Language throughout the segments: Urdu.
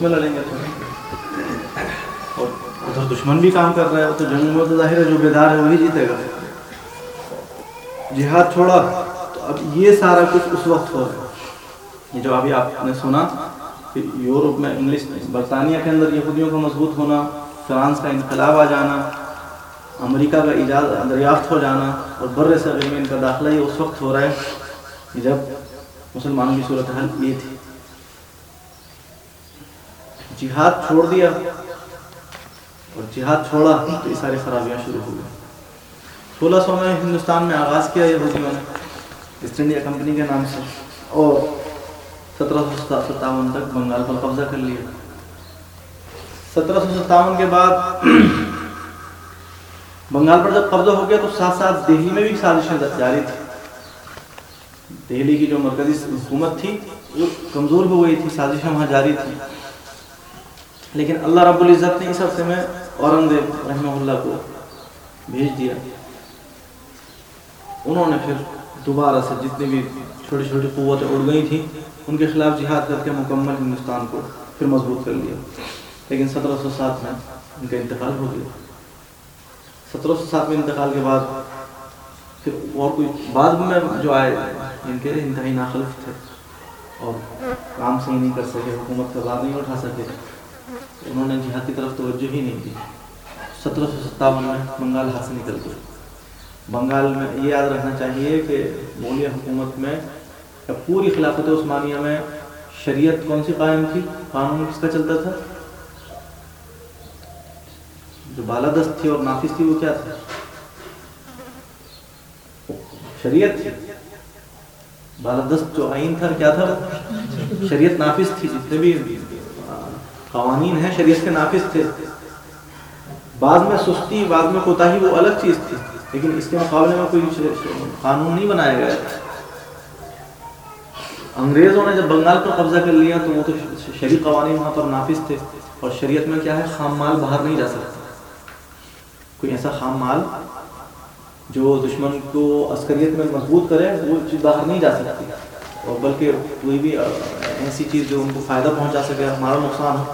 آپس میں لڑیں گے تو۔ اور ادھر دشمن بھی کام کر رہا ہے تو جنگ میں تو ظاہر ہے، جو بیدار ہے وہی جیتے گا۔ جہاد چھوڑا، تو اب یہ سارا کچھ اس وقت ہو رہا ہے۔ یہ جو ابھی آپ نے سنا کہ یورپ میں انگلش، برطانیہ کے اندر یہودیوں کا مضبوط ہونا، فرانس کا انقلاب آ جانا، امریکہ کا ایجاد، دریافت ہو جانا، اور بر صغیر میں ان کا داخلہ یہ اس وقت ہو رہا ہے۔ کہ جب مسلمانوں کی صورت حال یہ تھی۔ جہاد چھوڑ دیا اور جہاد چھوڑا تو یہ ساری خرابیاں شروع ہو گئی۔ سولہ سو میں ہندوستان میں آغاز کیا یہودیوں نے، ایسٹ انڈیا کمپنی کے نام سے، اور سترہ سو ستاون تک بنگال پر قبضہ کر لیا۔ سترہ سو ستاون کے بعد بنگال پر جب قبضہ ہو گیا تو ساتھ ساتھ دہلی میں بھی سازشیں جاری تھی۔ دہلی کی جو مرکزی حکومت تھی، وہ کمزور ہو گئی تھی، سازشیں وہاں جاری تھی لیکن اللہ رب العزت نے اس عرصے میں اورنگزیب رحمہ اللہ کو بھیج دیا۔ انہوں نے پھر دوبارہ سے جتنی بھی چھوٹی چھوٹی قوتیں اڑ گئی تھیں، ان کے خلاف جہاد کر کے مکمل ہندوستان کو پھر مضبوط کر لیا۔ لیکن سترہ سو سات میں ان کا انتقال ہو گیا۔ سترہ سو سات میں انتقال کے بعد پھر اور کوئی بعد میں جو آئے، ان کے انتہائی ناخلف تھے اور کام صحیح نہیں کر سکے، حکومت کا بار نہیں اٹھا سکے۔ انہوں نے جہاد کی طرف توجہ ہی نہیں دی۔ سترہ سو ستاون میں بنگال ہاتھ سے نکل گئے۔ بنگال میں یہ یاد رکھنا چاہیے کہ مولیہ حکومت میں پوری خلافت عثمانیہ میں شریعت کون سی قائم تھی؟ قانون کس کا چلتا تھا؟ جو بالادست تھی اور نافذ تھی وہ کیا تھا؟ شریعت تھی۔ بالادست جو آئین تھا کیا تھا؟ شریعت نافذ تھی، جتنے بھی قوانین ہیں، شریعت کے نافذ تھے۔ بعد میں سستی بعد میں کوتاہی، وہ الگ چیز تھی۔ لیکن اس کے مقابلے میں کوئی قانون نہیں بنایا گیا۔ انگریزوں نے جب بنگال پر قبضہ کر لیا، تو وہ تو شریع قوانین وہاں پر نافذ تھے۔ اور شریعت میں کیا ہے؟ خام مال باہر نہیں جا سکتا۔ کوئی ایسا خام مال جو دشمن کو عسکریت میں مضبوط کرے، وہ چیز باہر نہیں جا سکتی۔ اور بلکہ کوئی بھی ایسی چیز جو ان کو فائدہ پہنچا سکے، ہمارا نقصان ہو۔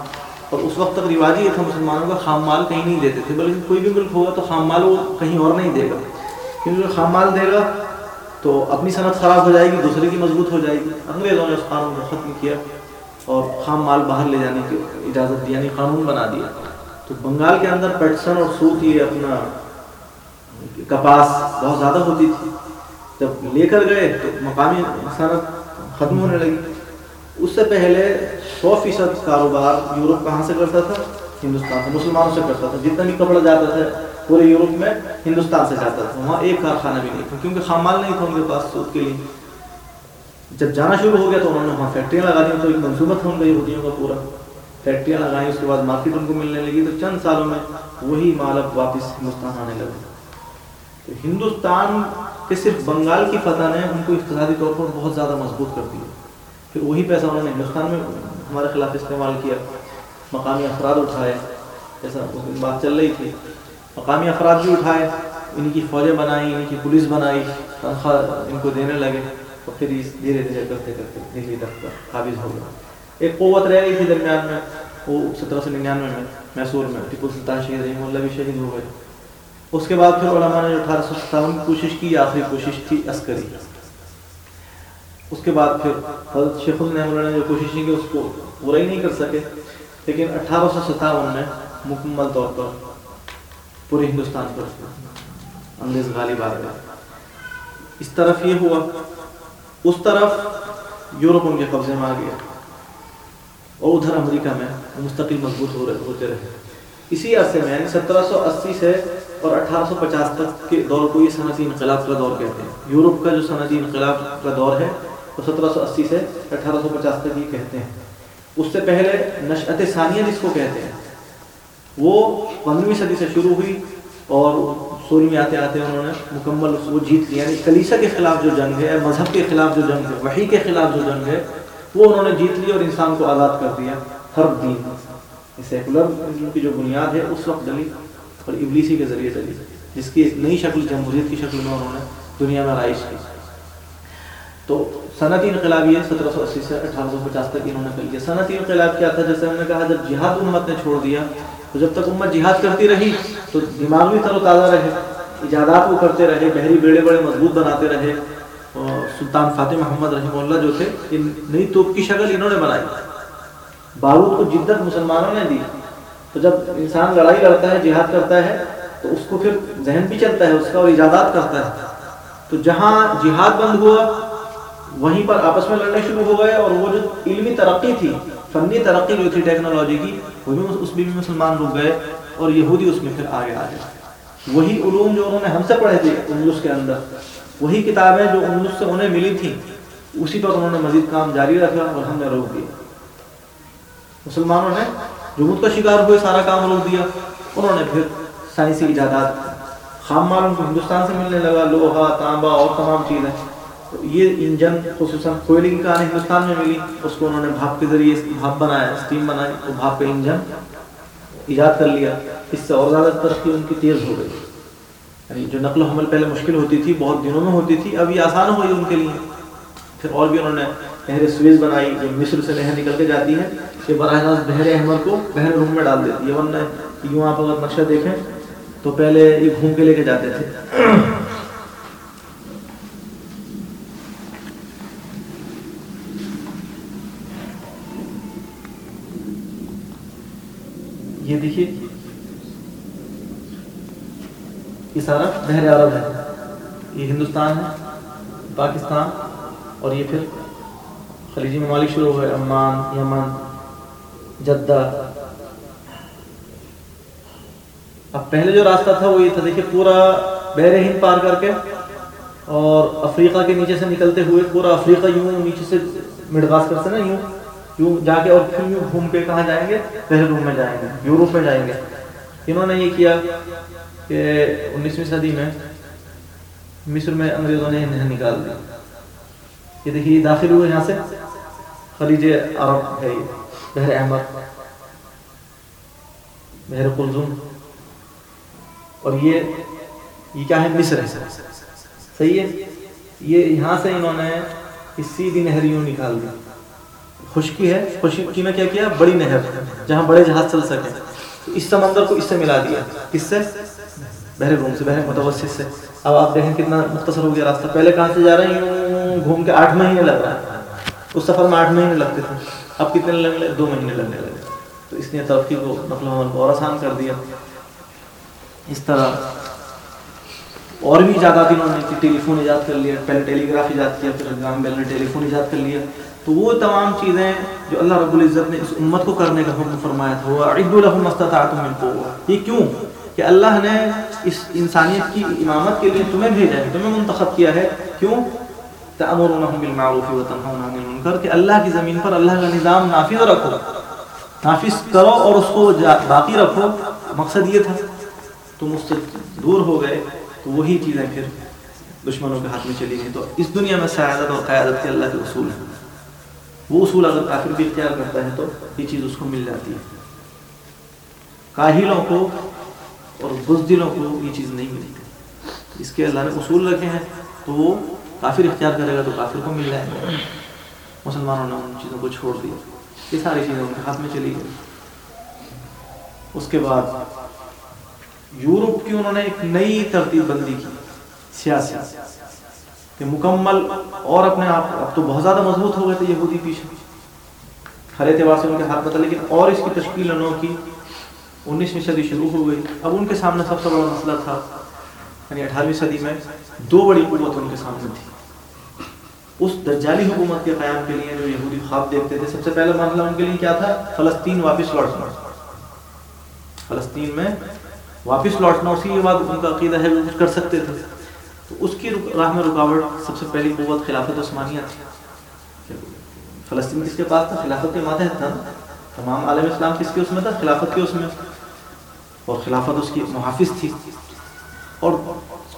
اور اس وقت تک رواج یہ تھا مسلمانوں کا، خام مال کہیں نہیں دیتے تھے، بلکہ کوئی بھی ملک ہوگا تو خام مال وہ کہیں اور نہیں دے گا۔ کیونکہ خام مال دے گا تو اپنی صنعت خراب ہو جائے گی، دوسرے کی مضبوط ہو جائے گی۔ انگریزوں نے اس قانون کو ختم کیا اور خام مال باہر لے جانے کی اجازت دی یعنی قانون بنا دیا۔ تو بنگال کے اندر پیٹسن اور سوت یہ اپنا کپاس بہت زیادہ ہوتی تھی۔ جب لے کر گئے تو مقامی صنعت ختم ہونے لگی۔ اس سے پہلے سو فیصد کاروبار یورپ کہاں سے کرتا تھا؟ ہندوستان سے، مسلمانوں سے کرتا تھا۔ جتنا بھی کپڑا جاتا تھا، پورے یورپ میں ہندوستان سے جاتا تھا۔ وہاں ایک کارخانہ بھی نہیں تھا، کیونکہ خامال نہیں تھا ان کے پاس سود کے لیے۔ جب جانا شروع ہو گیا تو انہوں نے وہاں فیکٹریاں لگا دی تو ایک منصوبہ تھا ان کا یہودیوں کا پورا۔ فیکٹریاں لگائیں، اس کے بعد مارکیٹ ان کو ملنے لگی۔ تو چند سالوں میں وہی مال اب واپس ہندوستان آنے لگے۔ تو ہندوستان کے صرف بنگال کی فتح نے ان کو اقتصادی طور پر بہت زیادہ مضبوط کر دیا۔ پھر وہی پیسہ انہوں نے ہندوستان میں ہمارے خلاف استعمال کیا، مقامی افراد اٹھائے ایسا بات چل رہی تھی۔ مقامی افراد بھی اٹھائے ان کی فوجیں بنائی ان کی پولیس بنائی، تنخواہ ان کو دینے لگے۔ اور پھر دھیرے دھیرے کرتے کرتے دہلی تک قابض ہو گیا۔ ایک قوت رہ گئی تھی درمیان میں، وہ سترہ سو ننانوے میں، میسور میں، ٹیپو سلطان شہید رحیم اللہ بھی شہید ہو گئے۔ اس کے بعد پھر علماء نے اٹھارہ سو ستاون کی کوشش کی، آخری کوشش تھی عسکری۔ اس کے بعد پھر حضرت شیخ الرحم نے جو کوششیں کی اس کو پورا ہی نہیں کر سکے، لیکن اٹھارہ سو ستاون میں مکمل طور پر پورے ہندوستان پر انگریز غالب آ گئے۔ اس طرف یہ ہوا، اس طرف یورپ ان کے قبضے میں آ گیا اور ادھر امریکہ میں مستقل مضبوط ہو رہے، ہوتے رہے۔ اسی عرصے میں یعنی سترہ سو اسی سے اور اٹھارہ سو پچاس تک کے دور کو یہ صنعتی انقلاب کا دور کہتے ہیں۔ یورپ کا جو صنعتی انقلاب کا دور ہے، وہ سترہ سو اسی سے اٹھارہ سو پچاس تک یہ کہتے ہیں۔ اس سے پہلے نشعت ثانیہ جس کو کہتے ہیں، وہ پندرہویں صدی سے شروع ہوئی اور سولہویں آتے آتے انہوں نے مکمل وہ جیت لی یعنی کلیسا کے خلاف جو جنگ ہے، مذہب کے خلاف جو جنگ ہے، وحی کے خلاف جو جنگ ہے، وہ انہوں نے جیت لی اور انسان کو آزاد کر دیا۔ ہر دین۔ سیکولر کی جو بنیاد ہے، اس وقت ڈلی اور ابلیسی کے ذریعے ڈلی جس کی ایک نئی شکل جمہوریت کی شکل میں انہوں نے دنیا میں رائش کی۔ تو صنعتی انقلاب یہ سترہ سو اسی سے اٹھارہ سو پچاس تک انہوں نے کر لیا۔ صنعتی انقلاب کیا تھا؟ جیسے ہم نے کہا، جب جہاد امت نے چھوڑ دیا، تو جب تک امت جہاد کرتی رہی، تو دماغ بھی تر و تازہ رہے، ایجادات وہ کرتے رہے، بحری بیڑے بڑے مضبوط بناتے رہے۔ سلطان فاتح محمد رحمہ اللہ جو تھے ان نئی توپ کی شکل انہوں نے بنائی۔ بارود کو جدت مسلمانوں نے دی۔ تو جب انسان لڑائی لڑتا ہے، جہاد کرتا ہے، تو اس کو پھر ذہن بھی چلتا ہے، اس کا اور ایجادات کرتا ہے۔ تو جہاں جہاد بند ہوا، وہیں پر آپس میں لڑنے شروع ہو گئے اور وہ جو علمی ترقی تھی، فنی ترقی جو تھی ٹیکنالوجی کی، وہ بھی اس بھی مسلمان رک گئے اور یہودی اس میں پھر آگے آ گئے۔ وہی علوم جو انہوں نے ہم سے پڑھے تھے انگلس کے اندر، وہی کتابیں جو انگلس سے انہیں ملی تھیں، اسی پر انہوں نے مزید کام جاری رکھا اور ہم نے روک دیا۔ مسلمانوں نے جمود کا شکار ہوئے، سارا کام روک دیا۔ انہوں نے پھر سائنسی ایجادات، خام مال ان کو ہندوستان سے ملنے لگا، لوہا، تانبا اور تمام چیزیں۔ تو یہ انجن خصوصاً کوئلے کی کہانی ہندوستان میں ملی۔ اس کو انہوں نے بھاپ کے ذریعے بھاپ بنایا اسٹیم بنائی، تو بھاپ کا انجن ایجاد کر لیا۔ اس سے اور زیادہ ترقی ان کی تیز ہو گئی۔ یعنی جو نقل و حمل پہلے مشکل ہوتی تھی، بہت دنوں میں ہوتی تھی، اب یہ آسان ہو گئی ان کے لیے۔ پھر اور بھی انہوں نے نہر سویز بنائی، جو مصر سے نہر نکل کے جاتی ہے یہ براہ راست بحر احمد کو بحر روم میں ڈال دیتی ہے، ورنہ یوں آپ اگر نقشہ دیکھیں تو پہلے یہ گھوم کے لے کے جاتے تھے۔ یہ دیکھیے، یہ سارا بحر عرب ہے۔ یہ ہندوستان ہے، پاکستان اور یہ پھر خلیجی ممالک شروع ہوئے عمان، یمن۔ جدہ۔ اب پہلے جو راستہ تھا وہ یہ تھا، دیکھیے، پورا بحر ہند پار کر کے اور افریقہ کے نیچے سے نکلتے ہوئے پورا افریقہ یوں نیچے سے مڈغاس کر سے نا، یوں یوں جا کے اور پھر یوں گھوم کے کہاں جائیں گے؟ بحر میں جائیں گے یوروپ میں جائیں گے۔ انہوں نے یہ کیا کہ انیسویں صدی میں مصر میں انگریزوں نے انہیں نکال دیا۔ یہ دیکھیے داخل ہوئے یہاں سے، خلیج عرب ہے یہ۔ بحر احمد بحر قلزم اور یہ یہ کیا ہے؟ مصر۔ ہے صحیح ہے؟ یہ یہاں سے انہوں نے اس سیدھی نہریوں نکال دی۔ خشکی ہے۔ خشکی میں کیا کیا؟ بڑی نہر جہاں بڑے جہاز چل سکے اس سمندر کو اس سے ملا دیا۔ کس سے؟ بحر روم سے، بحر متوسط سے۔ اب آپ دیکھیں کتنا مختصر ہو گیا راستہ۔ پہلے کہاں سے جا رہے ہیں؟ گھوم کے آٹھ مہینے لگ رہا ہے اس سفر میں آٹھ مہینے لگتے تھے۔ اب کتنے لگنے لگے؟ دو مہینے لگنے لگے۔ تو اس نے ترقی کو نقل و حمل کو اور آسان کر دیا۔ اس طرح اور بھی ایجادات انہوں نے ٹیلی فون ایجاد کر لیا، پہلے ٹیلی گراف ایجاد کیا، پھر گام بیل نے ٹیلی فون ایجاد کر لیا۔ تو وہ تمام چیزیں جو اللہ رب العزت نے اس امت کو کرنے کا حکم فرمایا تھا، وہ عید الحم استطاعت یہ کیوں؟ کہ اللہ نے اس انسانیت کی امامت کے لیے تمہیں بھیجا ہے، تمہیں منتخب کیا ہے۔ کیوں؟ تأمرونہم بالمعروف وتنہون عن المنکر، کہ اللہ کی زمین پر اللہ کا نظام نافذ رکھو، نافذ کرو اور اس کو باقی رکھو۔ مقصد یہ تھا، تم اس سے دور ہو گئے، تو وہی چیزیں پھر دشمنوں کے ہاتھ میں چلی گئی تو اس دنیا میں سیادت اور قیادت کے اللہ کے اصول ہیں۔ وہ اصول اگر کافر بھی اختیار کرتا ہے، تو یہ چیز اس کو مل جاتی ہے۔ کاہلوں کو اور بزدلوں کو یہ چیز نہیں ملتی۔ اس کے اللہ نے اصول رکھے ہیں، تو وہ کافر اختیار کرے گا تو کافر کو مل جائے گا۔ مسلمانوں نے ان چیزوں کو چھوڑ دیا۔ یہ ساری چیزیں ان کے ہاتھ میں چلی گئی۔ اس کے بعد یورپ کی انہوں نے ایک نئی ترتیب بندی کی سیاسی کہ مکمل اور اپنے آپ اب تو بہت زیادہ مضبوط ہو گئے تھے یہودی پیچھے۔ ہر اعتبار سے ان کے ہاتھ بتا لیکن اور اس کی تشکیل انہوں کی۔ انیسویں صدی شروع ہو گئی۔ اب ان کے سامنے سب سے بڑا مسئلہ تھا یعنی اٹھارہویں صدی میں دو بڑی قوت ان کے سامنے تھی۔ اس دجالی حکومت کے قیام کے لیے جو یہودی خواب دیکھتے تھے، سب سے پہلا مرحلہ ان کے لیے کیا تھا؟ فلسطین واپس لوٹنا۔ فلسطین میں واپس لوٹنا، اسی کے بعد ان کا عقیدہ ہے، وہ کر سکتے تھے۔ تو اس کی راہ میں رکاوٹ سب سے پہلی قوت خلافت عثمانیہ تھی۔ فلسطین کس کے پاس تھا؟ خلافت کے ماتحت تھا۔ تمام عالم اسلام کس کے اس میں تھا؟ خلافت کے اس میں۔ اور خلافت اس کی محافظ تھی۔ اور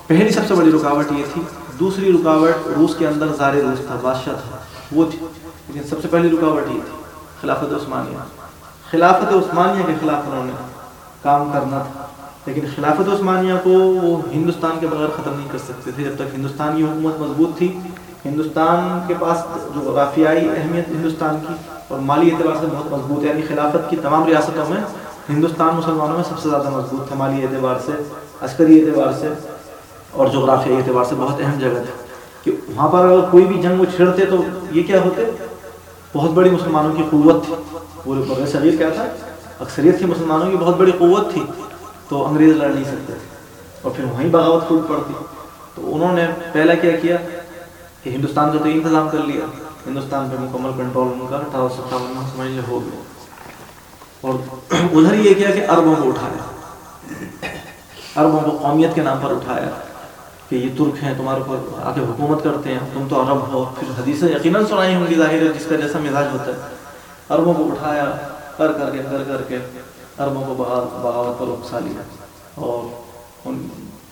پہلی سب سے بڑی رکاوٹ یہ تھی، دوسری رکاوٹ روس کے اندر زار روس تھا، بادشاہ تھا، وہ تھی۔ لیکن سب سے پہلی رکاوٹ یہ تھی، خلافت عثمانیہ۔ خلافت عثمانیہ کے خلاف انہوں نے کام کرنا تھا۔ لیکن خلافت عثمانیہ کو وہ ہندوستان کے بغیر ختم نہیں کر سکتے تھے، جب تک ہندوستان کی حکومت مضبوط تھی۔ ہندوستان کے پاس جغرافیائی اہمیت ہندوستان کی اور مالی اعتبار سے بہت مضبوط ہے یعنی خلافت کی تمام ریاستوں میں ہندوستان مسلمانوں میں سب سے زیادہ مضبوط تھا مالی اعتبار سے۔ عسکری اعتبار سے اور جغرافیائی اعتبار سے بہت اہم جگہ تھا کہ وہاں پر اگر کوئی بھی جنگ وہ چھڑتے تو یہ کیا ہوتے؟ بہت بڑی مسلمانوں کی قوت تھی۔ پورے بر صغیر کیا تھا؟ اکثریت تھی مسلمانوں کی بہت بڑی قوت تھی۔ تو انگریز لڑ نہیں سکتے تھے۔ اور پھر وہیں بغاوت پھوٹ پڑتی تو انہوں نے پہلا کیا کیا کہ ہندوستان کا تو انتظام کر لیا۔ ہندوستان پہ مکمل کنٹرول ان کا اٹھارہ سو ستاون سمجھ لے ہو گیا۔ اور ادھر یہ کیا کہ عربوں کو اٹھایا عربوں کو قومیت کے نام پر اٹھایا کہ یہ ترک ہیں، تمہارے اوپر آ کے حکومت کرتے ہیں، تم تو عرب ہو۔ پھر حدیثیں یقیناً سنائی ہوں گی، ظاہر ہے، جس کا جیسا مزاج ہوتا ہے۔ عربوں کو اٹھایا، کر کر کے، کر کر کے عربوں کو بغاوت پر اکسا لیا۔ اور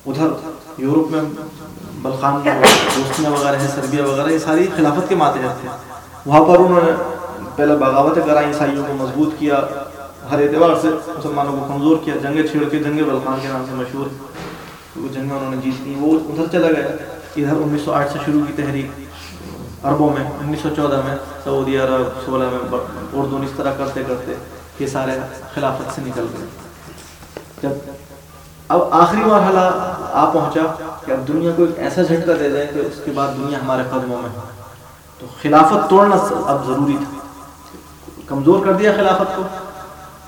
ادھر یورپ میں بلخان دوستیاں وغیرہ ہیں، سربیا وغیرہ، یہ ساری خلافت کے ماتحت تھے۔ وہاں پر انہوں نے پہلے بغاوتیں کرائی، عیسائیوں کو مضبوط کیا۔ ہر اعتبار سے مسلمانوں کو کمزور کیا، جنگیں چھیڑ کے جنگ بلخان کے نام سے مشہور۔ وہ جنگیں انہوں نے جیت لی وہ ادھر چلا گیا۔ ادھر انیس سو آٹھ سے شروع کی تحریک، عربوں میں، انیس سو چودہ میں، سعودی عرب سولہ میں، اردو اس طرح کرتے کرتے یہ سارے خلافت سے نکل گئے۔ جب اب آخری مرحلہ آ پہنچا کہ اب دنیا کو ایک ایسا جھٹکا دے دیں کہ اس کے بعد دنیا ہمارے قدموں میں۔ تو خلافت توڑنا اب ضروری تھا۔ کمزور کر دیا خلافت کو۔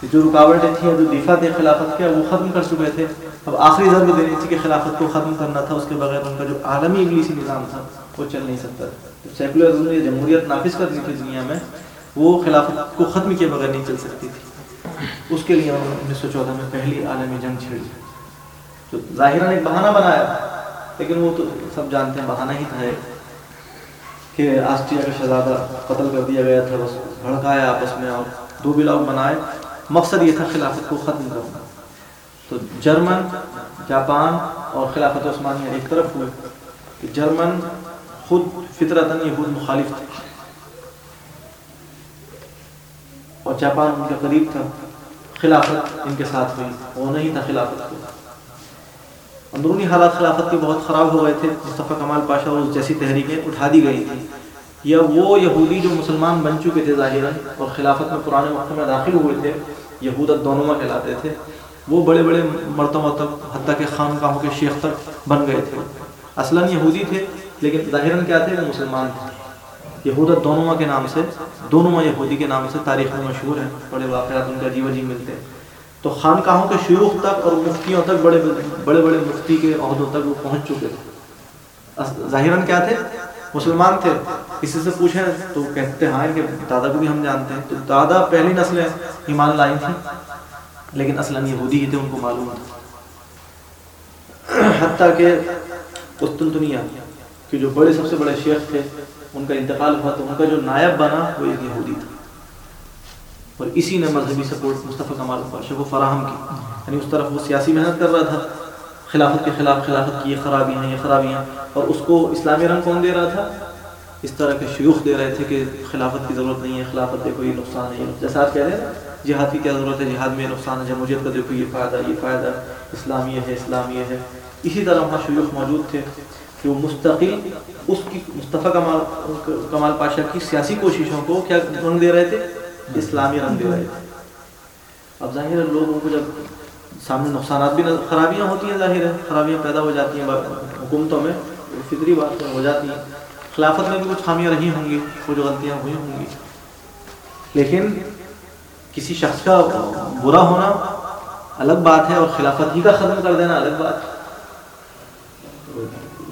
کہ جو رکاوٹیں تھیں جو دفاع تھے خلافت کے، وہ ختم کر چکے تھے۔ اب آخری ضرب دینی تھی کہ خلافت کو ختم کرنا تھا، اس کے بغیر ان کا جو عالمی انگلیسی نظام تھا، وہ چل نہیں سکتا۔ تھا سیکولرزم نے جمہوریت نافذ کرنی تھی دنیا میں، وہ خلافت کو ختم کیے بغیر نہیں چل سکتی تھی۔ اس کے لیے انہوں نے انیس سو چودہ میں پہلی عالمی جنگ چھیڑی تو ظاہرہ نے ایک بہانہ بنایا، لیکن وہ تو سب جانتے ہیں، بہانہ ہی تھا کہ آسٹریا کا شہزادہ قتل کر دیا گیا تھا، بس بھڑکایا آپس میں اور دو بلاؤ بنائے۔ مقصد یہ تھا خلافت کو ختم کرنا۔ تو جرمن، جاپان اور خلافت عثمانیہ ایک طرف ہوئے کہ جرمن خود فطرتاً یہود مخالف تھا اور جاپان ان کے قریب تھا۔ خلافت ان کے ساتھ ہوئی۔ وہ نہیں تھا خلافت کو۔ اندرونی حالات خلافت کے بہت خراب ہو گئے تھے۔ مصطفیٰ کمال پاشا اور جیسی تحریکیں اٹھا دی گئی تھیں۔ یا وہ یہودی جو مسلمان بن چکے تھے ظاہراً اور خلافت میں پرانے وقت میں داخل ہوئے تھے۔ یہودت دونوں کہلاتے تھے۔ وہ بڑے بڑے مرتبہ تک حتیٰ کہ خانقاہوں کے شیخ تک بن گئے تھے۔ اصلاً یہودی تھے، لیکن ظاہراً کیا تھے؟ وہ مسلمان تھے۔ یہودت دونوں کے نام سے، دونوں یہودی کے نام سے تاریخ میں مشہور ہیں۔ بڑے واقعات ان کا جیو جی ملتے ہیں۔ تو خانقاہوں کے شیوخ تک اور مفتیوں تک بڑے بڑے بڑے مفتی کے عہدوں تک وہ پہنچ چکے تھے۔ ظاہراً کیا تھے؟ مسلمان تھے، کسی سے پوچھیں تو کہتے ہیں ہاں، کہ دادا کو بھی ہم جانتے ہیں۔ تو دادا پہلی نسلیں ایمان لائی تھیں، لیکن اصلاً یہودی ہی تھے، ان کو معلوم تھا۔ حتیٰ کہ قسطنطنیہ کہ جو بڑے، سب سے بڑے شیخ تھے، ان کا انتقال ہوا تو ان کا جو نائب بنا وہ ایک یہودی تھا۔ اور اسی نے مذہبی سپورٹ مصطفیٰ کمال پاشا کو فراہم کی۔ یعنی اس طرف وہ سیاسی محنت کر رہا تھا خلافت کے خلاف خلافت کی، یہ خرابیاں ہیں، یہ خرابیاں اور اس کو اسلامی رنگ کون دے رہا تھا؟ اس طرح کے شیوخ دے رہے تھے کہ خلافت کی ضرورت نہیں ہے، خلافت دیکھو یہ نقصان ہے۔ جیسا آپ کہہ رہے ہیں جہاد کی کیا ضرورت ہے؟ جہاد میں نقصان ہے، جمہوریت کا دیکھو، یہ فائدہ یہ فائدہ۔ اسلام یہ ہے اسلام یہ ہے۔ اسی طرح وہاں شیوخ موجود تھے کہ وہ مستقل، اس کی، مصطفیٰ کمال کمال پاشا کی سیاسی کوششوں کو کیا رنگ دے رہے تھے؟ اسلامی رنگ دے رہے تھے۔ اب ظاہر ہے، لوگوں کو جب سامنے نقصانات بھی خرابیاں ہوتی ہیں ظاہر ہے، خرابیاں پیدا ہو جاتی ہیں حکومتوں میں، فطری بات ہو جاتی ہیں۔ خلافت میں بھی کچھ خامیاں رہی ہوں گی، کچھ غلطیاں ہوئی ہوں گی۔ لیکن کسی شخص کا برا ہونا الگ بات ہے اور خلافت ہی کا ختم کر دینا الگ بات ہے۔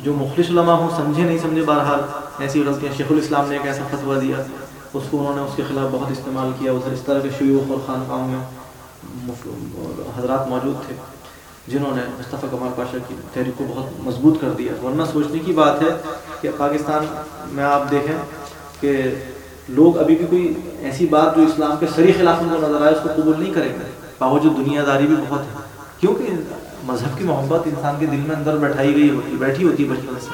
جو مخلص علماء ہوں، سمجھے نہیں سمجھے، بہرحال ایسی غلطیاں شیخ الاسلام نے ایک ایسا فتویٰ دیا، اس کو انہوں نے اس کے خلاف بہت استعمال کیا، ادھر اس طرح کے شیوخ اور خانقاہوں میں۔ حضرات موجود تھے جنہوں نے مصطفیٰ کمال پاشا کی تحریک کو بہت مضبوط کر دیا۔ ورنہ سوچنے کی بات ہے کہ پاکستان میں آپ دیکھیں کہ لوگ ابھی بھی کوئی ایسی بات جو اسلام کے سری خلاف ان کو نظر آئے اس کو قبول نہیں کریں گے۔ باوجود دنیا داری بھی بہت ہے۔ کیونکہ مذہب کی محبت انسان کے دل میں اندر بیٹھائی گئی ہوتی، بیٹھی ہوتی ہے بچپن سے۔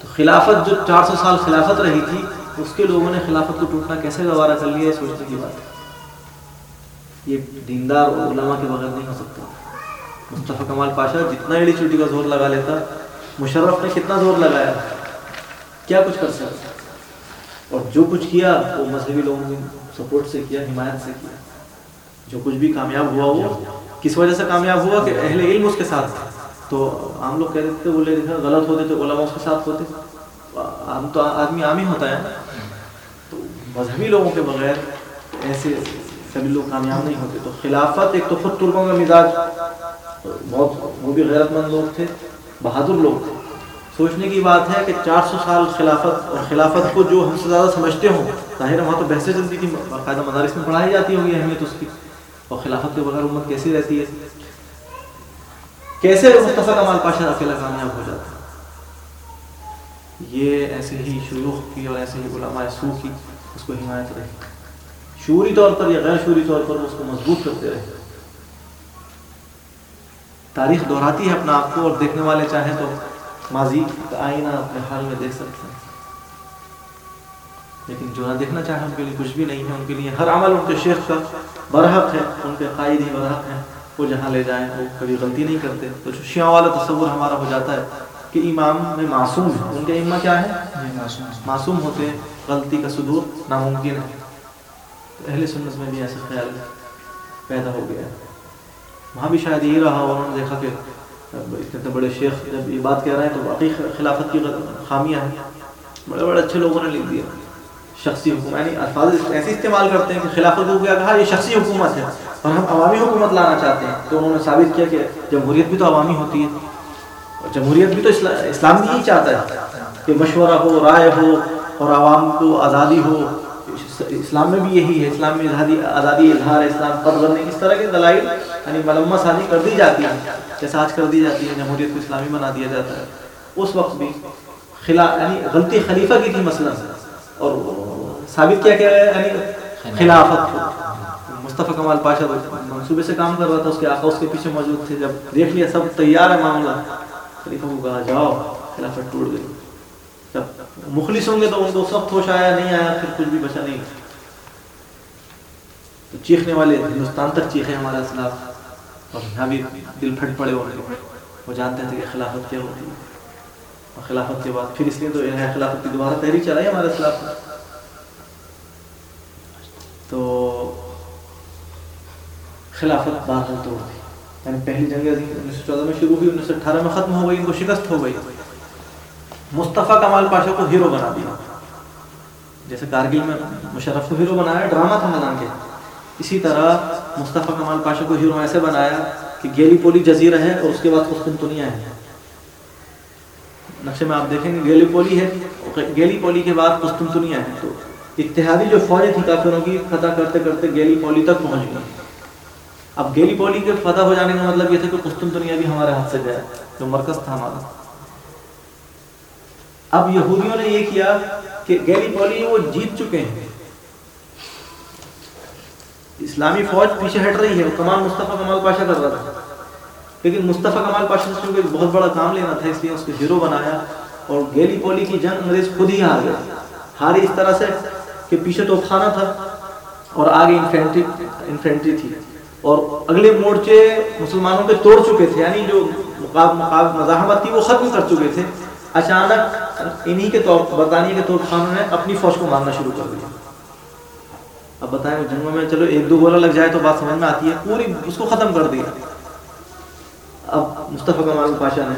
تو خلافت جو چار سو سال خلافت رہی تھی، اس کے لوگوں نے خلافت کو ٹوٹنا کیسے گوارا کر لیا ہے سوچنے کی بات ہے۔ یہ دیندار اور علماء کے بغیر نہیں ہو سکتا۔ مصطفیٰ کمال پاشا جتنا ایڑی چوٹی کا زور لگا لیتا، مشرف نے کتنا زور لگایا؟ کیا کچھ کر سکتا؟ اور جو کچھ کیا، وہ مذہبی لوگوں کی سپورٹ سے کیا، حمایت سے کیا۔ جو کچھ بھی کامیاب ہوا، وہ کس وجہ سے کامیاب ہوا؟ کہ اہل علم اس کے ساتھ تھا تو عام لوگ کہہ دیتے وہ لے غلط ہوتے تو علماء اس کے ساتھ ہوتے عام تو آدمی عام ہی ہوتا ہے۔ تو مذہبی لوگوں کے بغیر ایسے سبھی لوگ کامیاب نہیں ہوتے، تو خلافت ایک تو خود ترکوں کا مزاج۔ بہت، وہ بھی غیرت مند لوگ تھے، بہادر لوگ تھے۔ سوچنے کی بات ہے کہ چار سو سال خلافت اور خلافت کو جو ہم سے زیادہ سمجھتے ہوں، ظاہر وہاں تو بحثیں چلتی تھی باقاعدہ مدارس میں پڑھائی جاتی ہوگی اہمیت اس کی۔ اور خلافت کے بغیر امت کیسی رہتی ہے؟ کیسے مصطفیٰ کمال پاشا اکیلا کامیاب ہو جاتا؟ یہ ایسے ہی شیوخ کی اور ایسے ہی علماء سو کی اس کو حمایت رہی۔ شعوری طور پر یا غیر شعوری طور پر اس کو مضبوط کرتے رہے۔ تاریخ دہراتی ہے اپنا آپ کو اور دیکھنے والے چاہیں تو ماضی کا آئینہ اپنے حال میں دیکھ سکتے ہیں۔ لیکن جو نہ دیکھنا چاہے ان کے لیے کچھ بھی نہیں ہے۔ ان کے لیے ہر عمل ان کے شیخ کا برحق ہے ان کے قائد ہی برحق ہیں۔ وہ جہاں لے جائیں وہ کبھی غلطی نہیں کرتے۔ تو شیعہ والا تصور ہمارا ہو جاتا ہے کہ امام میں معصوم ہے ان کے اما کیا ہے معصوم ہوتے ہیں غلطی کا صدور ناممکن ہے۔ اہل سنت میں بھی ایسا خیال پیدا ہو گیا وہاں بھی شاید یہی رہا اور انہوں نے دیکھا کہ اتنے بڑے شیخ جب یہ بات کہہ رہے ہیں تو واقعی خلافت کی خامیاں ہیں۔ بڑے بڑے اچھے لوگوں نے لکھ دیا۔ شخصی حکومت یعنی الفاظ ایسے استعمال کرتے ہیں کہ خلافت کو کیا کہا، یہ شخصی حکومت ہے۔ اور ہم عوامی حکومت لانا چاہتے ہیں۔ تو انہوں نے ثابت کیا کہ جمہوریت بھی تو عوامی ہوتی ہے۔ اور جمہوریت بھی تو اسلام بھی یہی چاہتا ہے کہ مشورہ ہو، رائے ہو اور عوام کو آزادی ہو۔ اسلام میں بھی یہی ہے، اسلام میں آزادی آزادی، اظہار، اسلام قد کرنے اس طرح کے دلائل یعنی ملمہ سازی کر دی جاتی ہے جیسے آج کر دی جاتی ہے جمہوریت کو اسلامی بنا دیا جاتا ہے۔ اس وقت بھی خلا یعنی غلطی خلیفہ کی تھی مثلا۔ اور ثابت کیا کیا گیا یعنی خلافت کو۔ مصطفیٰ کمال پاشا منصوبے سے کام کر رہا تھا، اس کے آقا اس کے پیچھے موجود تھے۔ جب دیکھ لیا، سب تیار ہے معاملہ۔ خلیفہ کو کہا، جاؤ، خلافت ٹوٹ گئی۔ مخلص ہوں گے تو ان کو سب ہوش آیا، نہیں آیا، پھر کچھ بھی بچا نہیں۔ تو چیخنے والے ہندوستان تک چیخے ہمارا اسلاف اور یہاں بھی دل پھٹ پڑے ہو وہ جانتے تھے کہ خلافت کیا ہوتی ہے۔ اور خلافت کے بعد پھر اس لیے تو خلافت کی دوبارہ تحریک چلائی ہمارے اسلاف تو خلافت بات توڑ دی۔ یعنی پہلی جنگ عظیم انیس سو چودہ میں شروع ہوئی، انیس سو اٹھارہ میں ختم ہو گئی، ان کو شکست ہو گئی۔ مصطفیٰ کمال پاشا کو ہیرو بنا دیا۔ جیسے کارگل میں مشرف کو ہیرو بنایا، ڈرامہ تھا میدان کے۔ اسی طرح مصطفیٰ کمال پاشا کو ہیرو ایسے بنایا کہ گیلی پولی جزیرہ ہے اور اس کے بعد قسطنطنیہ ہے نقشے میں آپ دیکھیں گے، گیلی پولی ہے، گیلی پولی کے بعد قسطنطنیہ ہے تو اتحادی جو فوجیں تھی کافروں کی، فتح کرتے کرتے گیلی پولی تک پہنچ گئی اب گیلی پولی کے فتح ہو جانے کا مطلب یہ تھا کہ قسطنطنیہ بھی ہمارے ہاتھ سے گیا جو مرکز تھا ہمارا۔ اب یہودیوں نے یہ کیا کہ گیلی پولی وہ جیت چکے ہیں۔ اسلامی فوج پیچھے ہٹ رہی ہے، وہ کمال مصطفیٰ کمال پاشا کر رہا تھا۔ لیکن مصطفیٰ کمال پاشا سے چونکہ بہت بڑا کام لینا تھا، اس لیے اس کو ہیرو بنایا اور گیلی پولی کی جنگ انگریز خود ہی ہار گیا ہاری اس طرح سے کہ پیچھے تو خانہ تھا اور آگے انفینٹری انفینٹری تھی۔ اور اگلے مورچے مسلمانوں کے توڑ چکے تھے یعنی جو مزاحمت تھی، وہ ختم کر چکے تھے۔ اچانک انہی کے طور برطانیہ کے طور خانوں نے اپنی فوج کو مارنا شروع کر دیا۔ اب بتائیں وہ جنگوں میں چلو ایک دو گولا لگ جائے تو بات سمجھ میں آتی ہے، پوری اس کو ختم کر دیا۔ اب مصطفیٰ کمال پاشا نے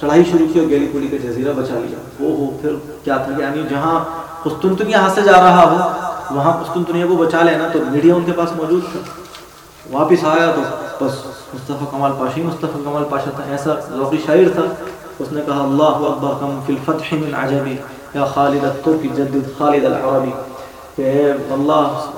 چڑھائی شروع کی اور گیلی پولی کا جزیرہ بچا لیا۔ وہ ہو پھر کیا تھا یعنی جہاں قسطنطنیہ ہاتھ سے جا رہا ہو، وہاں قسطنطنیہ کو بچا لینا تو میڈیا ان کے پاس موجود تھا۔ واپس آیا تو بس مصطفیٰ کمال پاشی مصطفیٰ کمال پاشا تھا۔ ایسا ذوقی شاعر تھا اس نے کہا، اللہ اکبر کم فی الفتح من عجبی. یا خالد الترکی جدد خالد العربی. کہ اللہ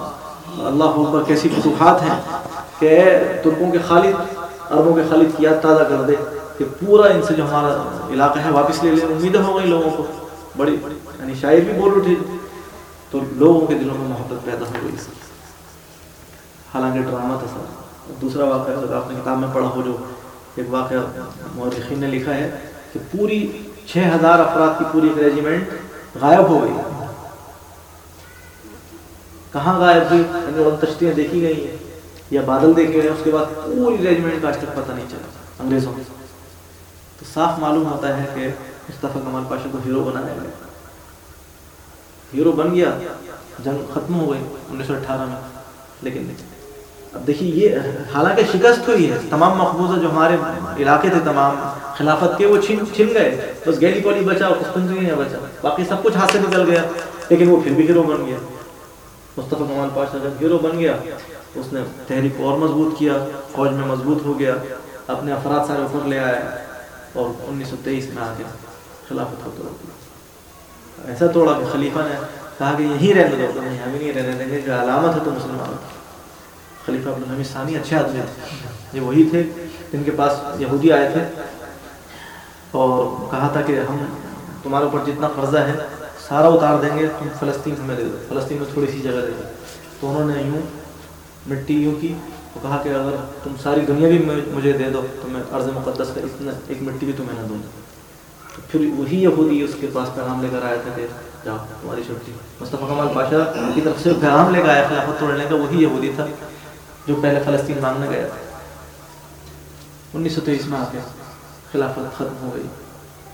اللہ اکبر کیسی فتوحات ہیں کہ ترکوں کے خالد، عربوں کے خالد کی یاد تازہ کر دے کہ پورا ان سے جو ہمارا علاقہ ہے واپس لے لیں امیدیں ہو گئی لوگوں کو۔ بڑی یعنی شاعر بھی بول اٹھے تو لوگوں کے دلوں میں محبت پیدا ہو گئی۔ حالانکہ ڈرامہ تھا سر دوسرا واقعہ اگر آپ نے کتاب میں پڑھا ہو جو ایک واقعہ مورخین نے لکھا ہے کہ پوری چھ ہزار افراد کی پوری ایک ریجیمنٹ غائب ہو گئی۔ کہاں غائب ہوئی؟ یعنی تشتیاں دیکھی گئی ہیں یا بادل دیکھے گئے اس کے بعد پوری ریجیمنٹ کا آج تک پتہ نہیں چلا۔ انگریزوں تو صاف معلوم ہوتا ہے کہ مصطفیٰ کمال پاشا کو ہیرو بنایا گیا۔ ہیرو بن گیا، جنگ ختم ہو گئی انیس سو اٹھارہ میں، لیکن اب دیکھیے یہ حالانکہ شکست ہوئی ہے، تمام مقبوضہ جو ہمارے علاقے تھے، تمام خلافت کے، وہ چھن چھن گئے۔ بس گیلی کولی بچا قسطنطنیہ نہیں بچا باقی سب کچھ ہاتھ سے نکل گیا۔ لیکن وہ پھر بھی ہیرو بن گیا۔ مصطفیٰ کمال پاشا جب ہیرو بن گیا، اس نے تحریک کو اور مضبوط کیا، فوج میں مضبوط ہو گیا، اپنے افراد سارے اوپر لے آیا اور انیس سو تیئیس میں آ گیا خلافت کو توڑ ایسا توڑا کہ خلیفہ نے کہا کہ یہیں رہنے دو ہمیں نہیں رہنے دیں گے، جو علامت ہے تو مسلمانوں خلیفہ عبدالحمید ثانی، اچھے آدمی تھے یہ وہی تھے جن کے پاس یہودی آئے تھے۔ اور کہا تھا کہ ہم تمہارے اوپر جتنا قرضہ ہے سارا اتار دیں گے، تم فلسطین ہمیں دے دو۔ فلسطین میں تھوڑی سی جگہ دے دو۔ تو انہوں نے یوں مٹی یوں کی تو کہا کہ اگر تم ساری دنیا بھی مجھے دے دو تو میں عرض مقدس کا اتنا ایک مٹی بھی تمہیں نہ دوں۔ گا تو پھر وہی یہودی اس کے پاس پیغام لے کر آیا تھا کہ جاؤ، تمہاری چھٹی مصطفیٰ کمال بادشاہ کی طرف سے پیغام لے کر آیا خلافت توڑنے کا وہی یہودی تھا۔ جو پہلے فلسطین مانگنے گیا تھا انیس سو تیئیس میں آ کے خلافت ختم ہو گئی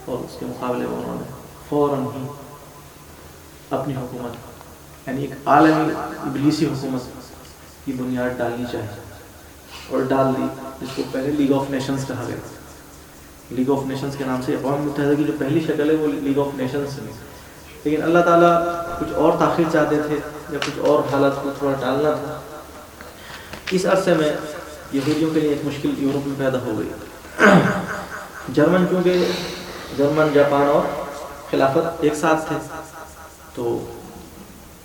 اور اس کے مقابلے میں انہوں نے فوراً ہی اپنی حکومت یعنی ایک عالمی ابلیسی حکومت کی بنیاد ڈالنی چاہیے اور ڈال دی جس کو پہلے لیگ آف نیشنز کہا گیا۔ لیگ آف نیشنز کے نام سے اقوام متحدہ کی جو پہلی شکل ہے وہ لیگ آف نیشنز سے لیکن اللہ تعالیٰ کچھ اور تاخیر چاہتے تھے یا کچھ اور حالات کو تھوڑا ڈالنا تھا۔ اس عرصے میں یہودیوں کے لیے ایک مشکل یورپ میں پیدا ہو گئی۔ جرمن، کیونکہ جرمن، جاپان اور خلافت ایک ساتھ تھے، تو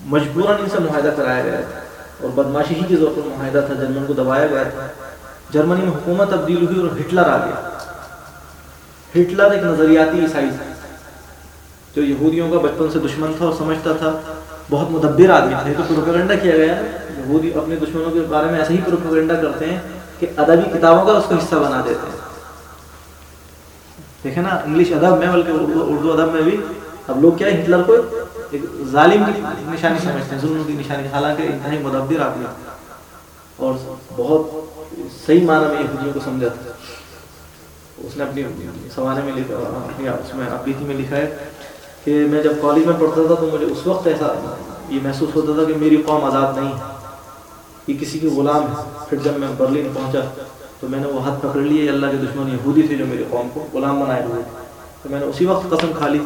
مجبوراً ان سے معاہدہ کرایا گیا تھا اور بدماشی ہی کے زور پر معاہدہ تھا، جرمن کو دبایا گیا تھا۔ جرمنی میں حکومت تبدیل ہوئی اور ہٹلر آ گیا۔ ہٹلر ایک نظریاتی عیسائی تھا جو یہودیوں کا بچپن سے دشمن تھا اور سمجھتا تھا، بہت مدبر آدمی تھے۔ تو پروپیگنڈا کیا گیا۔ یہودی اپنے دشمنوں کے بارے میں ایسے ہی پروپیگنڈا کرتے ہیں کہ ادبی کتابوں کا اس کو حصہ بنا دیتے ہیں۔ دیکھیں نا، انگلش ادب میں بلکہ اردو ادب میں بھی اب لوگ کیا ہٹلر کو ایک ظالم کی نشانی سمجھتے ہیں، ظلم کی نشانی، حالانکہ انتہائی مدبر آدمی۔ اور بہت صحیح معنی میں یہودیوں کو سمجھا تھا اس نے اپنی سوانے میں لکھا، اپنی اس میں اپیتی میں لکھا ہے کہ میں جب کالج میں پڑھتا تھا تو مجھے اس وقت ایسا یہ محسوس ہوتا تھا کہ میری قوم آزاد نہیں ہے۔ یہ کسی کی غلام ہے۔ پھر جب میں برلین پہنچا تو میں نے وہ ہاتھ پکڑ لیے۔ اللہ کے دشمن یہودی تھے جو میری قوم کو غلام بنائے ہوئے تو میں نے اسی وقت قسم کھا لی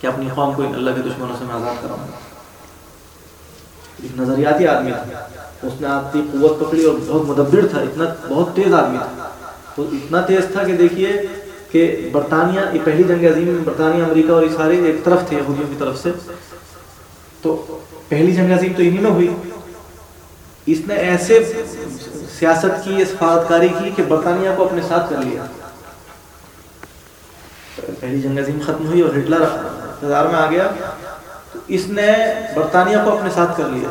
کہ اپنی قوم کو اللہ کے دشمنوں سے میں آزاد کراؤں گا۔ ایک نظریاتی آدمی تھا۔ اس نے آپ کی قوت پکڑی اور بہت مدبر تھا۔ اتنا بہت تیز آدمی تھا۔ وہ اتنا تیز تھا کہ دیکھیے کہ برطانیہ، یہ پہلی جنگ عظیم میں برطانیہ، امریکہ اور یہ سارے ایک طرف تھے یہودیوں کی طرف سے۔ تو پہلی جنگ عظیم تو انہی میں ہوئی۔ اس نے ایسے سیاست کی سفارتکاری کی کہ برطانیہ کو اپنے ساتھ کر لیا۔ پہلی جنگ عظیم ختم ہوئی اور ہٹلر ہزار میں آ گیا۔ تو اس نے برطانیہ کو اپنے ساتھ کر لیا۔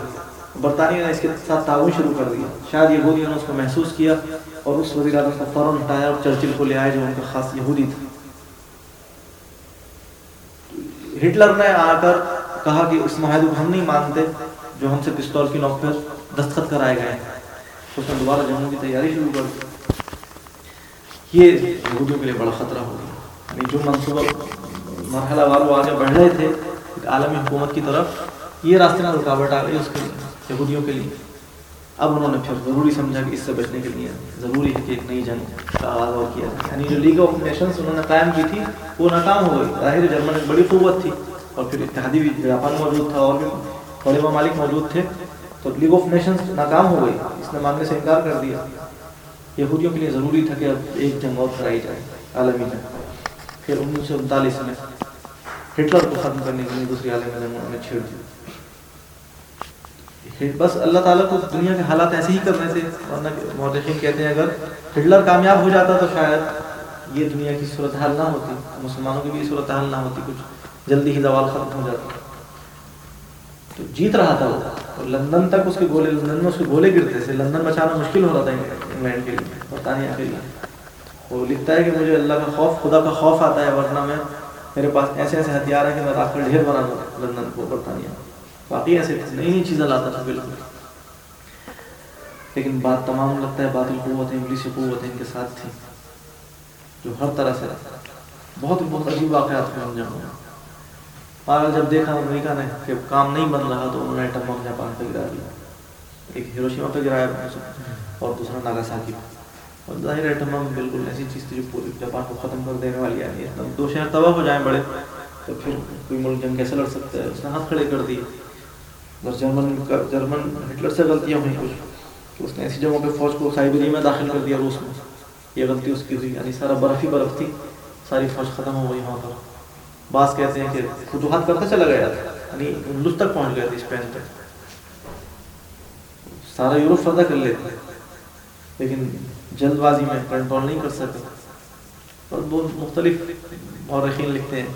برطانیہ نے اس کے ساتھ تعاون شروع کر دیا۔ شاید یہودیوں نے اس کو محسوس کیا اور اس وزیر اعظم کو فوراً ہٹایا اور چرچل کو لے آئے جو ان کا خاص یہودی تھا۔ ہٹلر نے آ کر کہا کہ اس معاہدے کو ہم نہیں مانتے جو ہم سے پستول کی نوک پر دستخط کرائے گئے اس نے دوبارہ جنگوں کی تیاری شروع کر دی۔ یہ یہودیوں کے لیے بڑا خطرہ ہو گیا۔ یعنی جو منصوبہ مرحلہ وار وہ آگے بڑھ رہے تھے عالمی حکومت کی طرف یہ راستے میں رکاوٹ آ گئی اس کے لیے، یہودیوں کے لیے۔ اب انہوں نے پھر ضروری سمجھا کہ اس سے بچنے کے لیے ضروری ہے کہ ایک نئی جنگ کا آغاز اور کیا جائے۔ یعنی جو لیگ آف نیشنز انہوں نے قائم کی تھی، وہ ناکام ہو گئی۔ ظاہر جرمن ایک بڑی قوت تھی اور پھر اتحادی بھی، جاپان موجود تھا اور بھی بڑے ممالک موجود تھے۔ تو لیگ آف نیشنز ناکام ہو گئی۔ اس نے ماننے سے انکار کر دیا۔ یہودیوں کے لیے ضروری تھا کہ اب ایک جنگ اور کرائی جائے، عالمی جنگ۔ پھر انیس سو انتالیس میں ہٹلر کو ختم کرنے کے لیے دوسری عالم جنگ انہوں نے چھیڑ دی۔ بس اللہ تعالیٰ کو دنیا کے حالات ایسے ہی کرنے تھے۔ ورنہ مورخین کہتے ہیں، اگر ہٹلر کامیاب ہو جاتا تو شاید یہ دنیا کی صورتحال نہ ہوتی، مسلمانوں کی بھی صورتحال نہ ہوتی، کچھ جلدی ہی زوال ختم ہو جاتا۔ تو جیت رہا تھا وہ۔ اور لندن تک اس کے گولے، لندن میں اس کے گولے گرتے تھے۔ لندن بچانا مشکل ہو رہا تھا انگلینڈ کے لیے۔ برطانیہ کے لیے وہ لکھتا ہے کہ مجھے اللہ کا خوف، خدا کا خوف آتا ہے، ورنہ میں میرے پاس ایسے ایسے ہتھیار ہیں کہ میں رات کر ڈھیر بنا دوں لندن کو برطانیہ باقی ایسے نئی نئی چیزیں لاتا تھا، بالکل۔ لیکن بات تمام لگتا ہے، باطل قوتیں انگلشی قوتیں ان کے ساتھ تھیں۔ جو ہر طرح سے بہت بہت عجیب واقعات کو انجام ہوا اور جب دیکھا امریکہ نے کہ کام نہیں بن رہا تو انہوں نے ایٹم بم جاپان پہ گرا دیا۔ ایک ہیروشیما پہ گرایا اور دوسرا ناگاساکی پہ۔ اور ظاہر ایٹم بم بالکل ایسی چیز تھی جو پوری جاپان کو ختم کر دینے والی آئی ہے۔ دو شہر تباہ ہو جائیں بڑے، تو پھر کوئی ملک جنگ کیسے لڑ سکتا ہے؟ اس نے ہاتھ کھڑے کر دیے۔ اور جرمن کا، جرمن، ہٹلر سے غلطیاں ہوئی کچھ۔ اس نے ایسی جگہوں پہ فوج کو سائبری میں داخل کر دیا، روس میں۔ یہ غلطی اس کی ہوئی یعنی سارا برف ہی برف تھی، ساری فوج ختم ہو گئی وہاں پر۔ بعض کہتے ہیں کہ فتوحات کرتا چلا گیا تھا یعنی تک پہنچ گئے تھے اسپین تک۔ سارا یورپ فردہ کر لیتے لیکن جلد بازی میں کنٹرول نہیں کر سکتے اور بہت مختلف مورخین لکھتے ہیں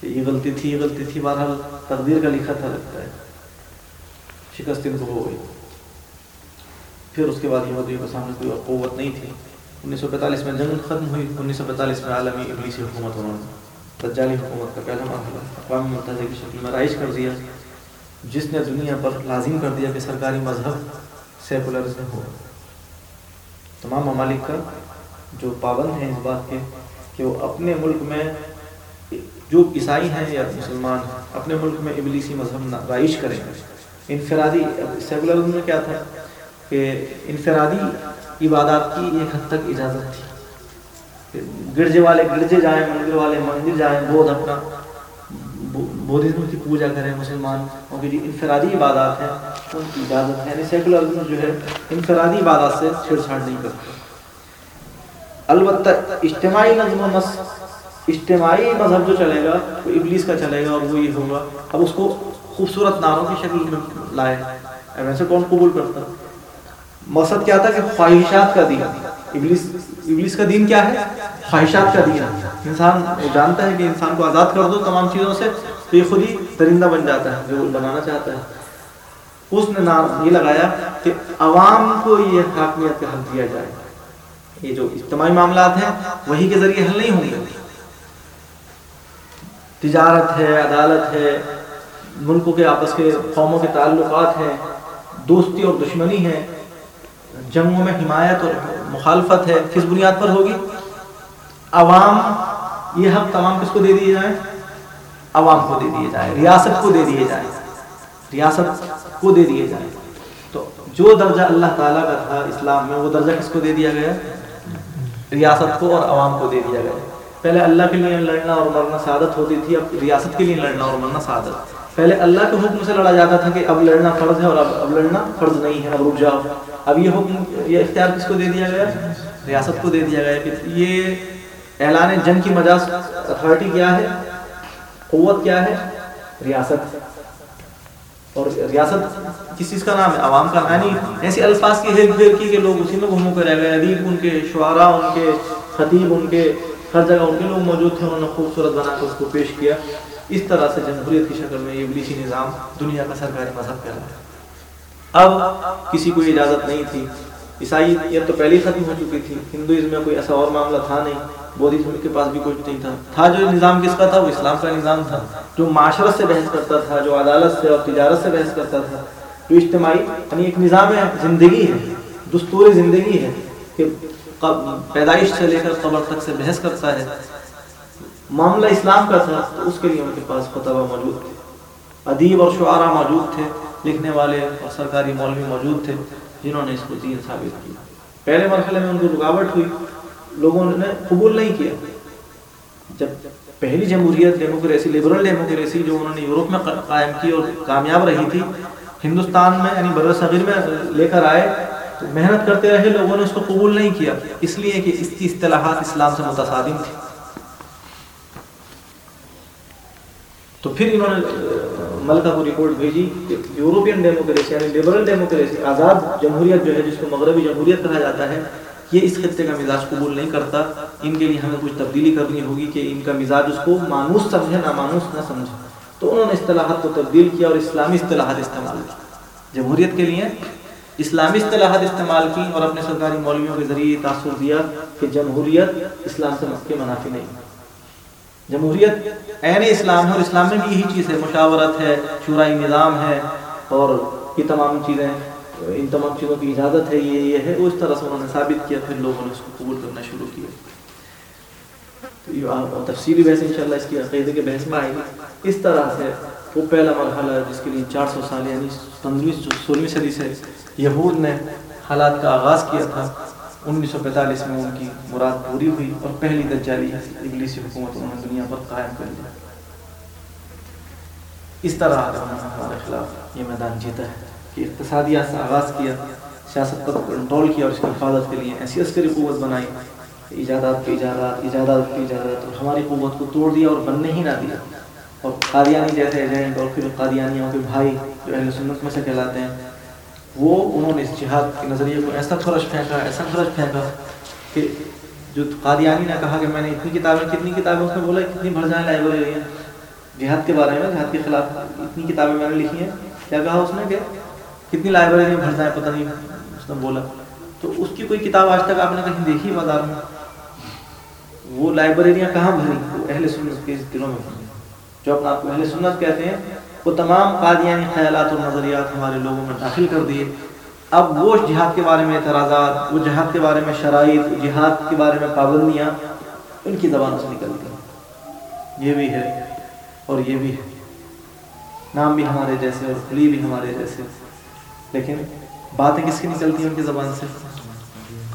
کہ یہ غلطی تھی، یہ غلطی تھی۔ بہرحال تقدیر کا لکھا تھا لگتا ہے۔ شکست ان کو ہو گئی۔ پھر اس کے بعد یہودیوں کے سامنے کوئی قوت نہیں تھی۔ انیس سو پینتالیس میں جنگ ختم ہوئی، انیس سو پینتالیس میں عالمی ابلیسی حکومت انہوں نے تجالی حکومت کا پہلا مرحلہ اقوام متحدہ کی شکل میں رائج کر دیا، جس نے دنیا پر لازم کر دیا کہ سرکاری مذہب سیکولرزم ہو۔ تمام ممالک کا جو پابند ہیں اس بات کے، کہ وہ اپنے ملک میں، جو عیسائی ہیں یا مسلمان، اپنے ملک میں ابلیسی مذہب رائج کریں۔ انفرادی، سیکولرزم میں کیا تھا؟ کہ انفرادی عبادات کی ایک حد تک اجازت تھی۔ گرجے والے گرجے جائیں مندر والے مندر جائیں، بودھ اپنا بودھزم کی پوجا کریں مسلمان کیونکہ جو انفرادی عبادات ہیں، ان کی اجازت ہے یعنی سیکولرزم جو ہے، انفرادی عبادات سے چھیڑ چھاڑ نہیں کرتے۔ البتہ اجتماعی نظم و نسق، اجتماعی مذہب جو چلے گا، وہ ابلیس کا چلے گا اور وہ یہ ہوگا۔ اب اس کو خوبصورت ناروں کی شکل میں لائے۔ ویسے کون قبول کرتا مقصد کیا تھا کہ خواہشات کا دین، ابلیس ابلیس کا دین کیا ہے؟ خواہشات کا دین انسان جانتا ہے کہ انسان کو آزاد کر دو تمام چیزوں سے، تو یہ خود ہی درندہ بن جاتا ہے، جو بنانا چاہتا ہے۔ اس نے نام یہ لگایا کہ عوام کو یہ حاکمیت کا حق دیا جائے۔ یہ جو اجتماعی معاملات ہیں، وہی کے ذریعے حل نہیں ہوں گے۔ تجارت ہے، عدالت ہے، ملکوں کے، آپس کے قوموں کے تعلقات ہیں، دوستی اور دشمنی ہے جنگوں میں حمایت اور مخالفت ہے، کس بنیاد پر ہوگی؟ عوام، یہ حق تمام کس کو دے دیے جائیں؟ عوام کو دے دیے جائیں، ریاست کو دے دیے جائیں، ریاست کو دے دیے جائیں۔ تو جو درجہ اللہ تعالیٰ کا تھا اسلام میں، وہ درجہ کس کو دے دیا گیا؟ ریاست کو اور عوام کو دے دیا گیا۔ پہلے اللہ کے لیے لڑنا اور مرنا سعادت ہوتی تھی، اب ریاست کے لیے لڑنا اور مرنا سعادت۔ پہلے اللہ کے حکم سے لڑا جاتا تھا کہ اب لڑنا فرض ہے اور اب اب لڑنا فرض نہیں ہے، اب رک جاؤ۔ اب یہ حکم یہ اختیار کس کو دے دیا گیا؟ ریاست کو دے دیا گیا کہ یہ اعلان جنگ کی مجاز اتھارٹی کیا ہے؟ قوت کیا ہے؟ ریاست۔ اور ریاست کس چیز کا نام ہے؟ عوام کا یعنی ایسی الفاظ کی ہیر پھیر کی کہ لوگ اسی میں گھوموں کے رہ گئے ادیب ان کے شعراء ان کے، خطیب ان کے، ہر جگہ ان کے لوگ موجود تھے، انہوں نے خوبصورت بنا کر اس کو پیش کیا۔ اس طرح سے جمہوریت کی شکل میں یہ ابلیسی نظام دنیا کا سرکاری مذہب کہلاتا ہے۔ اب کسی کو اجازت نہیں تھی۔ عیسائی یہ تو پہلے ختم ہو چکی تھی۔ ہندوازم میں کوئی ایسا اور معاملہ تھا نہیں۔ بودھزم کے پاس بھی کچھ نہیں تھا۔ تھا جو نظام کس کا تھا؟ وہ اسلام کا نظام تھا۔ جو معاشرت سے بحث کرتا تھا، جو عدالت سے اور تجارت سے بحث کرتا تھا۔ جو اجتماعی یعنی ایک نظام ہے، زندگی ہے، دستور زندگی ہے کہ پیدائش سے لے کر قبر تک سے بحث کرتا ہے۔ معاملہ اسلام کا تھا تو اس کے لیے ان کے پاس فتوا موجود تھے۔ ادیب اور شعرا موجود تھے۔ لکھنے والے اور سرکاری مولوی موجود تھے جنہوں نے اس کو دین ثابت کیا۔ پہلے مرحلے میں ان کو رکاوٹ ہوئی۔ لوگوں نے قبول نہیں کیا۔ جب پہلی جمہوریت ڈیموکریسی لبرل ڈیموکریسی جو انہوں نے یورپ میں قائم کی اور کامیاب رہی تھی، ہندوستان میں یعنی بر صغیر میں لے کر آئے تو محنت کرتے رہے، لوگوں نے اس کو قبول نہیں کیا۔ اس لیے کہ اس کی اصطلاحات اسلام سے متصادم تھی تو پھر انہوں نے ملکہ کو رپورٹ بھیجی کہ یورپین ڈیموکریسی یعنی لبرل ڈیموکریسی آزاد جمہوریت جو ہے، جس کو مغربی جمہوریت کہا جاتا ہے، یہ اس خطے کا مزاج قبول نہیں کرتا۔ ان کے لیے ہمیں کچھ تبدیلی کرنی ہوگی کہ ان کا مزاج اس کو مانوس سمجھے نہ مانوس نہ سمجھے۔ تو انہوں نے اصطلاحات کو تبدیل کیا اور اسلامی اصطلاحات استعمال کی۔ جمہوریت کے لیے اسلامی اصطلاحات استعمال کی اور اپنے سرکاری مولویوں کے ذریعے تاثر دیا کہ جمہوریت اسلام سے کے منافی نہیں۔ جمہوریت عین اسلام ہے اور اسلام میں بھی یہی چیز ہے، مشاورت ہے شورائی نظام ہے اور یہ تمام چیزیں، ان تمام چیزوں کی اجازت ہے، یہ یہ ہے۔ اس طرح سے انہوں نے ثابت کیا، پھر لوگوں نے اس کو قبول کرنا شروع کیا۔ تفصیلی بحث انشاءاللہ اس کی عقیدے کے بحث میں آئے گی اس طرح سے وہ پہلا مرحلہ ہے، جس کے لیے چار سو سال یعنی پندرہویں سولہویں صدی سے یہود نے حالات کا آغاز کیا تھا۔ انیس سو پینتالیس میں ان کی مراد پوری ہوئی اور پہلی دجالی انگلشی حکومت انہوں نے دنیا پر قائم کر دیا اس طرح ہمارے خلاف یہ میدان جیتا ہے کہ اقتصادیات سے آغاز کیا، سیاست پر کنٹرول کیا اور اس کی حفاظت کے لیے ایسی عسکری قوت بنائی۔ ایجادات کی ایجادات ایجادات کی ایجادات اور ہماری قوت کو توڑ دیا اور بننے ہی نہ دیا۔ اور قادیانی جیسے ایجنٹ اور پھر قادیانیوں کے بھائی جو اہل سنت میں سے کہلاتے ہیں وہ انہوں نے اس جہاد کے نظریے کو ایسا خرچ پھینکا، ایسا خرچ پھینکا کہ جو قادیانی نے کہا کہ میں نے اتنی کتابیں، کتنی کتابیں اس نے بولا، کتنی بھر جائیں لائبریری ہیں۔ جہاد کے بارے میں، جہاد کے خلاف اتنی کتابیں میں نے لکھی ہیں۔ کیا کہا اس نے کہ کتنی لائبریری میں بھر جائیں پتہ نہیں، اس نے بولا۔ تو اس کی کوئی کتاب آج تک آپ نے کہیں دیکھی بازار میں؟ وہ لائبریریاں کہاں بھری؟ وہ اہل سنت کے دلوں میں جو اپنا آپ کو اہل سنت کہتے ہیں وہ تمام قادیانی خیالات اور نظریات ہمارے لوگوں میں داخل کر دیے۔ اب وہ جہاد کے بارے میں اعتراضات، وہ جہاد کے بارے میں شرائط، جہاد کے بارے میں پابندیاں، ان کی زبانوں سے نکلتی ہیں یہ بھی ہے اور یہ بھی ہے۔ نام بھی ہمارے جیسے اور کھلی بھی ہمارے جیسے۔ لیکن باتیں کس کی نکلتی ہیں ان کی زبان سے؟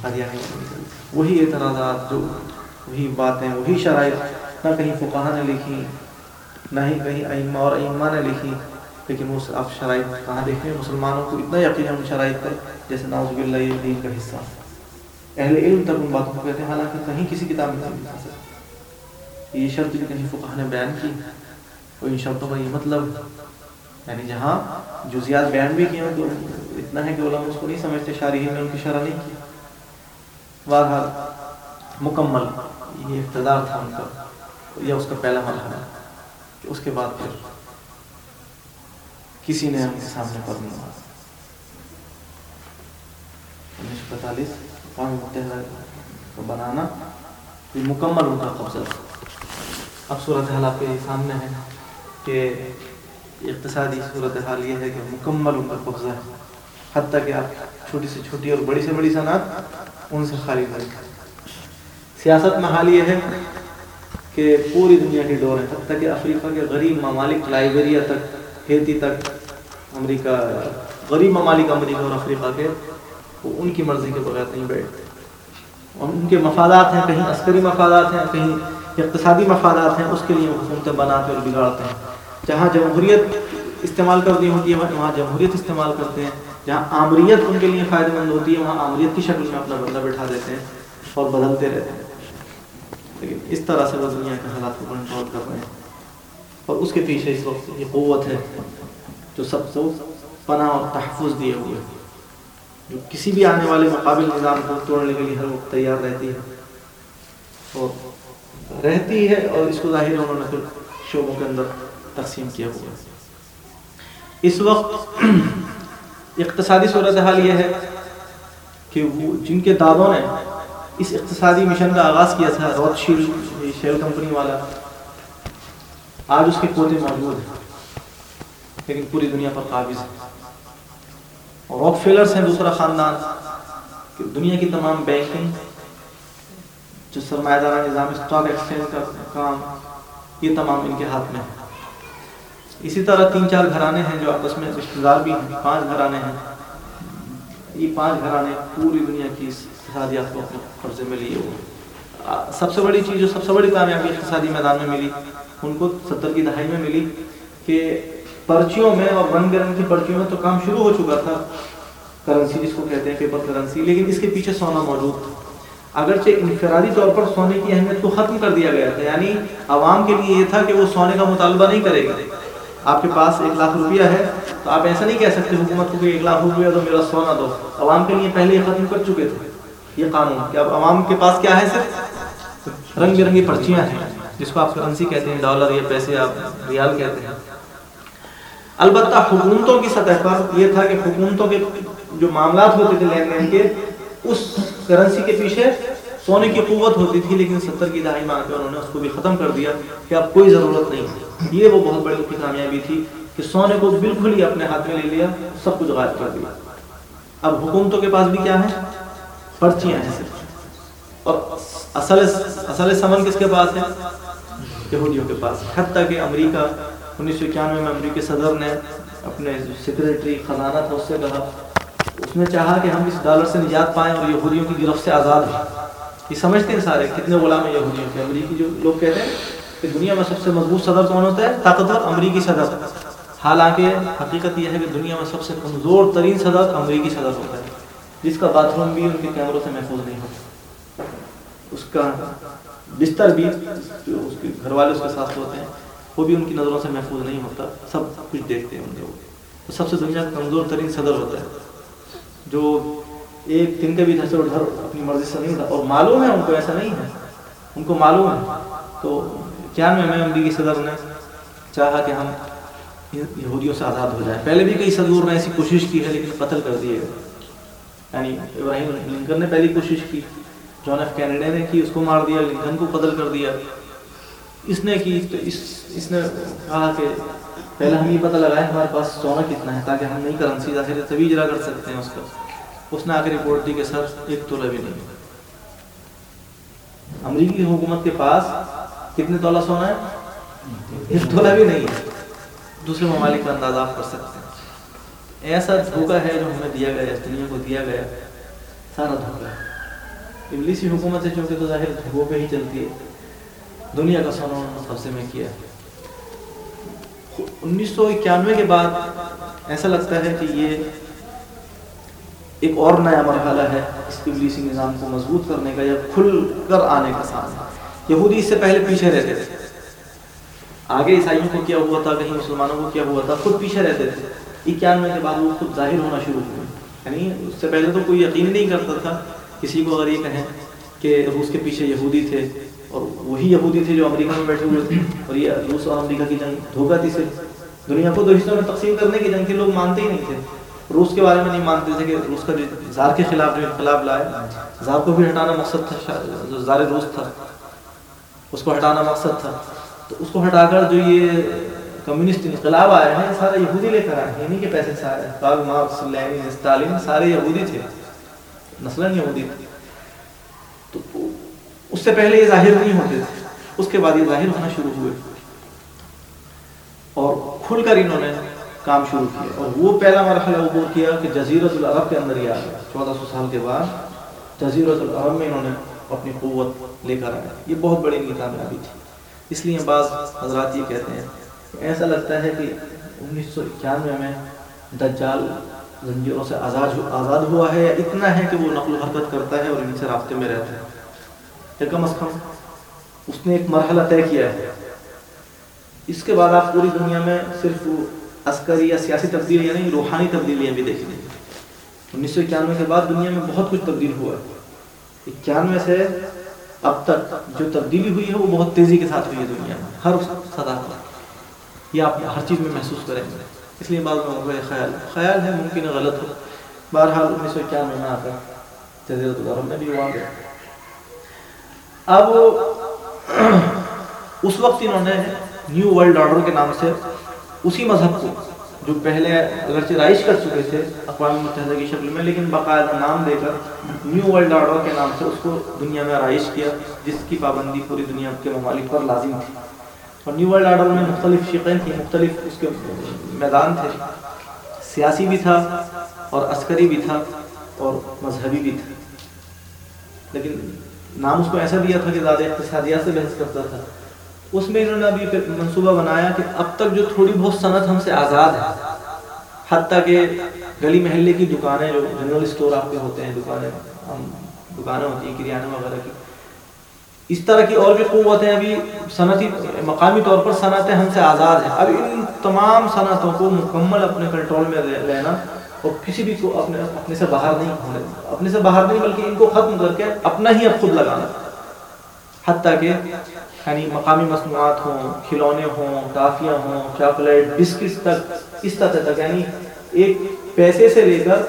قادیانی وہی اعتراضات جو، وہی باتیں، وہی شرائط۔ نہ کہیں فقہ نے لکھی نہ ہی کہیں ائمہ اور ائمہ نے لکھی لیکن وہ اب شرائط کہاں دیکھیں مسلمانوں کو اتنا یقین ہے ان شرائط پر، جیسے ناؤز باللہ یہ دین کا حصہ۔ اہل علم تک ان باتوں کو کہتے ہیں، حالانکہ کہیں کسی کتاب میں نہیں سکتا۔ یہ شرط بھی کہیں فقہ نے بیان کی تو ان شرطوں کا یہ مطلب یعنی جہاں جزیات بیان بھی کیے ہیں، تو اتنا ہے کہ علماء اس کو نہیں سمجھتے، شارحین نے ان کی شرح نہیں کی۔ بہرحال، مکمل یہ اقتدار تھا ان کا یہ اس کا پہلا مرحلہ۔ اس کے بعد پھر کسی نے ان کے سامنے پر نہیں مارا انیس سو پینتالیس اقوام متحدہ کو بنانا، یہ مکمل ان کا قبضہ۔ اب صورت حال آپ کے سامنے ہے کہ اقتصادی صورت حال یہ ہے کہ مکمل ان کا قبضہ ہے۔ حتیٰ کہ آپ چھوٹی سے چھوٹی اور بڑی سے بڑی صنعت ان سے خالی نہیں سیاست میں حال یہ ہے کہ پوری دنیا کی ڈور ہے حتیٰ کہ افریقہ کے غریب ممالک، لائبیریا تک، ہیتی تک، امریکہ، غریب ممالک امریکہ اور افریقہ کے، وہ ان کی مرضی کے بغیر نہیں بیٹھتے۔ اور ان کے مفادات ہیں، کہیں عسکری مفادات ہیں، کہیں اقتصادی مفادات ہیں، اس کے لیے حکومتیں بناتے اور بگاڑتے ہیں۔ جہاں جمہوریت استعمال کر دی ہوتی ہے، وہاں جمہوریت استعمال کرتے ہیں۔ جہاں آمریت ان کے لیے فائدہ مند ہوتی ہے، وہاں آمریت کی شکل میں اپنا بندہ بٹھا دیتے ہیں اور بدلتے رہتے ہیں۔ لیکن اس طرح سے وہ دنیا کے حالات کو کنٹرول کر رہے ہیں۔ اور اس کے پیچھے اس وقت یہ قوت ہے جو سب کو پناہ اور تحفظ دیے ہوئے جو کسی بھی آنے والے مقابل نظام کو توڑنے کے لیے ہر وقت تیار رہتی ہے۔ اور رہتی ہے اور اس کو ظاہر انہوں نے پھر شعبوں کے اندر تقسیم کیا ہوا اس وقت اقتصادی صورتحال یہ ہے کہ وہ جن کے دادوں نے اس اقتصادی مشن کا آغاز کیا تھا روت شیل شیل کمپنی والا۔ آج اس کے پودے موجود ہیں، لیکن پوری دنیا پر قابض ہے اور راک فیلرز ہیں دوسرا خاندان، کہ دنیا کی تمام بینکنگ جو سرمایہ دارہ نظام اسٹاک ایکسچینج کا کام، یہ تمام ان کے ہاتھ میں ہے اسی طرح تین چار گھرانے ہیں جو آپس میں رشتے دار بھی ہیں، پانچ گھرانے ہیں۔ یہ پانچ گھرانے پوری دنیا کی اقتصادیات کو اپنے قبضے میں لیے ہوئے۔ سب سے بڑی چیز جو سب سے بڑی کامیابی اقتصادی میدان میں ملی، ان کو ستر کی دہائی میں ملی کہ پرچیوں میں اور رنگ برنگ کی پرچیوں میں تو کام شروع ہو چکا تھا، کرنسی جس کو کہتے ہیں، پیپر کرنسی، لیکن اس کے پیچھے سونا موجود۔ تھا اگرچہ انفرادی طور پر سونے کی اہمیت کو ختم کر دیا گیا تھا یعنی عوام کے لیے یہ تھا کہ وہ سونے کا مطالبہ نہیں کرے گا۔ آپ کے پاس ایک لاکھ روپیہ ہے، تو آپ ایسا نہیں کہہ سکتے حکومت کو کہ ایک لاکھ روپیہ تو میرا سونا دو۔ عوام کے لیے پہلے یہ ختم کر چکے تھے۔ یہ قانون کہ اب عوام کے پاس کیا ہے صرف؟ رنگ برنگی پرچیاں ہیں، جس کو آپ کرنسی کہتے ہیں ڈالر یا پیسے آپ ریال کہتے ہیں۔ البتہ حکومتوں کی سطح پر یہ تھا کہ حکومتوں کے جو معاملات ہوتے تھے لین دین کے، اس کرنسی کے پیچھے سونے کی قوت ہوتی تھی، لیکن ستر کی دہائی مان کے انہوں نے اس کو بھی ختم کر دیا کہ اب کوئی ضرورت نہیں۔ ہے یہ وہ بہت بڑی ان کی کامیابی تھی کہ سونے کو بالکل ہی اپنے ہاتھ میں لے لیا، سب کچھ غائب کر دیا۔ اب حکومتوں کے پاس بھی کیا ہے؟ پرچیاں ہیں صرف۔ اور اصل اصل سمن کس کے پاس ہے؟ یہودیوں کے پاس۔ حتیٰ کہ امریکہ انیس سو اکیانوے میں امریکی صدر نے اپنے سیکریٹری خزانہ تھا، اس سے کہا، اس نے چاہا کہ ہم اس ڈالر سے نجات پائیں اور یہودیوں کی گرفت سے آزاد ہیں یہ سمجھتے ہیں سارے کتنے غلام ہیں یہودیوں کے۔ امریکی جو لوگ کہتے ہیں کہ دنیا میں سب سے مضبوط صدر کون ہوتا ہے؟ طاقتور امریکی صدر۔ حالانکہ حقیقت یہ ہے کہ دنیا میں سب سے کمزور ترین صدر امریکی صدر ہوتا ہے۔ جس کا باتھ روم بھی ان کے کیمروں سے محفوظ نہیں ہوتا۔ اس کا بستر بھی جو اس کے گھر والے اس کے ساتھ ہوتے ہیں، وہ بھی ان کی نظروں سے محفوظ نہیں ہوتا۔ سب کچھ دیکھتے ہیں ان لوگ۔ سب سے دنیا کا کمزور ترین صدر ہوتا ہے۔ جو ایک دن کے بھی ادھر سے ادھر اپنی مرضی سے نہیں تھا اور معلوم ہے ان کو ایسا نہیں ہے۔ ان کو معلوم ہے۔ تو اکیانوے میں امریکی صدر نے چاہا کہ ہم یہودیوں سے آزاد ہو جائیں۔ پہلے بھی کئی صدور نے ایسی کوشش کی ہے، لیکن قتل کر دیے۔ گئے یعنی ابراہیم لنکن نے پہلی کوشش کی، جان ایف کینیڈا نے کی اس کو مار دیا، لنکن کو قتل کر دیا۔ اس نے کی، تو اس اس نے کہا کہ پہلے ہم یہ پتہ لگائیں ہمارے پاس سونا کتنا ہے، تاکہ ہم نئی کرنسی ظاہر تبھی اجرا کر سکتے ہیں اس کا۔ اس نے آ کے رپورٹ دی کہ سر، ایک تولہ بھی نہیں امریکی حکومت کے پاس کتنے تولہ سونا ہے؟ ایک تولہ بھی نہیں ہے۔ دوسرے ممالک کا اندازہ آپ کر سکتے ہیں۔ ایسا دھوکہ ہے جو ہمیں دیا گیا اس دنیا کو دیا گیا سارا دھوکہ ہے حکومت سے چونکہ تو ظاہر دھوکوں پہ ہی چلتی ہے۔ دنیا کا سونا قبضے میں کیا۔ انیس سو اکیانوے کے بعد ایسا لگتا ہے کہ یہ ایک اور نیا مرحلہ ہے اس انگلشی نظام کو مضبوط کرنے کا یا کھل کر آنے کا سامنا یہودی اس سے پہلے پیچھے رہتے تھے۔ آگے عیسائیوں کو کیا ہوا تھا؟ کہیں مسلمانوں کو کیا ہوا تھا؟ خود پیچھے رہتے تھے۔ اکیانوے کے بعد وہ خود ظاہر ہونا شروع ہوئے۔ یعنی اس سے پہلے تو کوئی یقین نہیں کرتا تھا کسی کو اگر یہ کہیں کہ روس کے پیچھے یہودی تھے اور وہی یہودی تھے جو امریکہ میں بیٹھے ہوئے تھے اور یہ روس اور امریکہ کی جنگ دھوکہ تھی صرف۔ دنیا کو دو حصوں میں تقسیم کرنے کی جنگ کے لوگ مانتے ہی نہیں تھے۔ روس کے بارے میں نہیں مانتے تھے کہ روس کا جو زار کے خلاف جو انقلاب لائے زار کو بھی ہٹانا مقصد تھا، جو زار روس تھا، اس کو ہٹانا مقصد تھا۔ تو اس کو ہٹا کر جو یہ کمیونسٹ انقلاب آئے ہیں، سارے یہودی لے کر آئے ہیں انہیں کے پیسے سارے کارل مارکس لینن اسٹالن، سارے یہودی تھے۔ نسلاً یہودی۔ تھے تو اس سے پہلے یہ ظاہر نہیں ہوتے تھے۔ اس کے بعد یہ ظاہر ہونا شروع ہوئے۔ اور کھل کر انہوں نے کام شروع کیا۔ اور وہ پہلا مرحلہ عبور کیا کہ جزیرت العرب کے اندر ہی آ گیا۔ چودہ سو سال کے بعد جزیرت العرب میں انہوں نے اپنی قوت لے کر آیا۔ یہ بہت بڑی کامیابی تھی۔ اس لیے بعض حضرات یہ کہتے ہیں ایسا لگتا ہے کہ انیس سو اکیانوے میں دجال زنجیروں سے آزاد آزاد ہوا ہے یا اتنا ہے کہ وہ نقل و حرکت کرتا ہے اور ان سے رابطے میں رہتا ہے؟ یا کم از کم اس نے ایک مرحلہ طے کیا ہے۔ اس کے بعد آپ پوری دنیا میں صرف عسکری یا سیاسی تبدیلیاں نہیں روحانی تبدیلیاں بھی دیکھ لیں انیس سو اکیانوے کے بعد دنیا میں بہت کچھ تبدیل ہوا ہے۔ اکیانوے سے اب تک جو تبدیلی ہوئی ہے وہ بہت تیزی کے ساتھ ہوئی ہے دنیا میں۔ ہر سطح پر یہ آپ ہر چیز میں محسوس کریں۔ گے اس لیے بعض لوگوں کا خیال خیال ہے ممکن ہے غلط ہو۔ بہرحال انیس سو اکیانوے میں آ کر جزیرت العرب میں بھی ہوا گیا اب اس وقت انہوں نے نیو ورلڈ آرڈر کے نام سے اسی مذہب کو، جو پہلے اگرچہ رائش کر چکے تھے اقوام متحدہ کی شکل میں، لیکن باقاعدہ نام دے کر نیو ورلڈ آرڈر کے نام سے اس کو دنیا میں رائش کیا، جس کی پابندی پوری دنیا کے ممالک پر لازم تھی۔ اور نیو ورلڈ آرڈر میں مختلف شقیں تھیں، مختلف اس کے میدان تھے۔ سیاسی بھی تھا اور عسکری بھی تھا اور مذہبی بھی تھا۔ لیکن نام اس کو ایسا دیا تھا کہ زیادہ اقتصادیات سے بحث کرتا تھا۔ اس میں انہوں نے ابھی منصوبہ بنایا کہ اب تک جو تھوڑی بہت صنعت ہم سے آزاد ہے، حتیٰ کہ گلی محلے کی دکانیں جو جنرل اسٹور آپ کے ہوتے ہیں، دکانیں ہم، دکانیں ہوتی ہیں، کریانہ وغیرہ کی اس طرح کی اور بھی قوتیں ابھی صنعتی مقامی طور پر صنعتیں ہم سے آزاد ہیں۔ اب ان تمام صنعتوں کو مکمل اپنے کنٹرول میں لینا اور کسی بھی کو اپنے اپنے سے باہر نہیں ہونے اپنے سے باہر نہیں، بلکہ ان کو ختم کر کے اپنا ہی اب خود لگانا۔ حتیٰ کہ یعنی مقامی مصنوعات ہوں، کھلونے ہوں، ٹافیاں ہوں، چاکلیٹ بسکٹ تک، اس طرح تک۔ یعنی ایک پیسے سے لے کر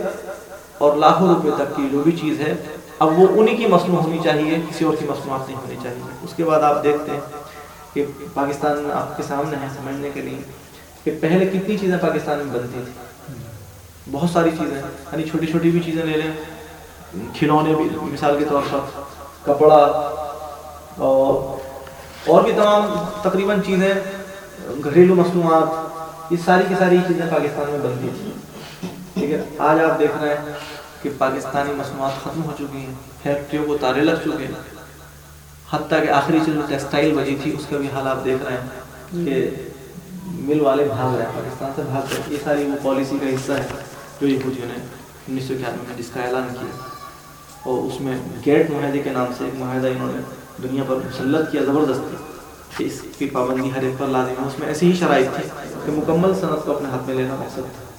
اور لاکھوں روپے تک کی جو بھی چیز ہے اب وہ انہی کی مصنوع ہونی چاہیے، کسی اور کی مصنوعات نہیں ہونی چاہیے۔ اس کے بعد آپ دیکھتے ہیں کہ پاکستان آپ کے سامنے ہے سمجھنے کے لیے کہ پہلے کتنی چیزیں پاکستان میں بنتی تھیں۔ بہت ساری چیزیں یعنی چھوٹی چھوٹی بھی چیزیں لے لیں۔ کھلونے بھی، مثال کے طور پر کپڑا اور اور بھی تمام تقریباً چیزیں، گھریلو مصنوعات، یہ ساری کی ساری چیزیں پاکستان میں بنتی تھیں ٹھیک ہے، آج آپ دیکھ رہے ہیں کہ پاکستانی مصنوعات ختم ہو چکی ہیں، فیکٹریوں کو تارے لگ چکے ہیں۔ حتیٰ کہ آخری چیز جو ٹیکسٹائل بجی تھی، اس کا بھی حال آپ دیکھ رہے ہیں کہ مل والے بھاگ رہے ہیں، پاکستان سے بھاگ رہے ہیں۔ یہ ساری وہ پالیسی کا حصہ ہے جو یہودیوں نے انیس سو اکیانوے میں جس کا اعلان کیا۔ اور اس میں گیٹ معاہدے کے نام سے ایک معاہدہ انہوں نے دنیا پر مسلط کیا زبردستی کہ اس کی پابندی ہر ایک پر لازم ہے۔ اس میں ایسی ہی شرائط تھی کہ مکمل صنعت کو اپنے ہاتھ میں لینا مقصد تھا۔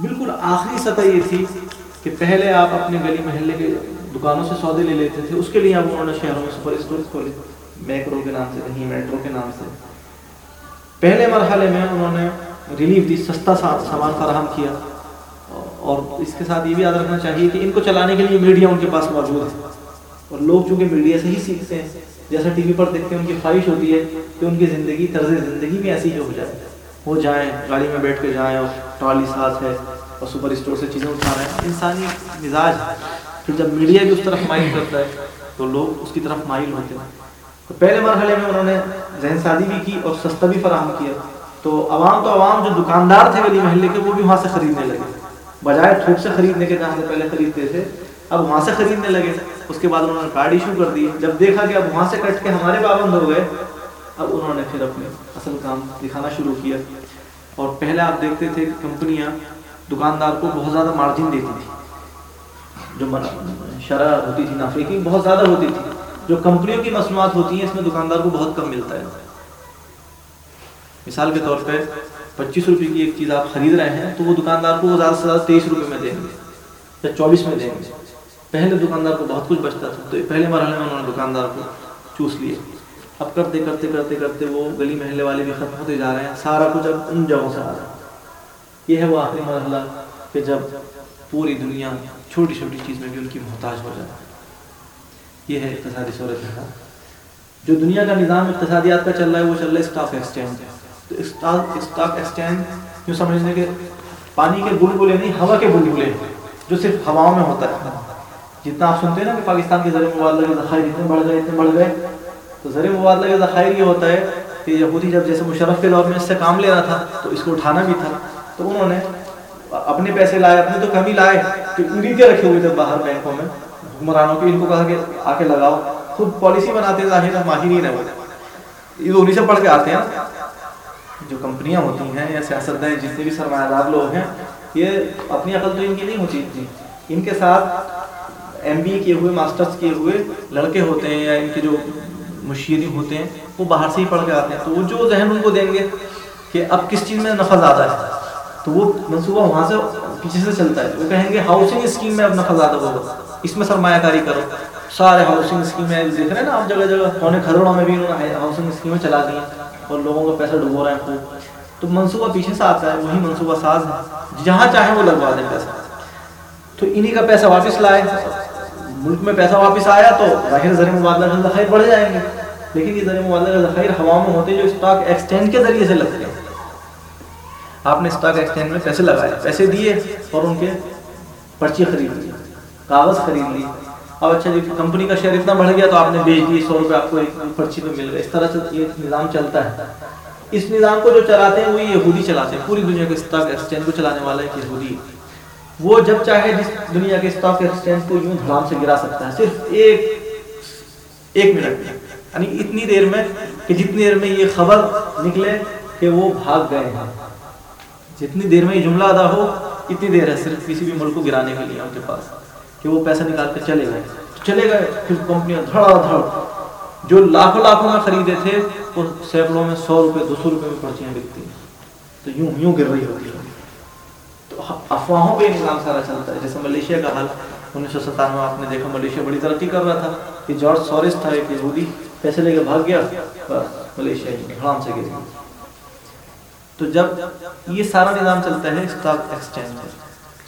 بالکل آخری سطح یہ تھی کہ پہلے آپ اپنے گلی محلے کے دکانوں سے سودے لے لیتے تھے، اس کے لیے اب انہوں نے شہروں میں سپر اسٹور کھولے میکرو کے نام سے کہیں، میٹرو کے نام سے۔ پہلے مرحلے میں انہوں نے ریلیف دی، سستا سامان فراہم کیا۔ اور اس کے ساتھ یہ بھی یاد رکھنا چاہیے کہ ان کو چلانے کے لیے میڈیا ان کے پاس موجود ہے۔ اور لوگ چونکہ میڈیا سے ہی سیکھتے ہیں، جیسا ٹی وی پر دیکھتے ہیں، ان کی خواہش ہوتی ہے کہ ان کی زندگی، طرز زندگی بھی ایسی ہی ہو جائے۔ وہ جائیں، گاڑی میں بیٹھ کے جائیں اور ٹرالی ساتھ ہے اور سپر اسٹور سے چیزیں اٹھا رہے ہیں۔ انسانی مزاج۔ پھر جب میڈیا بھی اس طرف مائل کرتا ہے، تو لوگ اس کی طرف مائل ہوتے ہیں۔ تو پہلے مرحلے میں انہوں نے ذہن سازی بھی کی اور سستا بھی فراہم کیا۔ تو عوام تو عوام جو دکاندار تھے گلی محلے کے، وہ بھی وہاں سے خریدنے لگے۔ بجائے تھوک سے خریدنے کے، جہاں سے پہلے خریدتے تھے، اب وہاں سے خریدنے لگے۔ اس کے بعد انہوں نے کارڈ ایشو کر دی۔ جب دیکھا کہ اب وہاں سے کٹ کے ہمارے پابند ہو گئے اب انہوں نے پھر اپنے اصل کام دکھانا شروع کیا اور پہلے آپ دیکھتے تھے کہ کمپنیاں دکاندار کو بہت زیادہ مارجن دیتی تھی جو شرح ہوتی تھی نافے کی بہت زیادہ ہوتی تھی۔ جو کمپنیوں کی مصنوعات ہوتی ہیں، اس میں دکاندار کو بہت کم ملتا ہے۔ مثال کے طور پہ پچیس روپے کی ایک چیز آپ خرید رہے ہیں، تو وہ دکاندار کو وہ زیادہ سے زیادہ تیئیس روپے میں دیں گے یا چوبیس میں دیں گے۔ پہلے دکاندار کو بہت کچھ بچتا تھا، تو پہلے مرحلے میں انہوں نے دکاندار کو چوس لیے اب کرتے کرتے کرتے کرتے وہ گلی محلے والے بھی ختم ہوتے جا رہے ہیں، سارا کچھ اب ان جگہوں سے آ رہا ہے۔ یہ ہے وہ آخری مرحلہ کہ جب پوری دنیا چھوٹی چھوٹی چیز میں بھی ان کی محتاج ہو جائے۔ یہ ہے اقتصادی صورت حال۔ جو دنیا کا نظام اقتصادیات کا چل رہا ہے، وہ چل رہا ہے اسٹاک ایکسچینج تو اسٹاک ایکسچینج یوں سمجھنے کے پانی کے بل بلے نہیں، ہوا کے بل بلے جو صرف ہواؤں میں ہوتا ہے۔ جتنا آپ سنتے ہیں نا کہ پاکستان کے زر مبادلہ کے ذخائر اتنے بڑھ گئے، اتنے بڑھ گئے۔ تو زر مبادلہ کے ذخائر یہ ہوتا ہے کہ یہودی جب جیسے مشرف کے دور میں اس سے کام لینا تھا، تو اس کو اٹھانا بھی تھا۔ تو انہوں نے اپنے پیسے لائے، اپنے تو کم ہی لائے کہ امیدیں رکھے ہوئے تھے باہر بینکوں میں؟ حکمرانوں کے ان کو کہا کہ آ کے لگاؤ۔ خود پالیسی بناتے ظاہر ہے ماہرین ہے وہ۔ یہ انہیں سے پڑھ کے آتے ہیں۔ جو کمپنیاں ہوتی ہیں یا سیاست دیں جتنے بھی سرمایہ دار لوگ ہیں، یہ اپنی عقل تو ان کی نہیں ہوتی۔ تھی ان کے ساتھ ایم بی اے کیے ہوئے ماسٹرز کیے ہوئے لڑکے ہوتے ہیں یا ان کے جو مشیریں ہوتے ہیں، وہ باہر سے ہی پڑھ کے آتے ہیں۔ تو وہ جو ذہن ان کو دیں گے کہ اب کس چیز میں نفع زیادہ ہے، تو وہ منصوبہ وہاں سے پیچھے سے چلتا ہے۔ وہ کہیں گے ہاؤسنگ اسکیم میں اپنا زیادہ ہوگا۔ اس میں سرمایہ کاری کرو۔ سارے ہاؤسنگ اسکیمیں دیکھ رہے ہیں نا آپ جگہ جگہ پونے کروڑوں میں بھی انہوں نے ہاؤسنگ اسکیمیں چلا دی ہیں اور لوگوں کا پیسہ ڈبو رہے ہیں خوب۔ تو منصوبہ پیچھے سے آتا ہے، وہی منصوبہ ساز ہے۔ جہاں چاہیں وہ لگوا دیں پیسہ۔ تو انہی کا پیسہ واپس لائے۔ ملک میں پیسہ واپس آیا تو ظاہر ذریعہ مبادلہ کا ذخائر بڑھ جائیں گے۔ لیکن یہ ذریعہ مبادلہ کا ذخائر ہوا میں ہوتے جو اسٹاک ایکسچینج کے ذریعے سے لگتے ہیں۔ آپ نے اسٹاک ایکسچینج میں پیسے لگائے، پیسے دیے اور ان کے پرچی خرید لی کاغذ خرید لی اب اچھا جی کمپنی کا شیئر اتنا بڑھ گیا تو آپ نے بیچ دی سو روپے آپ کو ایک پرچی پہ مل گیا اس طرح سے یہ نظام چلتا ہے۔ اس نظام کو جو چلاتے ہیں وہ یہودی چلاتے ہیں۔ پوری دنیا کے اسٹاک ایکسچینج کو چلانے والا ایک یہودی۔ وہ جب چاہے جس دنیا کے اسٹاک ایکسچینج کو یوں دھڑام سے گرا سکتا ہے، صرف ایک ایک منٹ۔ میں یعنی اتنی دیر میں کہ جتنی دیر میں یہ خبر نکلے کہ وہ بھاگ گئے ہیں۔ جتنی دیر میں یہ جملہ ادا ہو، اتنی دیر ہے صرف کسی بھی ملک کو گرانے کے لیے ان کے پاس کہ وہ پیسہ نکال کے چلے گئے۔ چلے گئے۔ پھر کمپنیاں دھڑا دھڑ۔ جو لاکھوں لاکھوں میں خریدے تھے، وہ سینکڑوں میں سو روپے، دو سو روپے میں پرچیاں بکتی ہیں۔ تو یوں یوں گر رہی ہوتی ہے۔ افواہوں پہ نظام سارا چلتا ہے جیسے ملیشیا کا حال انیس سو ستانوے آپ نے دیکھا، ملیشیا بڑی ترقی کر رہا تھا کہ جارج سورس تھا، ایک یہودی پیسے لے کے بھاگ گیا ملیشیا دھڑام سے گیا تو جب یہ سارا نظام چلتا ہے اسٹاک ایکسچینج میں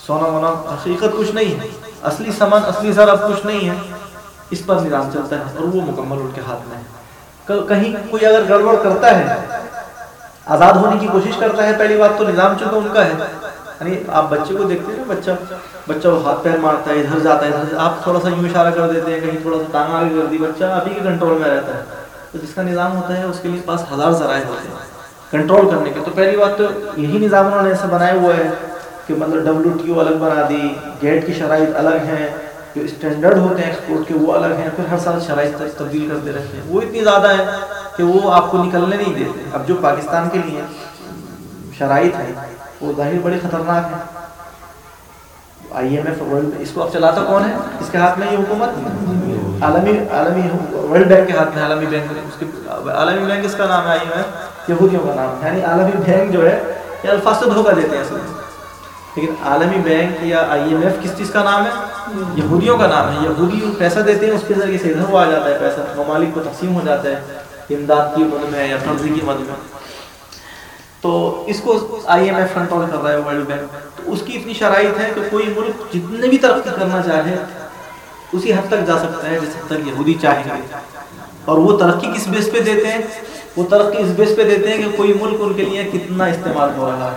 سونا وونا حقیقت کچھ نہیں ہے۔ اصلی سامان، اصلی ضرب کچھ نہیں ہے۔ اس پر نظام چلتا ہے اور وہ مکمل ان کے ہاتھ میں ہے۔ کہیں کوئی اگر گڑبڑ کرتا ہے، آزاد ہونے کی کوشش کرتا ہے، پہلی بات تو نظام چونکہ ان کا ہے۔ یعنی آپ بچے کو دیکھتے ہیں نا، بچہ بچہ وہ ہاتھ پیر مارتا ہے، ادھر جاتا ہے، ادھر آپ تھوڑا سا یوں اشارہ کر دیتے ہیں، کہیں تھوڑا سا ٹانگ آگے کر دی، بچہ آپ ہی کے کنٹرول میں رہتا ہے۔ تو جس کا نظام ہوتا ہے، اس کے لیے پاس ہزار ذرائع ہوتے ہیں کنٹرول کرنے کے۔ تو پہلی بات تو یہی نظام انہوں نے ایسا بنایا ہوا ہے کہ مطلب ڈبلو ٹی او الگ بنا دی گیٹ کی شرائط الگ ہیں، جو اسٹینڈرڈ ہوتے ہیں ایکسپورٹ کے وہ الگ ہیں، پھر ہر سال شرائط تبدیل کرتے رہتے ہیں۔ وہ اتنی زیادہ ہے کہ وہ آپ کو نکلنے نہیں دیتے۔ اب جو پاکستان کے لیے شرائط ہیں وہ ظاہر بڑے خطرناک ہیں آئی ایم ایف ورلڈ اس کو اب چلاتا کون ہے؟ اس کے ہاتھ میں یہ حکومت؟ عالمی عالمی ورلڈ بینک کے ہاتھ میں، عالمی بینک اس کے عالمی بینک اس کا نام ہے، آئی ایم ایف۔ یہودیوں کا نام ہے یعنی عالمی بینک جو ہے، یہ الفاظ سے دھوکہ دیتے ہیں اصل میں لیکن عالمی بینک یا آئی ایم ایف کس چیز کا نام ہے؟ یہودیوں کا نام ہے۔ یہودی پیسہ دیتے ہیں، اس کے ذریعے سے ادھر وہ آ جاتا ہے پیسہ۔ ممالک کو تقسیم ہو جاتا ہے۔ امداد کی مد میں یا قرضی کی مد میں۔ تو اس کو آئی ایم ایف کنٹرول کر رہا ہے ورلڈ بینک؟ تو اس کی اتنی شرائط ہے کہ کوئی ملک جتنے بھی ترقی کرنا چاہے، اسی حد تک جا سکتا ہے جس حد تک یہودی چاہیں گے۔ اور وہ ترقی کس بیس پہ دیتے ہیں؟ وہ ترقی اس بیس پہ دیتے ہیں کہ کوئی ملک ان کے لیے کتنا استعمال ہو رہا ہے۔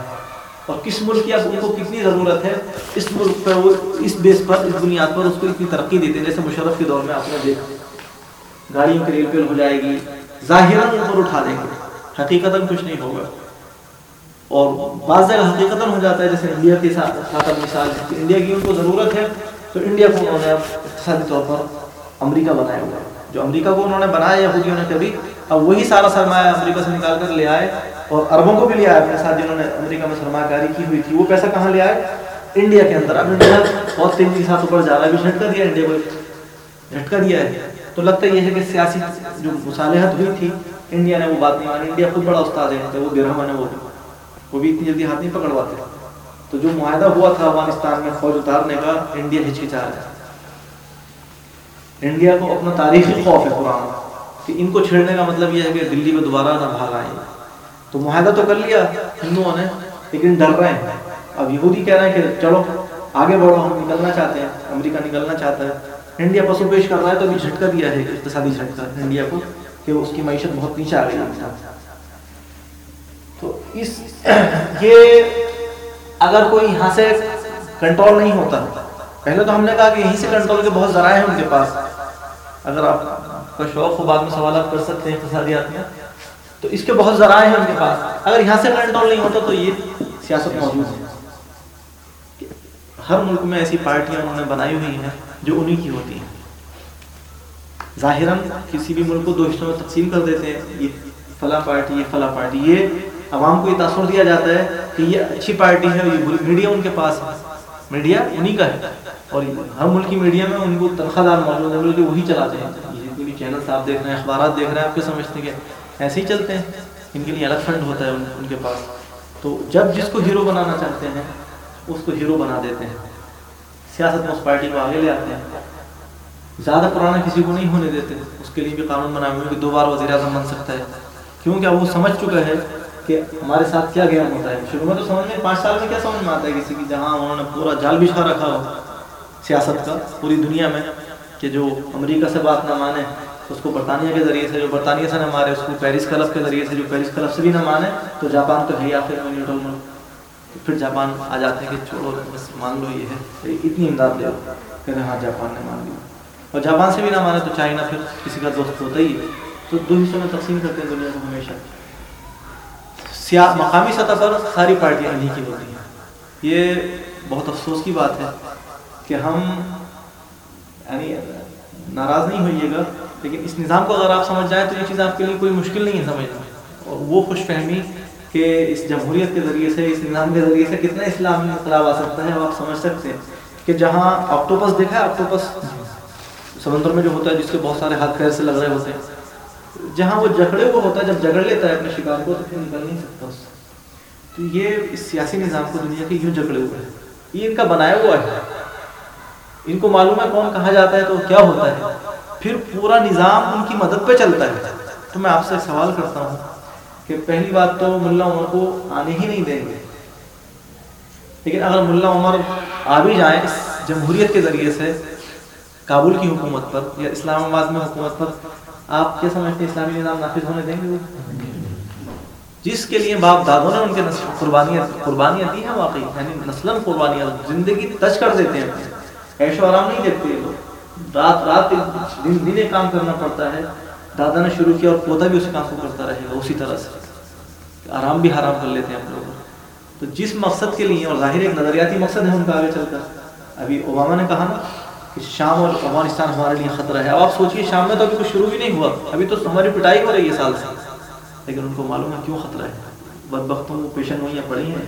اور کس ملک کی اب ان کو کتنی ضرورت ہے؟ اس ملک پر وہ اس بیس پر، اس بنیاد پر اس کو اتنی ترقی دیتے ہیں، جیسے مشرف کے دور میں آپ نے دیکھا۔ گاڑیوں کی ریل پیل ہو جائے گی، ظاہراً اوپر اٹھا دیں گے۔ حقیقت کچھ نہیں ہوگا۔ اور بعض جگہ حقیقت ہو جاتا ہے، جیسے انڈیا کے ساتھ مثال انڈیا کی ان کو ضرورت ہے، تو انڈیا کو انہوں نے اب اقتصادی طور پر امریکہ بنایا ہوا ہے۔ جو امریکہ کو انہوں نے بنایا، یہودیوں نے کبھی، اب وہی سارا سرمایہ امریکہ سے نکال کر لے آئے اور عربوں کو بھی لے آئے، اپنے ساتھ جنہوں نے امریکہ میں سرمایہ کاری کی ہوئی تھی، وہ پیسہ کہاں لے آئے؟ انڈیا کے اندر۔ اب انڈیا بہت تیزی کے ساتھ اوپر جا رہا ہے بھی جھٹکا دیا انڈیا کو، جھٹکا دیا ہے۔ تو لگتا یہ ہے کہ سیاسی جو مصالحت ہوئی تھی، انڈیا نے وہ بات نہیں مانی، انڈیا خود بڑا استاد ہے، وہ برہمن ہے، وہ وہ بھی اتنی جلدی ہاتھ نہیں پکڑواتے۔ تو جو معاہدہ ہوا تھا افغانستان میں فوج اتارنے کا، انڈیا ہچکچا رہا انڈیا کو اپنا تاریخی خوف ہے قرآن کہ ان کو چھیڑنے کا مطلب یہ ہے کہ دلی میں دوبارہ نہ بھاگ آئیں۔ تو معاہدہ تو کر لیا ہندوؤں نے، لیکن ڈر رہے ہیں۔ اب یہودی کہہ رہے ہیں کہ چلو، آگے بڑھو، ہم نکلنا چاہتے ہیں، امریکہ نکلنا چاہتا ہے۔ انڈیا پسو پیش کر رہا ہے تو ابھی جھٹکا دیا ہے اقتصادی جھٹکا۔ انڈیا کو، کہ اس کی معیشت بہت نیچے آ گئی اس یہ اگر کوئی یہاں سے کنٹرول نہیں ہوتا، پہلے تو ہم نے کہا کہ یہیں سے کنٹرول کے بہت ذرائع ہیں ان کے پاس۔ اگر آپ کا شوق ہو بعد میں سوالات کر سکتے ہیں اقتصادیات میں، تو اس کے بہت ذرائع ہیں ان کے پاس۔ اگر یہاں سے کنٹرول نہیں ہوتا تو یہ سیاست موجود ہے۔ ہر ملک میں ایسی پارٹیاں انہوں نے بنائی ہوئی ہیں جو انہی کی ہوتی ہیں۔ ظاہراً کسی بھی ملک کو دو حصوں میں تقسیم کر دیتے ہیں۔ یہ فلاں پارٹی، یہ فلاں پارٹی۔ یہ عوام کو یہ تاثر دیا جاتا ہے کہ یہ اچھی پارٹی ہے یہ میڈیا ان کے پاس ہے۔ میڈیا انہی کا ہے۔ اور ہر ملک کی میڈیا میں ان کو تنخواہ دار موجود ہیں بلکہ وہی چلاتے ہیں۔ جتنے بھی چینلس آپ دیکھ رہے ہیں، اخبارات دیکھ رہے ہیں، آپ کے سمجھتے ہیں کہ ایسے ہی چلتے ہیں۔ ان کے لیے الگ فنڈ ہوتا ہے ان کے پاس۔ تو جب جس کو ہیرو بنانا چاہتے ہیں، اس کو ہیرو بنا دیتے ہیں۔ سیاست میں اس پارٹی کو آگے لے آتے ہیں۔ زیادہ پرانا کسی کو نہیں ہونے دیتے۔ اس کے لیے بھی قانون بنا ہوئے کہ دو بار وزیر اعظم بن سکتا ہے۔ کیونکہ اب وہ سمجھ چکا ہے کہ ہمارے ساتھ کیا گیم ہوتا ہے؟ شروع میں تو سمجھ میں پانچ سال میں کیا سمجھ میں آتا ہے کسی کی؟ جہاں انہوں نے پورا جال بچھا رکھا ہو، سیاست کا، پوری دنیا میں، کہ جو امریکہ سے بات نہ مانے، اس کو برطانیہ کے ذریعے سے، جو برطانیہ سے نہ مارے، اس کو پیرس کلب کے ذریعے سے، جو پیرس کلب سے بھی نہ مانے، تو جاپان تو ہے ہی آخر میں نیوٹرل ملک۔ پھر جاپان آ جاتے ہیں کہ چھوڑو، بس مان لو یہ ہے۔ اتنی امداد دے کہ ہاں جاپان نے مان لیا۔ اور جاپان سے بھی نہ مانے تو چائنا پھر کسی کا دوست ہوتا ہی ہے۔ تو دو حصوں میں تقسیم کرتے ہیں دنیا کو ہمیشہ۔ مقامی سطح پر ساری پارٹیاں انہیں کی ہوتی ہیں۔ یہ بہت افسوس کی بات ہے کہ ہم یعنی ناراض نہیں ہوئیے گا، لیکن اس نظام کو اگر آپ سمجھ جائیں تو یہ چیز آپ کے لیے کوئی مشکل نہیں ہے سمجھنا۔ اور وہ خوش فہمی کہ اس جمہوریت کے ذریعے سے، اس نظام کے ذریعے سے کتنا اسلامی انقلاب آ سکتا ہے، وہ آپ سمجھ سکتے ہیں۔ کہ جہاں آکٹوپس دیکھا ہے آکٹوپس سمندر میں جو ہوتا ہے، جس کے بہت سارے ہاتھ پیر سے لگ رہے ہوتے ہیں۔ جہاں وہ جھگڑے کو ہوتا ہے، جب جھگڑ لیتا ہے اپنے شکار کو تو پھر نکل نہیں سکتا اس سے۔ تو یہ اس سیاسی نظام کو دنیا کے یوں جھگڑے ہوئے ہیں۔ یہ ان کا بنایا ہوا ہے۔ ان کو معلوم ہے کون کہا جاتا ہے تو کیا ہوتا ہے۔ پھر پورا نظام ان کی مدد پہ چلتا ہے۔ تو میں آپ سے سوال کرتا ہوں کہ پہلی بات تو ملا عمر کو آنے ہی نہیں دیں گے۔ لیکن اگر ملا عمر آ بھی جائیں اس جمہوریت کے ذریعے سے، کابل کی حکومت پر یا اسلام آباد میں حکومت پر آپ کیا سمجھتے ہیں اسلامی نظام نافذ ہونے دیں گے؟ وہ جس کے لیے باپ دادوں نے ان کے قربانیاں قربانیاں دی ہیں واقعی یعنی نسل قربانیاں زندگی ٹچ کر دیتے ہیں۔ ایش و آرام نہیں دیکھتے لوگ۔ رات رات دن دن کام کرنا پڑتا ہے۔ دادا نے شروع کیا اور پوتا بھی اسی کام کو کرتا رہے گا، اسی طرح سے۔ آرام بھی حرام کر لیتے ہیں ہم لوگ۔ تو جس مقصد کے لیے اور ظاہر ایک نظریاتی مقصد ہے ان کا آگے چل کر۔ ابھی اوباما نے کہا نا شام اور افغانستان ہمارے لیے خطرہ ہے۔ اب آپ سوچیے شام میں تو ابھی کچھ شروع بھی نہیں ہوا۔ ابھی تو ہماری پٹائی ہو رہی ہے سال سے۔ لیکن ان کو معلوم ہے کیوں خطرہ ہے۔ بد بختوں کو پیشن ہوئیاں پڑی ہیں۔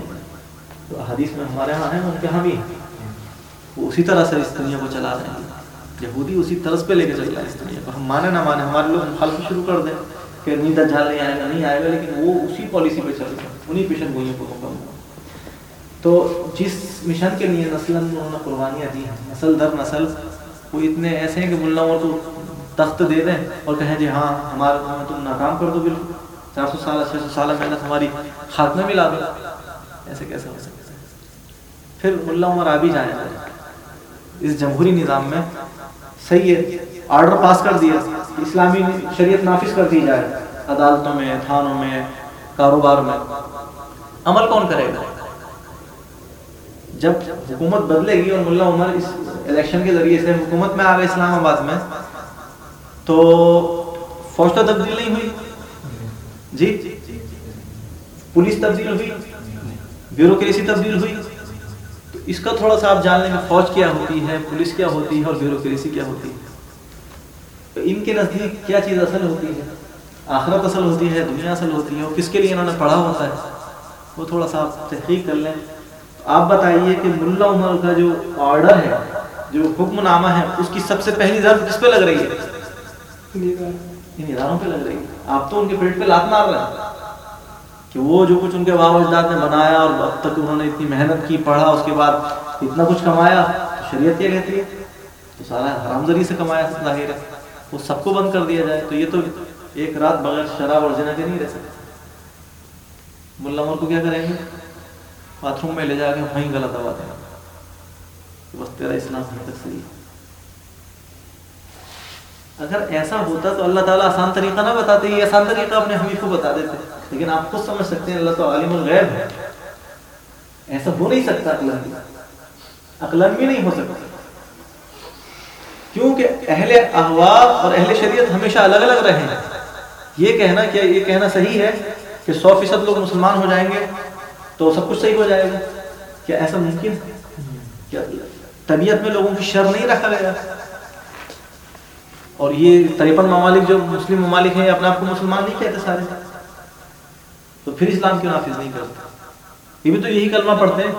تو حدیث میں ہمارے یہاں ہیں، ان کے یہاں بھی وہ اسی طرح سے اس دنیا کو چلا رہے ہیں۔ یہودی اسی طرز پہ لے کے چل رہا ہے اس دنیا کو۔ ہم مانے نہ مانے، ہمارے لوگ مخالف شروع کر دیں۔ کہ نیند جھال نہیں آئے گا، نہیں آئے گا، لیکن وہ اسی پالیسی پہ چل رہے ہیں۔ انہیں پیشن گوئیوں کو مکمل تو جس مشن کے لیے نسل انہوں نے قربانیاں دی ہیں، نسل در نسل، وہ اتنے ایسے ہیں کہ ملا اور تو تخت دے دیں اور کہیں جی ہاں ہمارا تم ناکام کر دو بالکل۔ چار سو سال، چھ سو سال محنت ہماری خاتمے میں لا دو۔ ایسے کیسے ہو سکتے پھر ملا عمر آ بھی جائیں۔ اس جمہوری نظام میں صحیح ہے، آرڈر پاس کر دیا۔ اسلامی شریعت نافذ کر دی جائے۔ عدالتوں میں، تھانوں میں کاروبار میں۔ عمل کون کرے گا؟ جب حکومت بدلے گی اور ملا عمر اس الیکشن کے ذریعے سے حکومت میں آ گئے اسلام آباد میں، تو فوج تو تبدیل نہیں ہوئی۔ جی؟ پولیس تبدیل ہوئی۔ بیوروکریسی تبدیل ہوئی۔ تو اس کا تھوڑا سا آپ جان لیں کہ فوج کیا ہوتی ہے، پولیس کیا ہوتی ہے اور بیوروکریسی کیا ہوتی ہے۔ تو ان کے نزدیک کیا چیز اصل ہوتی ہے؟ آخرت اصل ہوتی ہے، دنیا اصل ہوتی ہے، اور کس کے لیے انہوں نے پڑھا ہوتا ہے؟ وہ تھوڑا سا آپ تحقیق کر لیں۔ آپ بتائیے کہ ملا عمر کا جو آرڈر ہے، جو حکم نامہ ہے، اس کی سب سے پہلی ضرب کس پہ لگ رہی ہے؟ ان اداروں پہ لگ رہی ہے۔ آپ تو ان کے پیٹ پہ لات مار رہے ہیں۔ کہ وہ جو کچھ ان کے باب اجداد نے بنایا اور اب تک انہوں نے اتنی محنت کی، پڑھا، اس کے بعد اتنا کچھ کمایا، تو شریعت کیا کہتی ہے، تو سارا حرام ذریعے سے کمایا ظاہر ہے۔ وہ سب کو بند کر دیا جائے، تو یہ تو ایک رات بغیر شراب اور جنا کے نہیں رہ سکتے ملا عمر کو کیا کریں گے؟ باتھ روم میں لے جا کے وہیں غلط دبا دینا بس تیرا اسلام تک صحیح اگر ایسا ہوتا تو اللہ تعالیٰ آسان طریقہ نہ بتاتے، یہ آسان طریقہ اپنے حمید کو بتا دیتے۔ لیکن آپ خود سمجھ سکتے ہیں اللہ تو عالم الغیب ہے۔ ایسا ہو نہیں سکتا عقلن بھی بھی نہیں ہو سکتا۔ کیونکہ اہل احوا اور اہل شریعت ہمیشہ الگ الگ رہے ہیں یہ کہنا کیا، یہ کہنا صحیح ہے کہ سو فیصد لوگ مسلمان ہو جائیں گے۔ تو سب کچھ صحیح ہو جائے گا۔ کیا ایسا ممکن کیا؟ طبیعت میں لوگوں کی شر نہیں رکھا گیا؟ اور یہ تریپن ممالک جو مسلم ممالک ہیں اپنے آپ کو مسلمان نہیں کہتے سارے۔ تو پھر اسلام کیوں نافذ نہیں کرتے؟ یہ بھی تو یہی کلمہ پڑھتے ہیں۔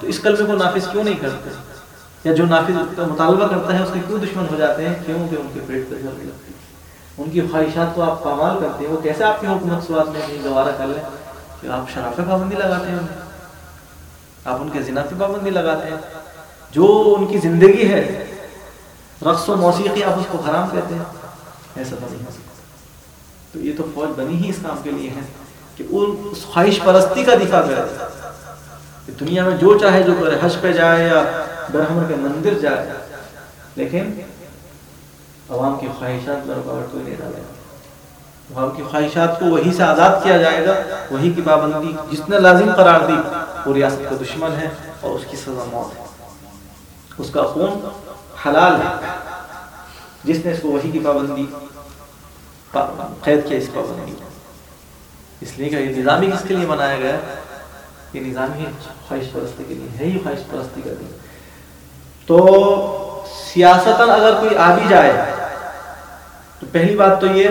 تو اس کلمے کو نافذ کیوں نہیں کرتے؟ یا جو نافذ کا مطالبہ کرتا ہے، اس کے کیوں دشمن ہو جاتے ہیں؟ کیوں کہ ان کے پیٹ پہ جھڑنے لگتی ان کی خواہشات کو آپ پامال کرتے ہیں۔ وہ کیسے آپ کی حکومت سواد میں گوارا کر لیں؟ آپ شراب پہ پابندی لگاتے ہیں آپ ان کے زنا پہ پابندی لگاتے ہیں۔ جو ان کی زندگی ہے، رقص و موسیقی آپ اس کو حرام کہتے ہیں۔ ایسا تو نہیں ہو سکتا۔ تو یہ تو فوج بنی ہی اس کام کے لیے ہے کہ ان اس خواہش پرستی کا دفاع کرے۔ کہ دنیا میں جو چاہے جو کرے، حج پہ جائے یا برہمر کے مندر جائے۔ لیکن عوام کی خواہشات میں رکاوٹ کوئی نہیں ڈالے۔ تو عوام کی خواہشات کو وہی سے آزاد کیا جائے گا وہی کی پابندی جس نے لازم قرار دی، وہ ریاست کا دشمن ہے اور اس کی سزا موت ہے۔ اس کا خون حلال ہے۔ جس نے اس کو وہی کی پابندی، قید کیا اس پابندی اس لیے کہ یہ نظامی کس کے لیے بنایا گیا یہ نظام ہی خواہش پرستی کے لیے ہے ہی خواہش پرستی کا دن تو سیاست اگر کوئی آ بھی جائے، تو پہلی بات تو یہ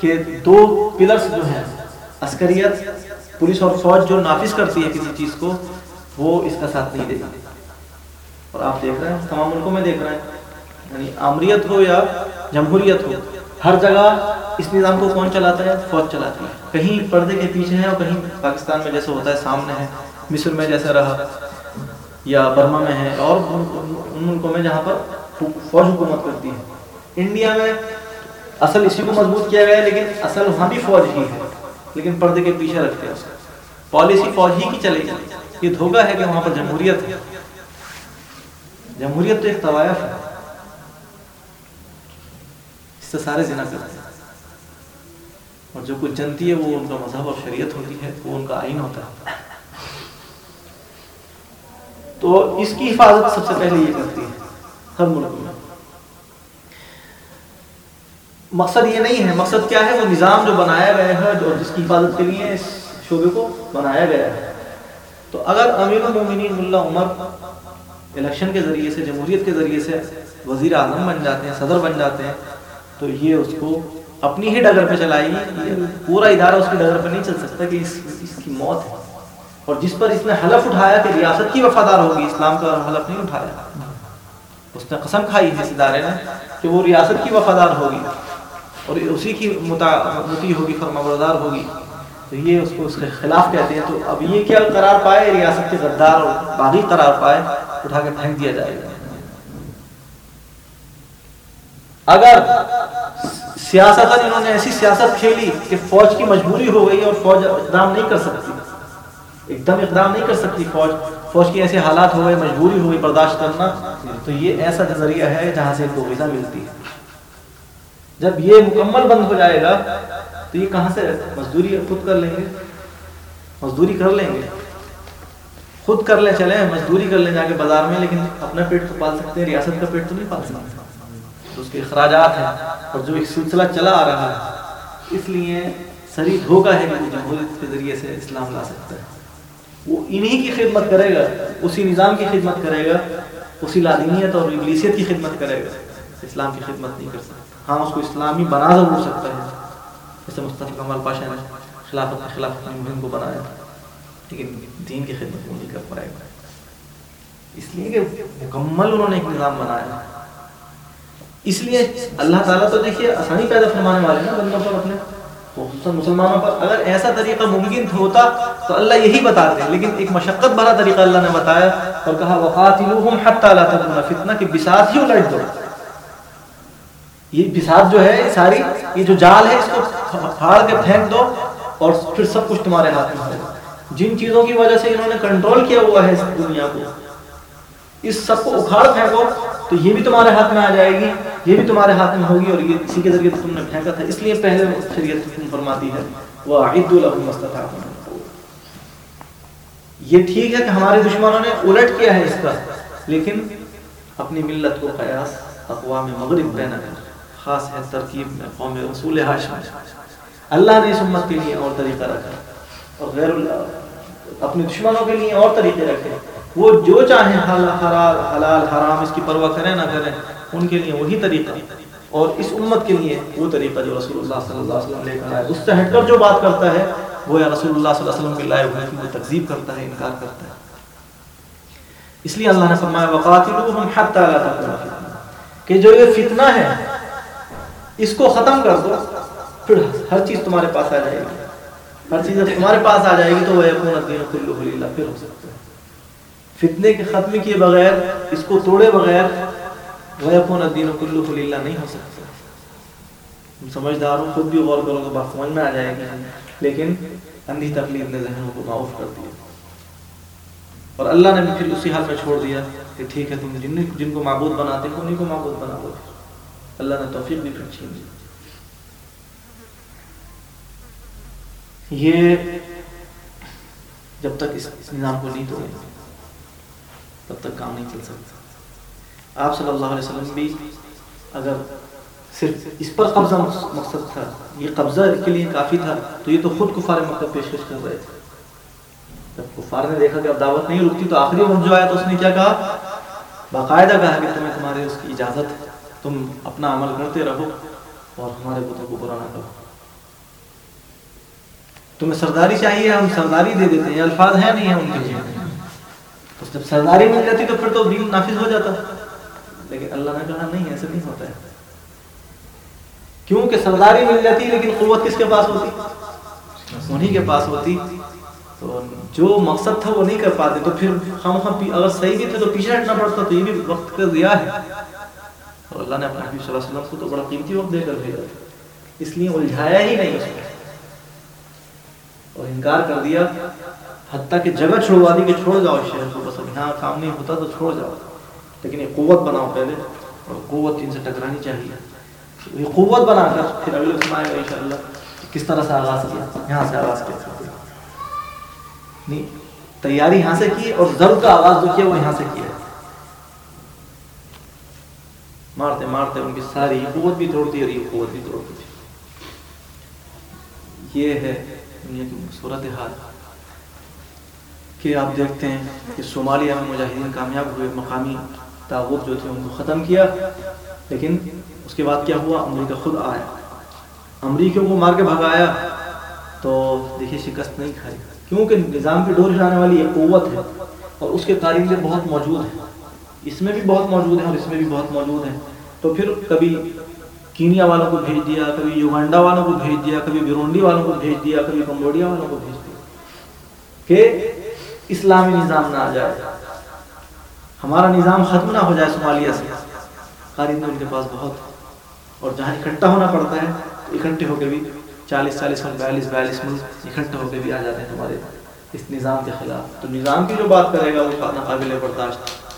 کہ دو پلرس جو ہیں، عسکریت، پولیس اور فوج جو نافذ کرتی ہے کسی چیز کو، وہ اس کا ساتھ نہیں دے گی اور آپ دیکھ رہے ہیں، تمام ملکوں میں دیکھ رہے ہیں۔ یعنی آمریت ہو یا جمہوریت ہو، ہر جگہ اس نظام کو کون چلاتا ہے؟ فوج چلاتی ہے۔ کہیں پردے کے پیچھے ہے اور کہیں پاکستان میں جیسے ہوتا ہے، سامنے ہے، مصر میں جیسے رہا یا برما میں ہے۔ اور ان ملکوں میں جہاں پر فوج حکومت کرتی ہے۔ انڈیا میں اصل اسی کو مضبوط کیا گیا ہے، لیکن اصل وہاں بھی فوج ہی ہے، لیکن پردے کے پیچھے رکھتے ہیں۔ پالیسی فوج ہی کی چلے گی۔ یہ دھوکہ ہے کہ وہاں پر جمہوریت ہے۔ جمہوریت تو ایک طوائف ہے۔ اس سے سارے زنا کرتے ہیں۔ اور جو کچھ جنتی ہے، وہ ان کا مذہب اور شریعت ہوتی ہے، وہ ان کا آئین ہوتا ہے۔ تو اس کی حفاظت سب سے پہلے یہ کرتی ہے، ہر ملک میں۔ مقصد یہ نہیں ہے، مقصد کیا ہے؟ وہ نظام جو بنایا گیا ہے جو جس کی حفاظت کے لیے اس شعبے کو بنایا گیا ہے۔ تو اگر امیر المومنین ملا عمر الیکشن کے ذریعے سے، جمہوریت کے ذریعے سے وزیر اعظم بن جاتے ہیں، صدر بن جاتے ہیں، تو یہ اس کو اپنی ہی ڈگر پہ چلائے گی۔ پورا ادارہ اس کی ڈگر پہ نہیں چل سکتا کہ اس اس کی موت ہے۔ اور جس پر اس نے حلف اٹھایا کہ ریاست کی وفادار ہوگی، اسلام کا حلف نہیں اٹھایا۔ اس نے قسم کھائی ہے اس ادارے نے کہ وہ ریاست کی وفادار ہوگی۔ اور اسی کی متی ہوگی فرما بردار ہوگی، تو یہ اس کو اس کے خلاف کہتے ہیں، تو اب یہ کیا قرار پائے، ریاست کے غدار اور باغی قرار پائے، اٹھا کے پھینک دیا جائے گا۔ اگر سیاست انہوں نے ایسی سیاست کھیلی کہ فوج کی مجبوری ہو گئی اور فوج اقدام نہیں کر سکتی ایک دم اقدام نہیں کر سکتی فوج فوج کی ایسے حالات ہو گئے، مجبوری ہو گئی، برداشت کرنا، تو یہ ایسا ذریعہ ہے جہاں سے کو غذا ملتی ہے۔ جب یہ مکمل بند ہو جائے گا تو یہ کہاں سے مزدوری خود کر لیں گے؟ مزدوری کر لیں گے۔ خود کر لیں، چلیں، مزدوری کر لیں جا کے بازار میں، لیکن اپنا پیٹ تو پال سکتے ہیں، ریاست کا پیٹ تو نہیں پال سکتے۔ تو اس کے اخراجات ہیں۔ اور جو ایک سلسلہ چلا آ رہا ہے، اس لیے سری دھوکا ہے کہ وہ جمہوریت کے ذریعے سے اسلام لا سکتا ہے۔ وہ انہی کی خدمت کرے گا، اسی نظام کی خدمت کرے گا، اسی لادینیت اور ابلیسیت کی خدمت کرے گا۔ اسلام کی خدمت نہیں کر سکتا۔ ہاں اس کو اسلامی بنا ضرور سکتا ہے۔ جیسے مصطفیٰ کمال پاشا نے خلافت کے خلاف مہم کو بنایا۔ لیکن دین کی خدمت وہ نہیں کر پائے گا اس لیے کہ مکمل انہوں نے ایک نظام بنایا۔ اس لیے اللہ تعالیٰ تو دیکھیے آسانی پیدا فرمانے والے نا بندوں پر اپنے۔ خصوصاً مسلمانوں پر۔ اگر ایسا طریقہ ممکن ہوتا تو اللہ یہی بتاتے۔ لیکن ایک مشقت بھرا طریقہ اللہ نے بتایا اور کہا وقاتلوہم حتی لا تکون فتنہ کہ بساط ہی الٹ دو۔ یہ بساط جو ہے ساری، یہ جو جال ہے، اس کو پھاڑ کے پھینک دو اور پھر سب کچھ تمہارے ہاتھ میں ہوگا۔ جن چیزوں کی وجہ سے انہوں نے کنٹرول کیا ہوا ہے اس دنیا کو، اس سب کو اکھاڑ پھینکو، تو یہ بھی تمہارے ہاتھ میں آ جائے گی، یہ بھی تمہارے ہاتھ میں ہوگی اور یہ اسی کے ذریعے تم نے پھینکا تھا۔ اس لیے پہلے شریعت حکم فرماتی ہے وہ عید الحمد یہ ٹھیک ہے کہ ہمارے دشمنوں نے الٹ کیا ہے اس کا، لیکن اپنی ملت کو قیاس، اقوام مغرب پہنا ہے خاص ہے ترکیب میں، قوم رسول ہاشم اللہ نے اس امت کے لیے اور طریقہ رکھا۔ اور غیر اللہ، اپنے دشمنوں کے لیے اور طریقے رکھے۔ وہ جو چاہیں حلال حلال، حرام، اس کی پرواہ کریں، نہ کریں، ان کے لیے وہی طریقہ۔ اور اس امت کے لیے وہ طریقہ جو رسول اللہ صلی اللہ علیہ وسلم لے کر آئے۔ اس سے ہٹ کر جو بات کرتا ہے، وہ یا رسول اللہ صلی اللہ علیہ وسلم کے لائے ہوئے وہ تکذیب کرتا ہے، انکار کرتا ہے۔ اس لیے اللہ نے فرمایا وقاتلوہم حتی لا تکون فتنہ کہ جو یہ فتنہ ہے اس کو ختم کر دو۔ پھر ہر چیز تمہارے پاس آ جائے گی۔ ہر چیز تمہارے پاس آ جائے گی تو وہ یکون الدین کلہ للہ، پھر ہو سکتا ہے۔ فتنے کے ختم کیے بغیر، اس کو توڑے بغیر وہ یکون الدین کلہ للہ، نہیں ہو سکتا۔ ہم سمجھدار ہوں، خود بھی غور کرو تو بات سمجھ میں آ جائے گی۔ لیکن اندھی تکلیف نے ذہنوں کو معاف کر دیا۔ اور اللہ نے بھی پھر اسی حال میں چھوڑ دیا کہ ٹھیک ہے، تم جن جن کو معبود بناتے ہو انہیں کو معبود بنا دو۔ اللہ نے توفیق بھی پھر چھین یہ جب تک اس نظام کو نہیں توڑے تب تک کام نہیں چل سکتا۔ آپ صلی اللہ علیہ وسلم بھی اگر صرف اس پر قبضہ مقصد تھا، یہ قبضہ کے لیے کافی تھا، تو یہ تو خود کفار مکہ پیشکش کر رہے تھے۔ جب کفار نے دیکھا کہ اب دعوت نہیں رکتی، تو آخری وقت جو آیا تو اس نے کیا کہا؟ باقاعدہ کہا کہ تمہیں تمہارے اس کی اجازت ہے۔ تم اپنا عمل کرتے رہو اور ہمارے بتوں کو برا نہ کرو۔ تمہیں سرداری چاہیے، ہم سرداری دے دیتے ہیں، الفاظ ہیں نہیں ہیں ان کے۔ لیے تو جب سرداری مل جاتی تو پھر تو دین نافذ ہو جاتا۔ لیکن اللہ نے کہا نہیں، ایسا نہیں ہوتا ہے۔ کیونکہ سرداری مل جاتی لیکن قوت کس کے پاس ہوتی؟ انہی کے پاس ہوتی۔ تو جو مقصد تھا وہ نہیں کر پاتے، تو پھر ہم ہم اگر صحیح بھی تھے تو پیچھے ہٹنا پڑتا، تو یہ بھی وقت کا دیا ہے۔ اور اللہ نے اپنے حبیب صلی اللہ علیہ وسلم کو تو بڑا قیمتی وقت دے کر بھیجا اس لیے الجھایا ہی نہیں اس کو اور انکار کر دیا، حتیٰ کہ جگہ چھوڑوا دی کہ چھوڑ جاؤ اس شہر کو۔ بس اب یہاں کام نہیں ہوتا تو چھوڑ جاؤ۔ لیکن یہ قوت بناؤ پہلے اور قوت ان سے ٹکرانی چاہیے۔ یہ قوت بنا کر پھر اگلے سمائے گا ان شاء اللہ کس طرح سے آغاز کیا؟ یہاں سے آغاز کیا؟ نہیں، تیاری یہاں سے کی اور ضرب کا آغاز جو کیا وہ یہاں سے کیا۔ مارتے مارتے ان کی ساری قوت بھی توڑتی اور یہ قوت بھی توڑتی تھی۔ یہ ہے دنیا کی صورت حال۔ کہ آپ دیکھتے ہیں کہ صومالیہ میں مجاہدین کامیاب ہوئے، مقامی تعبت جو تھے ان کو ختم کیا، لیکن اس کے بعد کیا ہوا؟ امریکہ خود آیا۔ امریکہ کو مار کے بھگایا۔ تو دیکھیے، شکست نہیں کھائی۔ کیونکہ نظام کی ڈور جانے والی ایک قوت ہے اور اس کے تاریخ بہت موجود ہیں۔ اس میں بھی بہت موجود ہیں اور اس میں بھی بہت موجود ہیں۔ تو پھر کبھی کینیا والوں کو بھیج دیا، کبھی یوگانڈا والوں کو بھیج دیا، کبھی بیرونڈی والوں کو بھیج دیا، کبھی کمبوڈیا والوں کو بھیج دیا کہ اسلامی نظام نہ آ جائے۔ ہمارا نظام ختم نہ ہو جائے صومالیہ سے۔ قارب ان کے پاس بہت اور جہاں اکٹھا ہونا پڑتا ہے، تو اکٹھے ہو کے بھی چالیس چالیس ملک بیالیس بیالیس ملک اکٹھے ہو کے بھی آ جاتے ہیں ہمارے اس نظام کے خلاف۔ تو نظام کی جو بات کرے گا، وہ ناقابل برداشت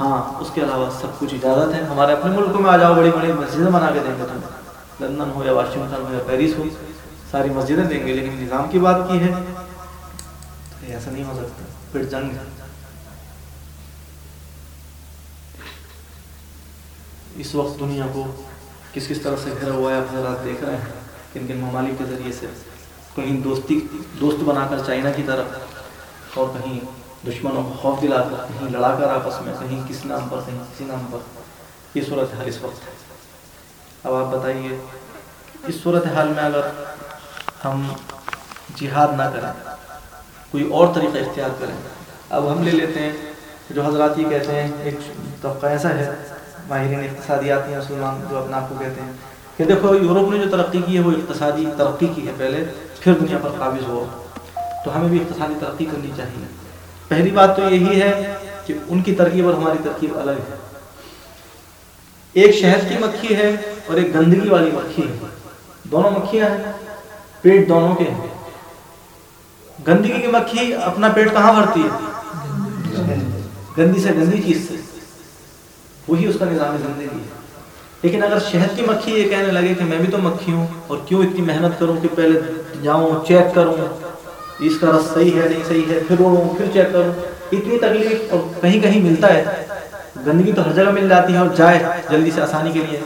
ہاں اس کے علاوہ سب کچھ اجازت ہے۔ ہمارے اپنے ملکوں میں آ جاؤ، بڑی بڑی مسجدیں بنا کے دیں گے تم۔ لندن ہو یا واشنگٹن ہو یا پیرس ہو، ساری مسجدیں دیں گے۔ لیکن نظام کی بات کی ہے ایسا نہیں ہو سکتا۔ پھر جنگ اس وقت دنیا کو کس کس طرح سے گھرا ہوا ہے حضرات دیکھ رہے ہیں۔ کن کن ممالک کے ذریعے سے کہیں دوستی دوست بنا کر چائنا کی طرف اور کہیں دشمنوں کو خوف دلا کر کہیں لڑا کر آپس میں، کہیں کس نام پر، کہیں کسی نام پر۔ یہ صورت حال اس وقت ہے۔ اب آپ بتائیے، اس صورت حال میں اگر ہم جہاد نہ کریں، کوئی اور طریقہ اختیار کریں، اب ہم لے لیتے ہیں جو حضرات یہ کہتے ہیں، ایک طبقہ ایسا ہے، ماہرین اقتصادیات ہیں مسلمان جو اپنا آپ کو کہتے ہیں۔ کہ دیکھو، یورپ نے جو ترقی کی ہے، وہ اقتصادی ترقی کی ہے۔ پہلے پھر دنیا پر قابض ہوا۔ تو ہمیں بھی اقتصادی ترقی کرنی چاہیے۔ پہلی بات تو یہی ہے کہ ان کی ترکیب اور ہماری ترکیب الگ ہے۔ ایک شہد کی مکھی ہے اور ایک گندگی والی مکھی ہے۔ دونوں مکھیاں ہیں، پیٹ دونوں کے ہیں۔ گندگی کی مکھی اپنا پیٹ کہاں بھرتی ہے؟ گندی سے گندی چیز سے۔ وہی اس کا نظام زندگی ہے۔ لیکن اگر شہد کی مکھی یہ کہنے لگے کہ میں بھی تو مکھی ہوں اور کیوں اتنی محنت کروں کہ پہلے جاؤں، چیک کروں؟ اس کا رس صحیح ہے، نہیں صحیح ہے، پھر اڑوں پھر چیک کروں اتنی تکلیف اور کہیں کہیں ملتا ہے، گندگی تو ہر جگہ مل جاتی ہے اور جائے جلدی سے آسانی کے لیے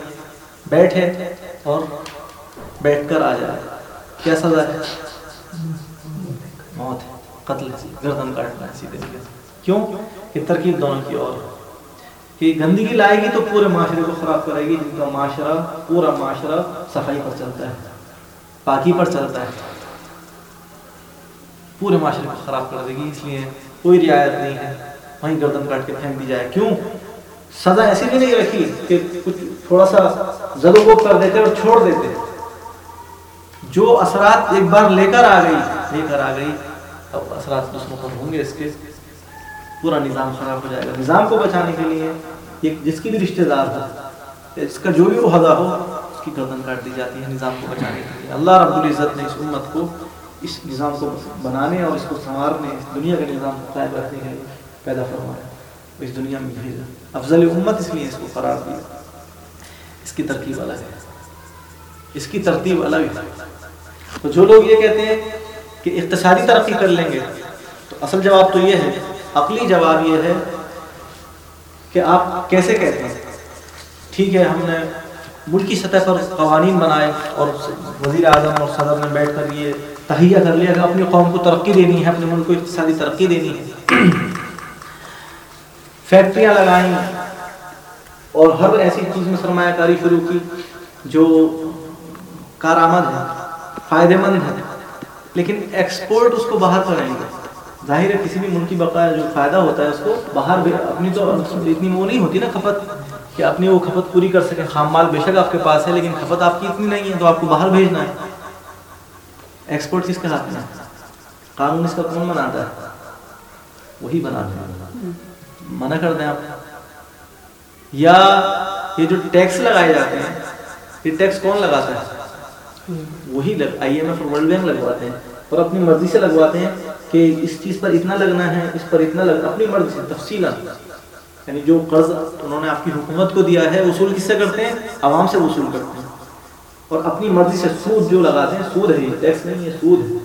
بیٹھے اور بیٹھ کر آ جائے، کیا سزا ہے؟ موت ہے، قتل گردن کاٹنا ہے، سیدھے سیدھے، کیوں؟ کہ ترکیب دونوں کی اور کہ گندگی لائے گی تو پورے معاشرے کو خراب کرے گی، جن کا معاشرہ پورا معاشرہ صفائی پر چلتا ہے، پاکی پر چلتا ہے پورے معاشرے کو خراب کر دے گی، اس لیے کوئی رعایت نہیں ہے۔ وہیں گردن کاٹ کے پھینک دی جائے۔ کیوں؟ سزا ایسی بھی نہیں رکھی کہ کچھ تھوڑا سا زد و کر دیتے اور چھوڑ دیتے۔ جو اثرات ایک بار لے کر آ گئی، لے کر آ گئی، اب اثرات دوسروں پر ہوں گے۔ اس کے پورا نظام خراب ہو جائے گا۔ نظام کو بچانے کے لیے جس کی بھی رشتہ دار ہو جس کا جو بھی عہدہ ہو، اس کی گردن کاٹ دی جاتی ہے نظام کو بچانے کے لیے۔ اللہ رب العزت نے اس امت کو اس نظام کو بنانے اور اس کو سنوارنے، اس دنیا کے نظام قائم رکھنے کے لیے پیدا فرمایا۔ اس دنیا میں بھیجا افضل امت اس لیے اس کو قرار دیا۔ اس کی ترکیب الگ ہے۔ اس کی ترتیب الگ ہے تو جو لوگ یہ کہتے ہیں کہ اقتصادی ترقی کر لیں گے، تو اصل جواب تو یہ ہے، عقلی جواب یہ ہے کہ آپ کیسے کہتے ہیں؟ ٹھیک ہے، ہم نے ملکی سطح پر قوانین بنائے اور وزیر اعظم اور صدر نے بیٹھ کر یہ تہیا کر لیا کہ اپنی قوم کو ترقی دینی ہے، اپنے ملک کو اقتصادی ترقی دینی ہے۔ فیکٹریاں لگائیں اور ہر ایسی چیز میں سرمایہ کاری شروع کی جو کارآمد ہے، فائدے مند ہے، لیکن ایکسپورٹ اس کو باہر کریں گے ظاہر ہے کسی بھی ملک کی بقایا جو فائدہ ہوتا ہے، اس کو باہر بھی اپنی تو اتنی وہ نہیں ہوتی نا کھپت کہ اپنی وہ کھپت پوری کر سکیں۔ خام مال بے شک آپ کے پاس ہے، لیکن کھپت آپ کی اتنی نہیں ہے تو آپ کو باہر بھیجنا ہے۔ ایکسپورٹ کس کے ہاتھ میں قانون اس کا کون بناتا ہے۔ وہی بناتا ہے منع کر دیں آپ۔ یا یہ جو ٹیکس لگائے جاتے ہیں، یہ ٹیکس کون لگاتا ہے؟ وہی آئی ایم ایف اور ورلڈ بینک لگواتے ہیں۔ اور اپنی مرضی سے لگواتے ہیں کہ اس چیز پر اتنا لگنا ہے، اس پر اتنا لگنا اپنی مرضی سے تفصیل یعنی جو قرض انہوں نے آپ کی حکومت کو دیا ہے، وصول کس سے کرتے ہیں؟ عوام سے وصول کرتے ہیں۔ اور اپنی مرضی سے سود جو لگاتے ہیں، سود ہے ٹیکس نہیں ہے، سود ہے۔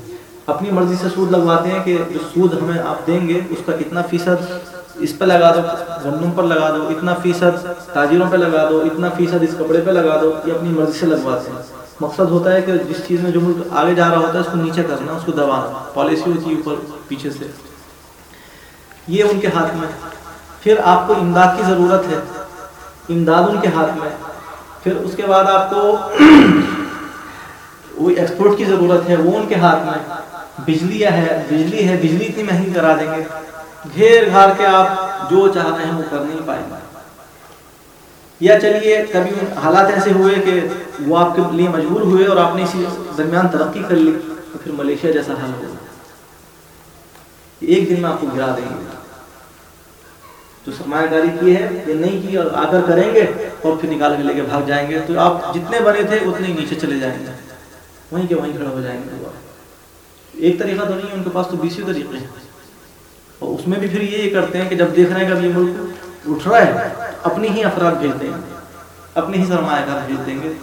اپنی مرضی سے سود لگواتے ہیں کہ جو سود ہمیں آپ دیں گے، اس کا کتنا فیصد اس پہ لگا دو گندم پر لگا دو، اتنا فیصد تاجروں پہ لگا دو، اتنا فیصد اس کپڑے پہ لگا دو، یہ اپنی مرضی سے لگواتے ہیں۔ مقصد ہوتا ہے کہ جس چیز میں جو ملک آگے جا رہا ہوتا ہے، اس کو نیچے کرنا، اس کو دبانا پالیسی ہوتی ہے اوپر، پیچھے سے۔ یہ ان کے ہاتھ میں پھر آپ کو امداد کی ضرورت ہے۔ امداد ان کے ہاتھ میں پھر اس کے بعد آپ کو وہ ایکسپورٹ کی ضرورت ہے، وہ ان کے ہاتھ میں۔ بجلی ہے بجلی ہے، بجلی اتنی مہنگی کرا دیں گے۔ گھیر گھار کے آپ جو چاہ رہے ہیں وہ کر نہیں پائیں گے۔ یا چلیے، کبھی حالات ایسے ہوئے کہ وہ آپ کے لیے مجبور ہوئے اور آپ نے اسی درمیان ترقی کر لی تو پھر ملیشیا جیسا حل ہوگا۔ ایک دن میں آپ کو گرا دیں گے۔ جو سرمایہ کاری کی ہے یہ نہیں کی اور آ کر کریں گے اور پھر نکال کے لے کے بھاگ جائیں گے تو آپ جتنے بنے تھے اتنے ہی نیچے چلے جائیں گے۔ وہیں کے وہیں کھڑے ہو جائیں گے۔ ایک طریقہ تو نہیں ہے، ان کے پاس تو بیسویں طریقے ہیں۔ اور اس میں بھی پھر یہ کرتے ہیں کہ جب دیکھ رہے ہیں کہ اب یہ ملک اٹھ رہا ہے، اپنی ہی افراد بھیجتے ہیں اپنے ہی سرمایہ کار بھیج دیں گے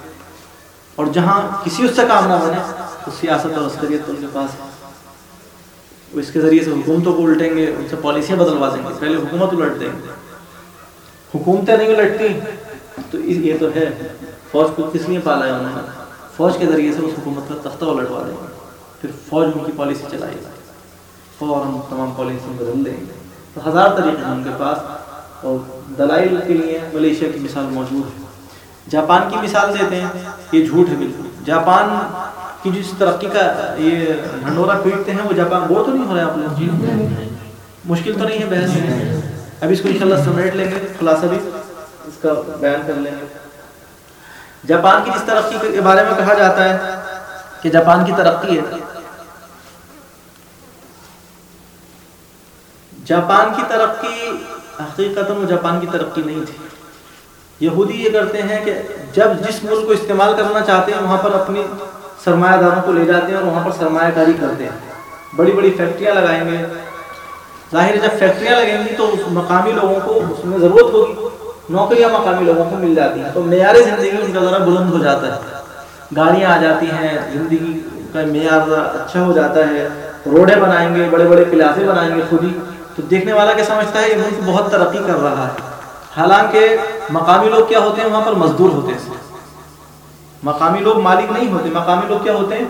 اور جہاں کسی اس سے کام نہ بنے تو سیاست اور عسکریت ان کے پاس وہ اس کے ذریعے سے حکومتوں کو الٹیں گے، ان سے پالیسیاں بدلوا دیں گے۔ پہلے حکومت الٹ دیں۔ گے حکومتیں نہیں الٹتی۔ تو یہ تو ہے۔ فوج کو کس لیے پالا ہے انہوں نے؟ فوج کے ذریعے سے اس حکومت کا تختہ الٹوا دیں گے۔ پھر فوج ان کی پالیسی چلائے گا فوراً تمام پالیسی بدل دیں گے۔ تو ہزار طریقے ہیں ان کے پاس۔ اور دلائل کے لیے ملیشیا کی مثال موجود ہے۔ جاپان کی مثال دیتے ہیں۔ یہ جھوٹ ہے بالکل۔ جاپان کی جس ترقی کا یہ ڈھنڈورا پیٹتے ہیں وہ جاپان بور تو نہیں ہو رہا ہے آپ لوگ؟ جی مشکل تو نہیں ہے بحث؟ اب اس کو انشاءاللہ سمیٹ لیں گے خلاصہ بھی اس کا بیان کر لیں گے۔ جاپان کی جس ترقی کے بارے میں کہا جاتا ہے کہ جاپان کی ترقی ہے۔ جاپان کی ترقی حقیقت وہ جاپان کی ترقی نہیں تھی۔ یہودی یہ کرتے ہیں کہ جب جس ملک کو استعمال کرنا چاہتے ہیں وہاں پر اپنی سرمایہ داروں کو لے جاتے ہیں اور وہاں پر سرمایہ کاری کرتے ہیں۔ بڑی بڑی فیکٹریاں لگائیں گے۔ ظاہر جب فیکٹریاں لگیں گی تو مقامی لوگوں کو اس میں ضرورت ہوگی۔ نوکریاں مقامی لوگوں کو مل جاتی ہیں۔ تو معیار زندگی ان کا ذرا بلند ہو جاتا ہے۔ گاڑیاں آ جاتی ہیں۔ زندگی کا معیار اچھا ہو جاتا ہے۔ روڈیں بنائیں گے، بڑے بڑے پلازے بنائیں گے خود ہی۔ تو دیکھنے والا کیا سمجھتا ہے؟ یہ ملک بہت ترقی کر رہا ہے۔ حالانکہ مقامی لوگ کیا ہوتے ہیں؟ وہاں پر مزدور ہوتے ہیں۔ مقامی لوگ مالک نہیں ہوتے، مقامی لوگ کیا ہوتے ہیں؟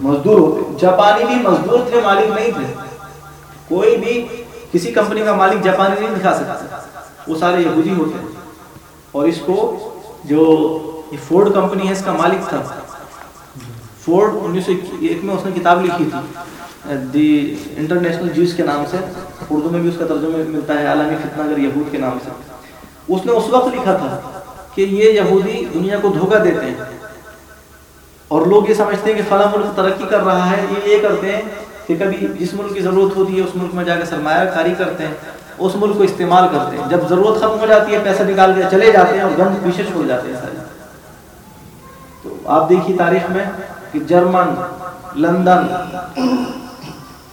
مزدور ہوتے جاپانی بھی مزدور تھے، مالک نہیں تھے۔ کوئی بھی کسی کمپنی کا مالک جاپانی نہیں دکھا سکتا۔ وہ سارے یہودی ہوتے ہیں۔ اور اس کو جو یہ فورڈ کمپنی ہے، اس کا مالک تھا۔ فورڈ انیس سو ایک میں اس نے کتاب لکھی تھی۔ دی انٹرنیشنل جیوز کے نام سے۔ اردو میں بھی اس کا ترجمہ ملتا ہے، عالمی فتنہ گر یہود کے نام سے۔ اس نے اس وقت لکھا تھا۔ کہ یہ یہودی دنیا کو دھوکہ دیتے ہیں۔ اور لوگ یہ سمجھتے ہیں کہ فلاں ملک ترقی کر رہا ہے، یہ یہ کرتے ہیں کہ کبھی جس ملک کی ضرورت ہوتی ہے، اس ملک میں جا کے سرمایہ کاری کرتے ہیں، اس ملک کو استعمال کرتے ہیں۔ جب ضرورت ختم ہو جاتی ہے پیسہ نکال کے چلے جاتے ہیں اور گند پیچھے چھوڑ جاتے ہیں سارے۔ تو آپ دیکھیے تاریخ میں کہ جرمن، لندن،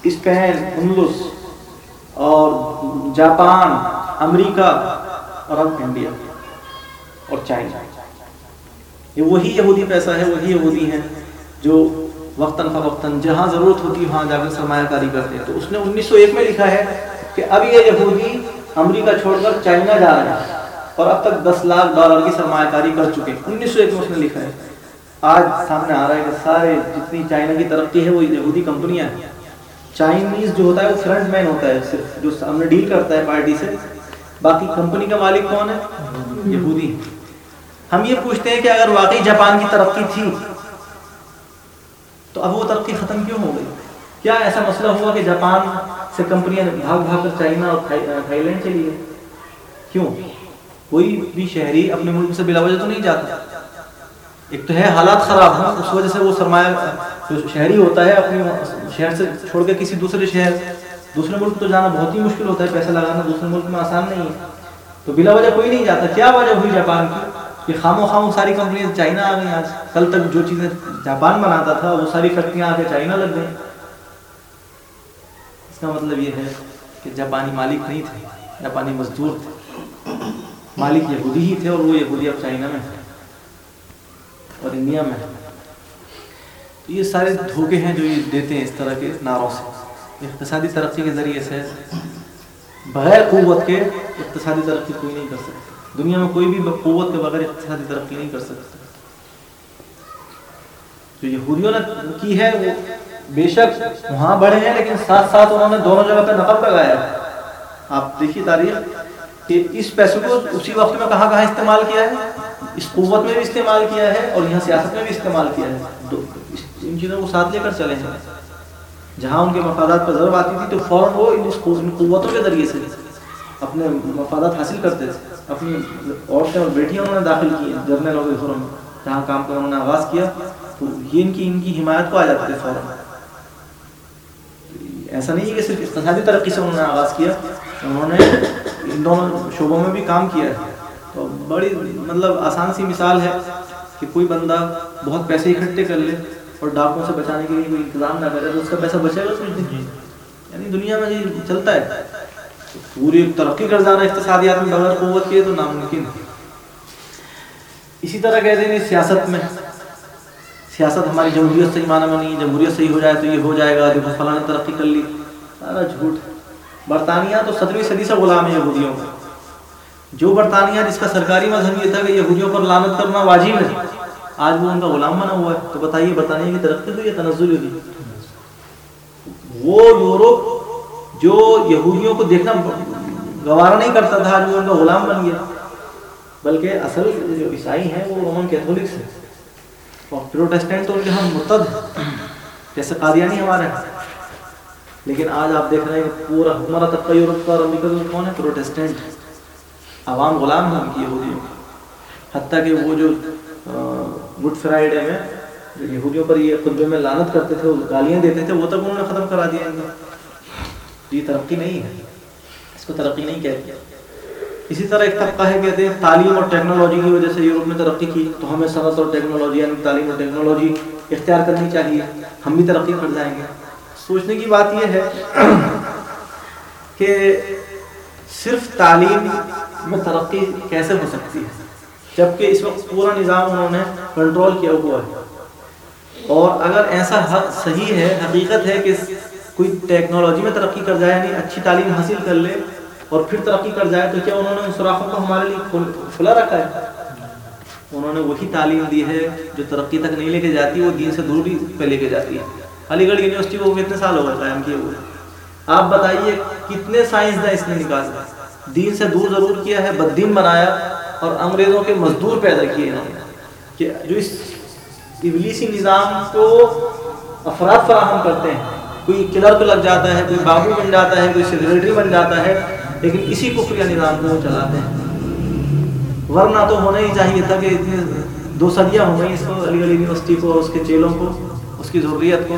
اسپین انگلس اور جاپان، امریکہ اور اب انڈیا۔ اور چائنا یہ وہی یہودی پیسہ ہے، وہی یہودی ہیں جو وقتاً فوقتاً جہاں ضرورت ہوتی وہاں جا کر سرمایہ کاری کرتے ہیں۔ تو اس نے انیس سو ایک میں لکھا ہے کہ اب یہ یہودی امریکہ چھوڑ کر چائنا جا رہے ہیں اور اب تک دس لاکھ ڈالر کی سرمایہ کاری کر چکے انیس سو ایک میں اس نے لکھا ہے۔ آج سامنے آ رہا ہے کہ سارے جتنی چائنا کی ترقی ہے، وہ یہودی کمپنیاں ہیں۔ چائنیز جو ہوتا ہے، وہ فرنٹ مین ہوتا ہے صرف، جو سامنے ڈیل کرتا ہے پارٹی سے۔ باقی کمپنی کا مالک کون ہے؟ یہودی۔ ہم یہ پوچھتے ہیں کہ اگر واقعی جاپان کی ترقی تھی، تو اب وہ ترقی ختم کیوں ہو گئی؟ کیا ایسا مسئلہ ہوا کہ جاپان سے کمپنیاں بھاگ بھاگ کر چائنا اور تھائی لینڈ چلی گئی کیوں؟ کوئی بھی شہری اپنے ملک سے بلا وجہ تو نہیں جاتا۔ ایک تو ہے حالات خراب ہیں اس وجہ سے وہ سرمایہ، جو شہری ہوتا ہے، اپنی شہر سے چھوڑ کے کسی دوسرے شہر، دوسرے ملک تو جانا بہت ہی مشکل ہوتا ہے، پیسہ لگانا دوسرے ملک میں آسان نہیں ہے۔ تو بلا وجہ کوئی نہیں جاتا، کیا وجہ ہوئی جاپان کی؟ کہ خام و ساری کمپنیاں چائنا آ گئی آج۔ کل تک جو چیزیں جاپان بناتا تھا، وہ ساری فیکٹریاں آ کے چائنا لگ گئیں۔ اس کا مطلب یہ ہے کہ جاپانی مالک نہیں تھے، جاپانی مزدور تھے۔ مالک یہودی ہی تھے اور وہ یہودی اب چائنا میں اور انڈیا میں تو یہ سارے دھوکے ہیں جو یہ دیتے ہیں اس طرح کے نعروں سے۔ اقتصادی ترقی کے ذریعے سے، بغیر قوت کے اقتصادی ترقی کوئی نہیں کر سکتا۔ دنیا میں کوئی بھی قوت کے بغیر اقتصادی ترقی نہیں کر سکتا۔ جو یہودیوں نے کی ہے، وہ بے شک وہاں بڑھے ہیں، لیکن ساتھ ساتھ انہوں نے دونوں جگہ پہ نقل لگایا آپ دیکھیے تاریخ کہ اس پیسے کو اسی وقت میں کہاں کہاں استعمال کیا ہے؟ اس قوت میں بھی استعمال کیا ہے اور یہاں سیاست میں بھی استعمال کیا ہے۔ ان چیزوں کو ساتھ لے کر چلے ہیں۔ جہاں ان کے مفادات پر ضرور آتی تھی تو فوراً وہ ان قوتوں کے ذریعے سے اپنے مفادات حاصل کرتے تھے۔ اپنی عورتیں اور بیٹیاں انہوں نے داخل کی جرنل کے گھروں میں جہاں کام کا انہوں نے آغاز کیا تو یہ ان کی ان کی حمایت کو آ جاتے تھے فوراً۔ ایسا نہیں ہے کہ صرف اقتصادی ترقی سے انہوں نے آغاز کیا انہوں نے ان دونوں شعبوں میں بھی کام کیا ہے۔ تو بڑی مطلب آسان سی مثال ہے کہ کوئی بندہ بہت پیسے اکٹھے کر لے اور ڈاکوں سے بچانے کے لیے کوئی انتظام نہ کرے تو اس کا پیسہ بچے گا کچھ دن یعنی دنیا میں یہ چلتا ہے۔ پوری ترقی کر جانا، اقتصادیات میں بغیر قوت کی ہے تو ناممکن ہے۔ اسی طرح کہتے ہیں سیاست میں، سیاست ہماری جمہوریت صحیح معنی میں نہیں ہے جمہوریت صحیح ہو جائے تو یہ ہو جائے گا دیکھو فلاں نے ترقی کر لی۔ سارا جھوٹ برطانیہ تو سترویں صدی سے غلام ہے یہودیوں کا جو برطانیہ، جس کا سرکاری مذہب یہ تھا کہ یہودیوں پر لانت کرنا واجب ہے، آج وہ ان کا غلام بنا ہوا ہے۔ تو بتائیے، برطانیہ کی ترقی ہوئی یا تنزل ہوئی وہ یورپ جو یہودیوں کو دیکھنا گوارا نہیں کرتا تھا، آج وہ ان کا غلام بن گیا۔ بلکہ اصل جو عیسائی ہیں، وہ رومن کیتھولکس ہیں۔ اور پروٹیسٹنٹ تو ان کے ہاں ہم متد جیسے قادیانی ہمارے ہیں لیکن آج آپ دیکھ رہے ہیں پورا ہمارا طبقہ یورپ کا اور امریکہ کا کون ہے؟ پروٹیسٹنٹ۔ عوام غلام ہیں ان کی یہودیوں حتیٰ کہ وہ جو گڈ فرائیڈے میں یہودیوں پر یہ خطبے میں لانت کرتے تھے گالیاں دیتے تھے، وہ تک انہوں نے ختم کرا دیا۔ ان کا یہ ترقی نہیں ہے۔ اس کو ترقی نہیں کہتے اسی طرح ایک طبقہ ہے، کہتے ہیں تعلیم اور ٹیکنالوجی کی وجہ سے یورپ میں ترقی کی۔ تو ہمیں صنعت اور ٹیکنالوجی یعنی تعلیم اور ٹیکنالوجی اختیار کرنی چاہیے۔ ہم بھی ترقی کر جائیں گے۔ سوچنے کی بات یہ ہے کہ صرف تعلیم میں ترقی کیسے ہو سکتی ہے؟ جبکہ اس وقت پورا نظام انہوں نے کنٹرول کیا ہوا ہے۔ اور اگر ایسا صحیح ہے، حقیقت ہے کہ کوئی ٹیکنالوجی میں ترقی کر جائے یعنی اچھی تعلیم حاصل کر لے اور پھر ترقی کر جائے، تو کیا انہوں نے ان سوراخوں کو ہمارے لیے کھلا رکھا ہے؟ انہوں نے وہی تعلیم دی ہے جو ترقی تک نہیں لے کے جاتی، وہ دین سے دور بھی پہ لے کے جاتی ہے۔ علی گڑھ یونیورسٹی کو کتنے سال ہو گئے قائم کیے ہوئے۔ آپ بتائیے کتنے سائنسداں اس نے نکال دین سے دور ضرور کیا ہے بدین بنایا اور انگریزوں کے مزدور پیدا کیے انہوں نے۔ کہ جو اس ابلیسی نظام کو افراد فراہم کرتے ہیں کوئی کلرک لگ جاتا ہے، کوئی بابو بن جاتا ہے، کوئی سیکرٹری بن جاتا ہے، لیکن اسی کفریہ نظام کو وہ چلاتے ہیں۔ ورنہ تو ہونا ہی چاہیے تھا کہ اتنے دو صدیاں ہو گئی اس کو، علی گڑھ یونیورسٹی کو، اس کے چیلوں کو، اس کی ضروریت کو،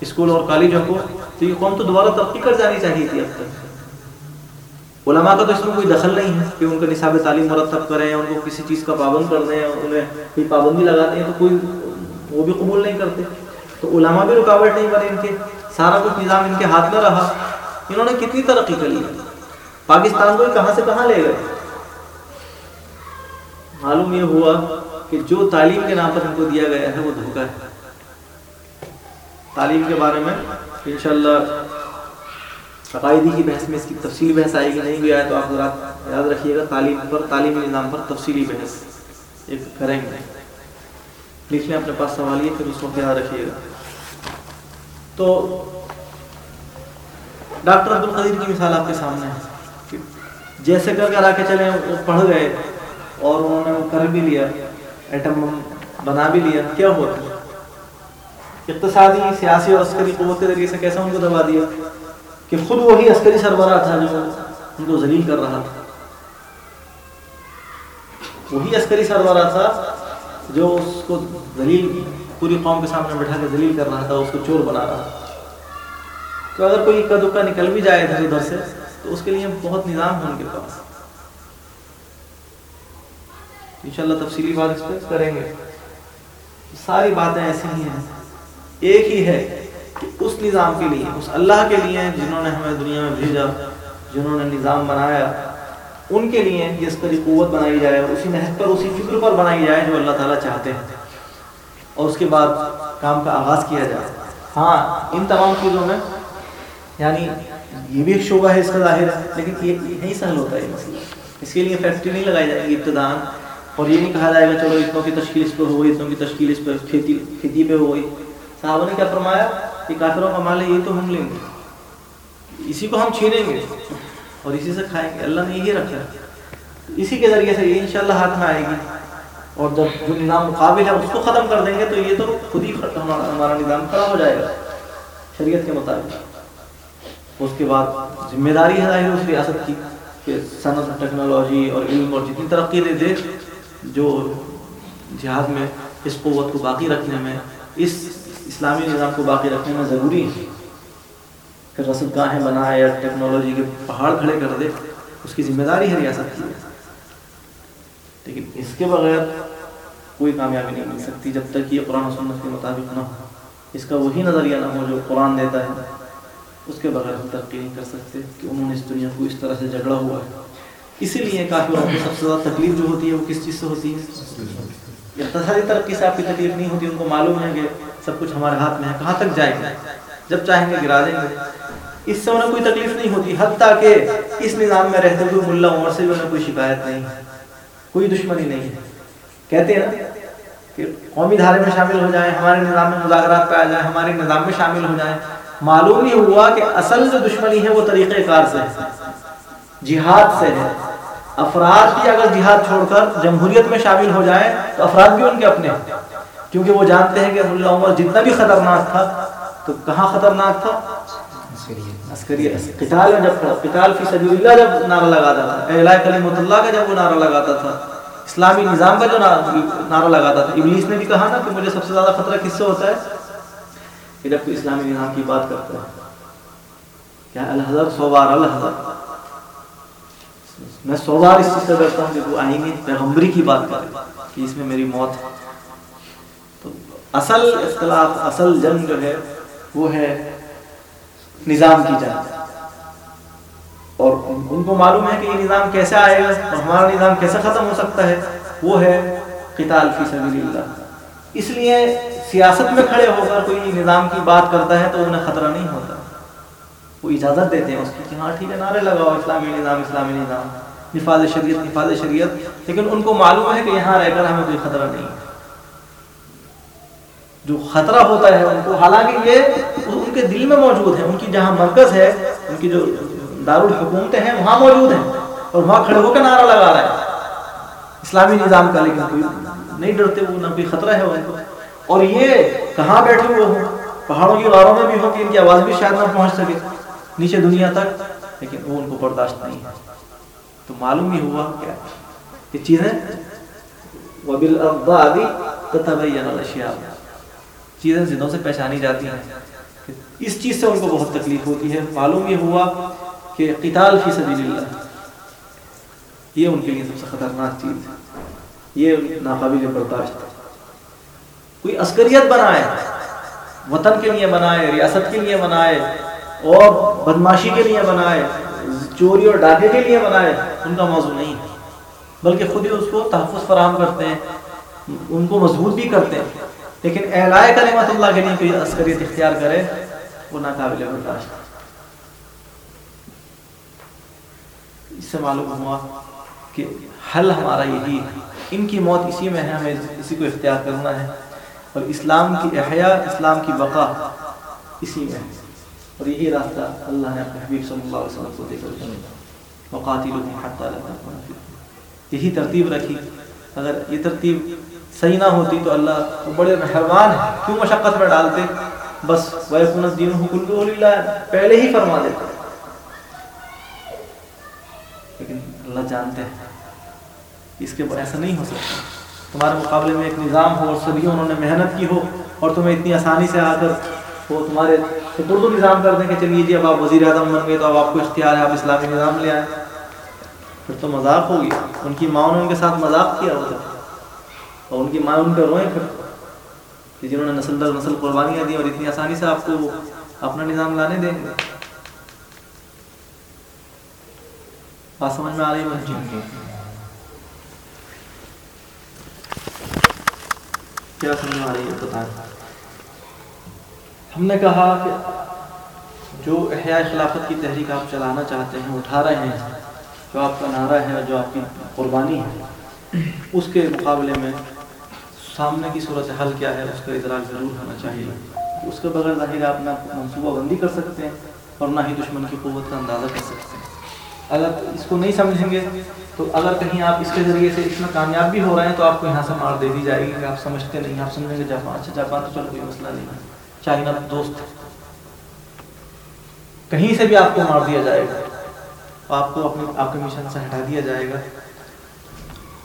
اسکول اور کالجوں کو۔ تو یہ قوم تو دوبارہ ترقی کر جانی چاہیے تھی اب تک۔ علماء کا تو اس میں کوئی دخل نہیں ہے کہ ان کا نصاب تعلیم مرتب کریں، ان کو کسی چیز کا پابند کر دیں، انہیں کوئی پابندی لگا دیں تو کوئی وہ بھی قبول نہیں کرتے۔ تو علماء بھی رکاوٹ نہیں بنے ان کے، سارا کچھ نظام ان کے ہاتھ میں رہا۔ انہوں نے کتنی ترقی کر لی؟ پاکستان کو کہاں سے کہاں لے گئے؟ معلوم یہ ہوا کہ جو تعلیم کے نام پر ان کو دیا گیا ہے، وہ دھوکہ ہے۔ تعلیم کے بارے میں انشاءاللہ عقائدی کی بحث میں اس کی تفصیلی بحث آئے گی، نہیں بھی آئے تو آپ ذرا یاد رکھیے گا، تعلیم پر، تعلیمی نظام پر تفصیلی بحث ایک کریں گے۔ لکھ لیں اپنے پاس سوالیے پھر اس کو یاد رکھیے گا۔ تو ڈاکٹر عبد القدیر کی مثال آپ کے سامنے ہے۔ جیسے کر کر آ کے چلے، وہ پڑھ گئے اور انہوں نے وہ کر بھی لیا، ایٹم بنا بھی لیا۔ کیا ہوا؟ تھا اقتصادی، سیاسی اور عسکری قوت کے ذریعے سے کیسے ان کو دبا دیا؟ کہ خود وہی عسکری سربراہ تھا جو ان کو ذلیل کر رہا تھا۔ وہی عسکری سربراہ تھا جو اس کو ذلیل، پوری قوم کے سامنے بٹھا کے ذلیل کر رہا تھا، اس کو چور بنا رہا تھا۔ تو اگر کوئی اکا دکا نکل بھی جائے ادھر ادھر سے، تو اس کے لیے بہت نظام ہے ان کے پاس۔ انشاءاللہ تفصیلی بات اس پہ کریں گے۔ ساری باتیں ایسی ہی ہیں۔ ایک ہی ہے کہ اس نظام کے لیے، اس اللہ کے لیے جنہوں نے ہمیں دنیا میں بھیجا، جنہوں نے نظام بنایا ان کے لیے جس پر قوت بنائی جائے اسی نہج پر اسی فکر پر بنائی جائے جو اللہ تعالیٰ چاہتے ہیں۔ اور اس کے بعد کام کا آغاز کیا جائے۔ ہاں ان تمام چیزوں میں یعنی یہ بھی ایک شعبہ ہے اس کا ظاہر ہے لیکن یہ نہیں سہل ہوتا ہے۔ مسئلہ اس کے لیے فیکٹری نہیں لگائی جائے گی ابتدان اور یہ نہیں کہا جائے گا، چلو اتنوں کی تشکیل اس پہ ہو گئی اتنوں کی تشکیل اس پہ کھیتی کھیتی پہ ہو گئی صاحبہ نے کیا فرمایا کہ کافروں کا مال ہے، یہ تو ہم لیں گے۔ اسی کو ہم چھینیں گے۔ اور اسی سے کھائیں گے۔ اللہ نے یہی رکھا ہے۔ اسی کے ذریعے سے یہ انشاءاللہ ہاتھ میں آئے گی۔ اور جب جو نظام مقابل ہے اس کو ختم کر دیں گے، تو یہ تو خود ہی ہمارا نظام کھڑا ہو جائے گا۔ شریعت کے مطابق۔ اس کے بعد ذمہ داری ہے ظاہر اس ریاست کی کہ صنعت، ٹیکنالوجی اور علم اور جتنی ترقی دے دے، جو جہاد میں اس قوت کو باقی رکھنے میں، اس اسلامی نظام کو باقی رکھنے میں ضروری ہے۔ کہ رسد گاہیں بنائے یا ٹیکنالوجی کے پہاڑ کھڑے کر دے، اس کی ذمہ داری ہے ریاست کی۔ لیکن اس کے بغیر کوئی کامیابی نہیں مل سکتی جب تک یہ قرآن و سنت کے مطابق نہ ہو۔ اس کا وہی نظریہ نہ ہو جو قرآن دیتا ہے۔ اس کے بغیر ہم ترقی نہیں کر سکتے کہ انہوں نے اس دنیا کو اس طرح سے جھگڑا ہوا ہے۔ اسی لیے کافی کو سب سے زیادہ تکلیف جو ہوتی ہے وہ کس چیز سے ہوتی ہے؟ اقتصادی ترقی سے آپ کی تکلیف نہیں ہوتی، ان کو معلوم ہے کہ سب کچھ ہمارے ہاتھ میں ہے، کہاں تک جائے گا؟ جب چاہیں گے گرا دیں گے۔ اس سے انہیں کوئی تکلیف نہیں ہوتی، حتیٰ کہ اس نظام میں رہتے ہوئے ملا عمر سے بھی انہیں کوئی شکایت نہیں، کوئی دشمنی نہیں۔ ہے کہتے ہیں نا کہ قومی دھارے میں شامل ہو جائیں، ہمارے نظام میں مذاکرات پہ آ جائیں، ہمارے نظام میں شامل ہو جائیں۔ معلوم ہی ہوا کہ اصل جو دشمنی ہے وہ طریقہ کار سے ہے، جہاد سے ہے۔ افراد بھی اگر جہاد چھوڑ کر جمہوریت میں شامل ہو جائیں تو افراد بھی ان کے اپنے کیونکہ وہ جانتے ہیں کہ ملا عمر جتنا بھی خطرناک تھا، تو کہاں خطرناک تھا؟ قتال میں جب قتال فی سبیل اللہ جب نعرہ لگاتا تھا اہل کلمت اللہ کا جب وہ نعرہ لگاتا تھا، اسلامی نظام کا جو نعرہ لگاتا تھا، ابلیس نے بھی کہا نا کہ مجھے سب سے زیادہ خطرہ کس سے ہوتا ہے؟ کہ جب کوئی اسلامی نظام کی بات کرتا ہے، کیا الحضر؟ سو بار الحضر۔ میں سو بار اس چیز سے ڈرتا ہوں کہ وہ آئیں گے، پیغمبری کی بات کریں کہ اس میں میری موت ہے۔ تو اصل اختلاف، اصل جنگ جو ہے، وہ ہے نظام کی جنگ اور ان کو معلوم ہے کہ یہ نظام کیسے آئے گا اور ہمارا نظام کیسے ختم ہو سکتا ہے، وہ ہے قتال فی سبیل اللہ۔ اس لیے سیاست میں کھڑے ہو کر کوئی نظام کی بات کرتا ہے تو انہیں خطرہ نہیں ہوتا۔ وہ اجازت دیتے ہیں اس کی کہ ہاں ٹھیک ہے، نعرے لگاؤ اسلامی نظام اسلامی نظام نفاذ شریعت نفاذ شریعت۔ لیکن ان کو معلوم ہے کہ یہاں رہ کر ہمیں کوئی خطرہ نہیں۔ ہے جو خطرہ ہوتا ہے ان کو، حالانکہ یہ کے دل میں موجود ہے ان کی جہاں مرکز ہے، ان کی جو دارالحکومتیں ہیں، وہاں موجود ہیں اور وہاں کھڑے ہو کے نعرہ لگا رہے ہیں۔ اسلامی نظام کا لیکن کوئی نہیں ڈرتے، وہ نہ کوئی خطرہ ہے ان اور یہ کہاں بیٹھے ہوئے ہوں؟ پہاڑوں کی غاروں میں بھی ہو کہ ان کی آواز بھی شاید نہ پہنچ سکے۔ نیچے دنیا تک، لیکن وہ ان کو برداشت نہیں ہے۔ تو معلوم ہی ہوا کیا یہ چیزیں چیزیں زندوں سے پہچانی جاتی ہیں۔ اس چیز سے ان کو بہت تکلیف ہوتی ہے۔ معلوم یہ ہوا کہ قتال فی سبیل اللہ یہ ان کے لیے سب سے خطرناک چیز ہے۔ یہ ناقابل برداشت کوئی عسکریت بنائے، وطن کے لیے بنائے، ریاست کے لیے بنائے، اور بدماشی کے لیے بنائے، چوری اور ڈاکے کے لیے بنائے، ان کا موضوع نہیں ہے۔ بلکہ خود ہی اس کو تحفظ فراہم کرتے ہیں، ان کو مضبوط بھی کرتے ہیں۔ لیکن اعلائے کلمت اللہ کے لیے کوئی عسکریت اختیار کرے وہ ناقابل برداشت اس سے معلوم ہوا کہ حل ہمارا یہی ہے۔ ان کی موت اسی میں ہے، ہمیں اسی کو اختیار کرنا ہے۔ اور اسلام کی احیاء، اسلام کی بقا اسی میں ہے۔ اور یہی راستہ اللہ نے اپنے حبیب صلی اللہ علیہ وسلم کو دے کر وقاتی یہی ترتیب رکھی۔ اگر یہ ترتیب صحیح نہ ہوتی تو اللہ بڑے مہربان ہے کیوں مشقت میں ڈالتے؟ بس ویکن دین پہلے ہی فرما دیتے لیکن اللہ جانتے ہیں اس کے ایسا نہیں ہو سکتا۔ تمہارے مقابلے میں ایک نظام ہو اور صدیوں انہوں نے محنت کی ہو اور تمہیں اتنی آسانی سے آ کر وہ تمہارے اردو نظام کر دیں کہ چلیے جی اب آپ وزیر اعظم بن گئے تو اب آپ کو اختیار ہے، آپ اسلامی نظام لے آئیں۔ پھر تو مذاق ہوگی ان کی ماں نے ان کے ساتھ مذاق کیا ہوتا۔ اور ان کی ماں ان پہ روئیں پھر۔ کہ جنہوں نے نسل در نسل قربانیاں دی اور اتنی آسانی سے آپ کو اپنا نظام لانے دیں۔ گے بات سمجھ میں آ رہی ہے کیا سمجھ آ رہی ہے بتائیں ہم نے کہا کہ جو احیاء خلافت کی تحریک آپ چلانا چاہتے ہیں، اٹھا رہے ہیں، جو آپ کا نعرہ ہے جو آپ کی قربانی ہے، اس کے مقابلے میں سامنے کی صورت حل کیا ہے، اس کا ادراک ضرور ہونا چاہیے۔ اس کے بغیر ظاہر آپ نہ منصوبہ بندی کر سکتے ہیں اور نہ ہی دشمن کی قوت کا اندازہ کر سکتے ہیں۔ اگر اس کو نہیں سمجھیں گے، تو اگر کہیں آپ اس کے ذریعے سے اتنا کامیاب بھی ہو رہے ہیں، تو آپ کو یہاں سے مار دے دی جائے گی کہ آپ سمجھتے نہیں، آپ سمجھیں گے جاپان اچھا جاپان تو چلو، کوئی مسئلہ نہیں۔ ہے چائنا دوست کہیں سے بھی آپ کو مار دیا جائے گا۔ آپ کو اپنے آپ کے مشن سے ہٹا دیا جائے گا۔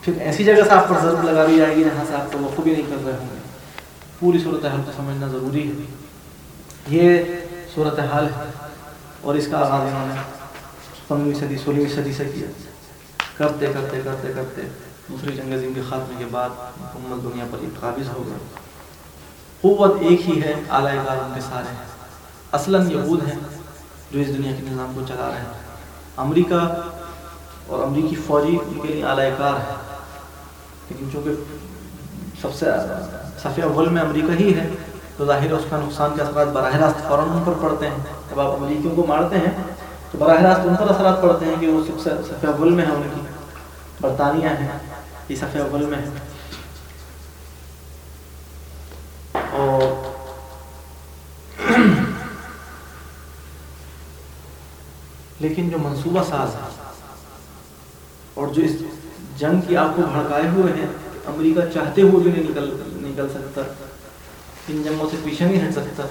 پھر ایسی جگہ سے آپ پر ضرور لگا دی جائے گی جہاں سے آپ کو وقوع بھی نہیں کر رہے ہوں گے۔ پوری صورت حال کو سمجھنا ضروری ہے۔ یہ صورت حال ہے اور اس کا آغاز انہوں نے پندرہویں صدی، سولہویں صدی سے کیا۔ کرتے کرتے کرتے کرتے دوسری جنگ عظیم کے خاتمے کے بعد حکومت دنیا پر ایک قابض ہو گئے۔ قوت ایک ہی ہے، اعلیٰ کار ان کے سارے ہیں۔ اصلاً یہود ہیں جو اس دنیا کے نظام کو چلا رہے ہیں۔ امریکہ اور امریکی فوجی ان کے لیے اعلیٰ کار ہے لیکن چونکہ سب سے صفیہ اول میں امریکہ ہی ہے، تو ظاہر ہے اس کا نقصان کے اثرات براہ راست فوراً ان پر پڑتے ہیں۔ جب آپ امریکیوں کو مارتے ہیں، تو براہ راست ان پر اثرات پڑتے ہیں کہ وہ سب سے صفیہ اول میں ہے ان کی۔ برطانیہ ہے، یہ صفیہ اول میں ہے۔ اور لیکن جو منصوبہ ساز ہے، اور جو اس جنگ کی آپ کو بھڑکائے ہوئے ہیں، امریکہ چاہتے ہوئے بھی نہیں نکل نکل سکتا۔ ان جنگوں سے پیچھے نہیں ہٹ سکتا۔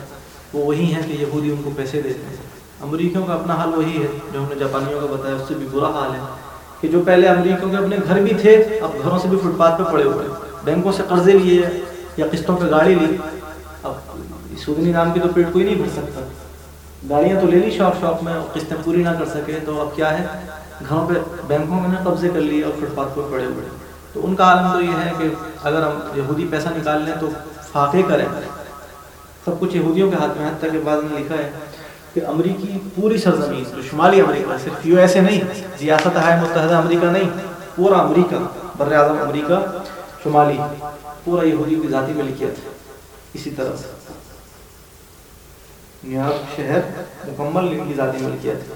وہ وہی ہیں کہ یہودی ان کو پیسے دیتے ہیں۔ امریکیوں کا اپنا حال وہی ہے، جو ہم نے جاپانیوں کا بتایا، اس سے بھی برا حال ہے۔ کہ جو پہلے امریکیوں کے اپنے گھر بھی تھے، اب گھروں سے بھی فٹ پاتھ پہ پڑے ہوئے بینکوں سے قرضے لیے یا قسطوں پہ گاڑی لی۔ اب سودنی نام کی تو پیٹ کوئی نہیں بھر سکتا۔ گاڑیاں تو لے لی شاپ شاپ میں، قسطیں پوری نہ کر سکے، تو اب کیا ہے؟ گھروں پہ بینکوں میں نے قبضے کر لیے اور فٹ پاتھ پہ پڑے ہوئے۔ تو ان کا عالم تو یہ ہے کہ اگر ہم یہودی پیسہ نکال لیں تو فاقے کریں۔ سب کچھ یہودیوں کے ہاتھ میں حتیٰ کے بعد میں لکھا ہے کہ امریکی پوری سرزمین، جو شمالی امریکہ، صرف یو ایس اے نہیں، ریاست ہے متحدہ امریکہ نہیں، پورا امریکہ، بر اعظم امریکہ، شمالی، پورا یہودی کی ذاتی ملکیت، اسی طرح۔ سے نیو یارک شہر مکمل ان کی ذاتی ملکیت ہے۔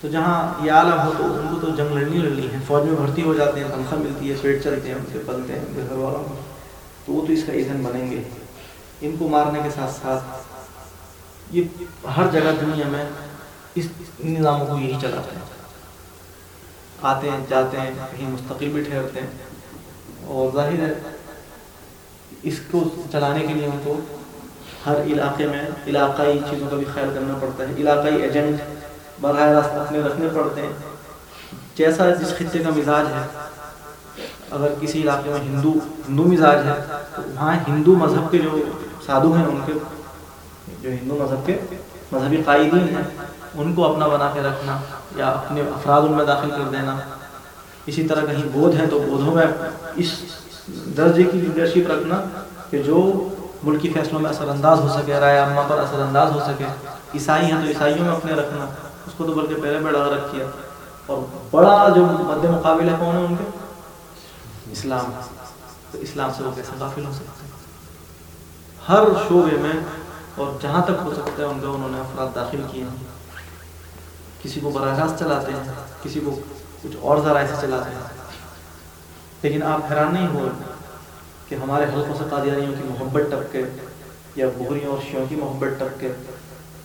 تو جہاں یہ عالم ہو تو ان کو تو جنگ لڑنی لڑنی ہے۔ فوج میں بھرتی ہو جاتے ہیں، تنخواہ ملتی ہے پیٹ چلتے ہیں، ان کے پلتے ہیں، ان کے گھر والوں کو۔ تو وہ تو اس کا ایندھن بنیں گے۔ ان کو مارنے کے ساتھ ساتھ یہ ہر جگہ دنیا میں اس نظاموں کو یہی چلاتے ہیں۔ آتے ہیں، جاتے ہیں، کہیں مستقل بھی ٹھہرتے ہیں۔ اور ظاہر ہے، اس کو چلانے کے لیے ان کو ہر علاقے میں علاقائی چیزوں کا بھی خیال کرنا پڑتا ہے، علاقائی ایجنٹ براہ راست اپنے رکھنے پڑتے ہیں۔ جیسا جس خطے کا مزاج ہے، اگر کسی علاقے میں ہندو ہندو مزاج ہے، تو وہاں ہندو مذہب کے جو سادھو ہیں، ان کے جو ہندو مذہب کے مذہبی قائدین ہیں، ان کو اپنا بنا کے رکھنا یا اپنے افراد ان میں داخل کر دینا۔ اسی طرح کہیں بودھ ہے، تو بودھوں میں اس درجے کی لیڈرشپ رکھنا کہ جو ملکی فیصلوں میں اثر انداز ہو سکے، رائے عامہ پر اثر انداز ہو سکے۔ عیسائی ہیں تو عیسائیوں میں اپنے رکھنا۔ اس کو تو بلکہ پہلے بڑا رکھیا اور بڑا جو مد مقابل ہے کون ہے ان کے؟ اسلام۔ تو اسلام سے وہ کیسے غافل ہو سکتے ہیں؟ ہر شعبے میں اور جہاں تک ہو سکتا ہے ان کا انہوں نے افراد داخل کیے ہیں۔ کسی کو براہ راست چلاتے ہیں، کسی کو کچھ اور ذرائع سے چلاتے ہیں۔ لیکن آپ حیران نہیں ہو کہ ہمارے حلقوں سے قادیانیوں کی محبت ٹپ کے یا بہریوں اور شیوں کی محبت ٹپ کے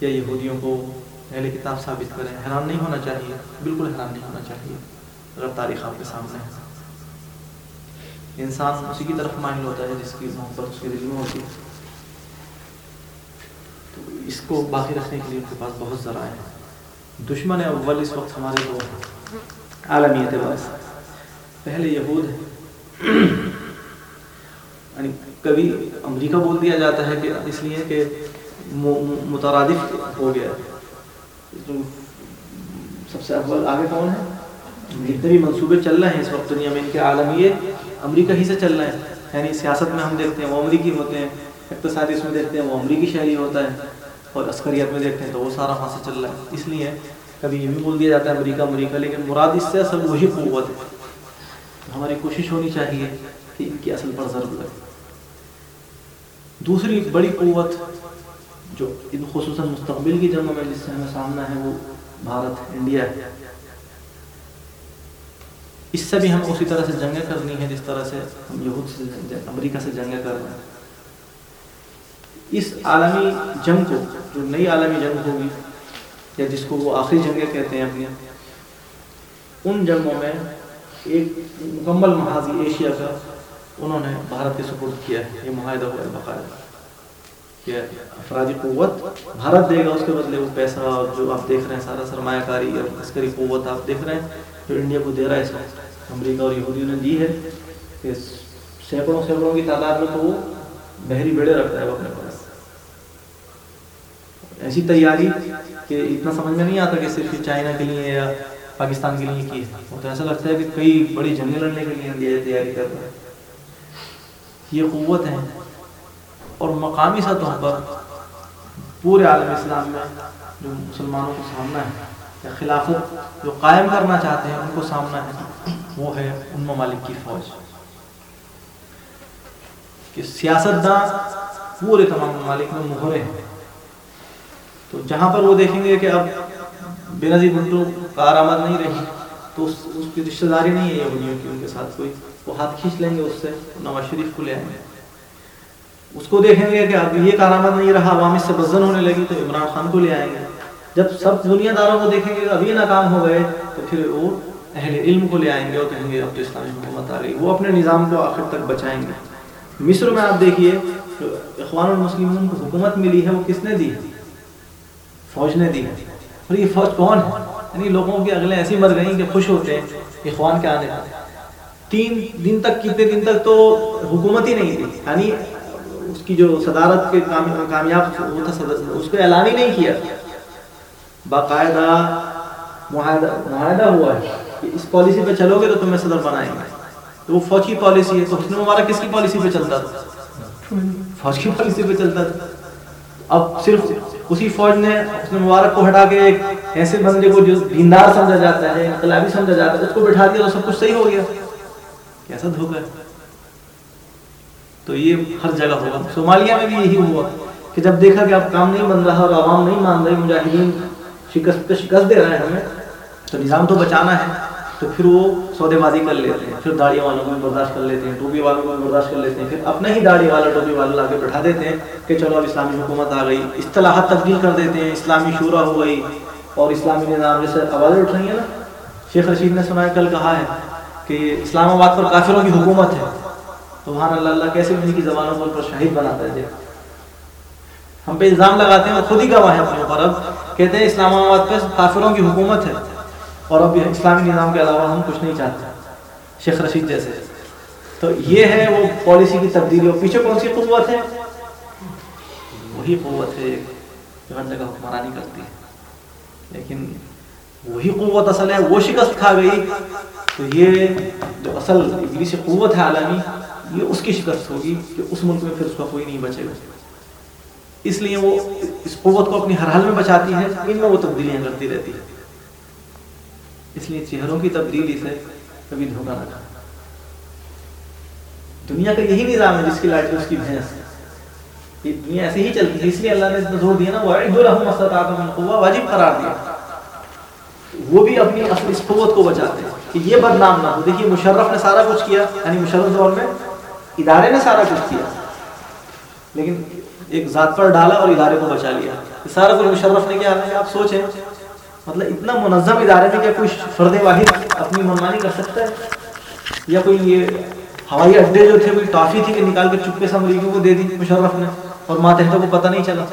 یا یہودیوں کو اہل کتاب ثابت کریں۔ حیران نہیں ہونا چاہیے، بالکل حیران نہیں ہونا چاہیے۔ اگر تاریخ آپ کے سامنے ہے۔ انسان اسی کی طرف مائل ہوتا ہے، جس کی محبت اس کے دل میں ہوتی ہے۔ تو اس کو باقی رکھنے کے لیے ان کے پاس بہت ذرائع ہیں دشمن اول اس وقت ہمارے دو ہیں عالمی اعتبار پہلے یہود ہے یعنی کبھی امریکہ بول دیا جاتا ہے کہ اس لیے کہ مترادف ہو گیا سب سے اول آگے کون ہے؟ جتنے بھی منصوبے چل رہے ہیں اس وقت دنیا میں، ان کے عالمی امریکہ ہی سے چل رہے ہیں۔ یعنی سیاست میں ہم دیکھتے ہیں وہ امریکی ہوتے ہیں اقتصادی اس میں دیکھتے ہیں وہ امریکی شہری ہوتا ہے اور عسکریت میں دیکھتے ہیں تو وہ سارا وہاں سے چل رہا ہے۔ اس لیے کبھی یہ بھی بول دیا جاتا ہے امریکہ امریکہ، لیکن مراد اس سے اصل وہی قوت ہے۔ ہماری کوشش ہونی چاہیے کہ کی اصل پر ضرور لگے دوسری بڑی قوت جو ان خصوصاً مستقبل کی جنگوں میں جس سے ہمیں سامنا ہے وہ بھارت، انڈیا ہے۔ اس سے بھی ہم اسی طرح سے جنگیں کرنی ہے جس طرح سے ہم یہود سے امریکہ سے جنگیں کر رہے ہیں۔ اس عالمی جنگ کو، جو نئی عالمی جنگ ہوگی، یا جس کو وہ آخری جنگیں کہتے ہیں اپنی، ان جنگوں میں ایک مکمل محاذی ایشیا کا انہوں نے بھارت کے سپورٹ کیا ہے، یہ معاہدہ ہوا ہے باقاعدہ کہ افرادی قوت بھارت دے گا، اس کے بدلے وہ پیسہ جو آپ دیکھ رہے ہیں، سارا سرمایہ کاری اور عسکری قوت آپ دیکھ رہے ہیں، جو انڈیا کو دے رہا ہے، اس وقت امریکہ اور یہودیوں نے دی ہے کہ سینکڑوں سینکڑوں کی تعداد میں تو وہ بحری بیڑے رکھتا ہے وہ اپنے پاس۔ ایسی تیاری کہ اتنا سمجھ میں نہیں آتا کہ صرف چائنا کے لیے یا پاکستان کے لیے کی ہے۔ وہ تو ایسا لگتا ہے کہ کئی بڑی جنگیں لڑنے کے لیے انڈیا تیاری کر رہا ہے۔ یہ قوت ہے اور مقامی سطح پر پورے عالم اسلام میں جو مسلمانوں کو سامنا ہے یا خلافت جو قائم کرنا چاہتے ہیں ان کو سامنا ہے، وہ ہے ان ممالک کی فوج۔ کہ سیاست داں پورے تمام ممالک میں مہرے ہیں۔ تو جہاں پر وہ دیکھیں گے کہ اب بے نظیر بھٹو کارآمد نہیں رہی۔ تو اس, اس کی رشتہ داری نہیں ہے یہودیوں کی ان کے ساتھ کوئی وہ ہاتھ کھینچ لیں گے اس سے نواز شریف کو لے آئیں گے۔ اس کو دیکھیں گے کہ اب یہ کارآمد نہیں رہا عوام سے بزن ہونے لگی تو عمران خان کو لے آئیں گے۔ جب سب دنیا داروں کو دیکھیں گے اب یہ ناکام ہو گئے تو پھر وہ اہل علم کو لے آئیں گے اور کہیں گے اب تو اسلامی حکومت آ گئی وہ اپنے نظام کو آخر تک بچائیں گے۔ مصر میں آپ دیکھیے اخوان المسلمون کو حکومت ملی ہے وہ کس نے دی؟ ہے فوج نے دی ہے۔ اور یہ فوج کون ہے؟ یعنی لوگوں کی اگلے ایسی مر گئیں کہ خوش ہوتے ہیں اخوان کے آنے کا تین دن تک، کتنے دن تک تو حکومت ہی نہیں تھی۔ یعنی اس کی جو صدارت کے کامیاب وہ تھا، صدر، اس کو اعلان ہی نہیں کیا۔ باقاعدہ معاہدہ معاہدہ ہوا ہے کہ اس پالیسی پہ چلو گے تو تمہیں صدر بنائیں گے۔ تو وہ فوج کی پالیسی ہے۔ تو حسن مبارک کس کی پالیسی پہ چلتا تھا؟ فوج کی پالیسی پہ چلتا تھا۔ اب صرف اسی فوج نے حسن مبارک کو ہٹا کے ایک ایسے بندے کو جو دیندار سمجھا جاتا ہے انقلابی سمجھا جاتا ہے، اس کو بٹھا دیا تو سب کچھ صحیح ہو گیا۔ کیسا دھوکا ہے؟ تو یہ ہر جگہ ہوگا۔ صومالیہ میں بھی یہی ہوا کہ جب دیکھا کہ اب کام نہیں بن رہا اور عوام نہیں مان رہی، مجاہدین شکست پہ شکست دے رہے ہیں ہمیں، تو نظام تو بچانا ہے۔ تو پھر وہ سودے بازی کر لیتے ہیں، پھر داڑھی والوں کو بھی برداشت کر لیتے ہیں، ٹوپی والوں کو بھی برداشت کر لیتے ہیں۔ پھر اپنا ہی داڑھی والا، ٹوپی والا لا کے بٹھا دیتے ہیں کہ چلو اب اسلامی حکومت آ گئی۔ اصطلاحات تبدیل کر دیتے ہیں، اسلامی شورا ہو گئی۔ اور اسلامی نظام جیسے آوازیں اٹھ رہی ہیں نا، شیخ رشید نے سنا ہے، کل کہا ہے کہ اسلام آباد پر کافروں کی حکومت ہے۔ تو وہاں اللہ اللہ کیسے ان کی زبانوں پر شہید بناتا ہے جی؟ ہم پہ الزام لگاتے ہیں اور خود ہی گواہ ہیں اپنے اوپر۔ اب کہتے ہیں اسلام آباد پہ کافروں کی حکومت ہے۔ اور اب اسلامی نظام کے علاوہ ہم کچھ نہیں چاہتے۔ شیخ رشید جیسے۔ تو یہ ہے وہ پالیسی کی تبدیلی۔ اور پیچھے کون سی قوت ہے؟ وہی قوت ہے جو ہر جگہ حکمرانی کرتی ہے۔ لیکن وہی قوت اصل ہے، وہ شکست کھا گئی، تو یہ جو اصل ابلیسی قوت ہے عالمی، یہ اس کی شکست ہوگی کہ اس ملک میں پھر اس کا کوئی نہیں بچے گا۔ اس لیے وہ اس قوت کو اپنی ہر حال میں بچاتی ہے، ان میں وہ تبدیلیاں کرتی رہتی ہے اس لیے چہروں کی تبدیلی سے کبھی دھوکہ نہ کھانا دنیا کا یہی نظام ہے جس کی لاٹھی اس کی بھینس۔ یہ دنیا ایسے ہی چلتی ہے اس لیے اللہ نے اتنا زور دیا نا وہ واجب قرار دیا۔ وہ بھی اپنی اصل اس قوت کو بچاتے ہیں کہ یہ بدنام نہ ہو۔ دیکھیے، مشرف نے سارا کچھ کیا یعنی مشرف دور میں ادارے نے سارا کچھ کیا، لیکن ایک ذات پر ڈالا اور ادارے کو بچا لیا۔ سارا کچھ مشرف نے کیا یعنی آپ سوچیں مطلب اتنا منظم ادارے میں کیا کوئی فرد واحد اپنی منمانی کر سکتا ہے؟ یا کوئی یہ ہوائی اڈے جو تھے، کوئی ٹافی تھی کہ نکال کے چپے سے امریکیوں کو دے دی مشرف نے؟ اور ماتحتوں کو پتہ نہیں چلا۔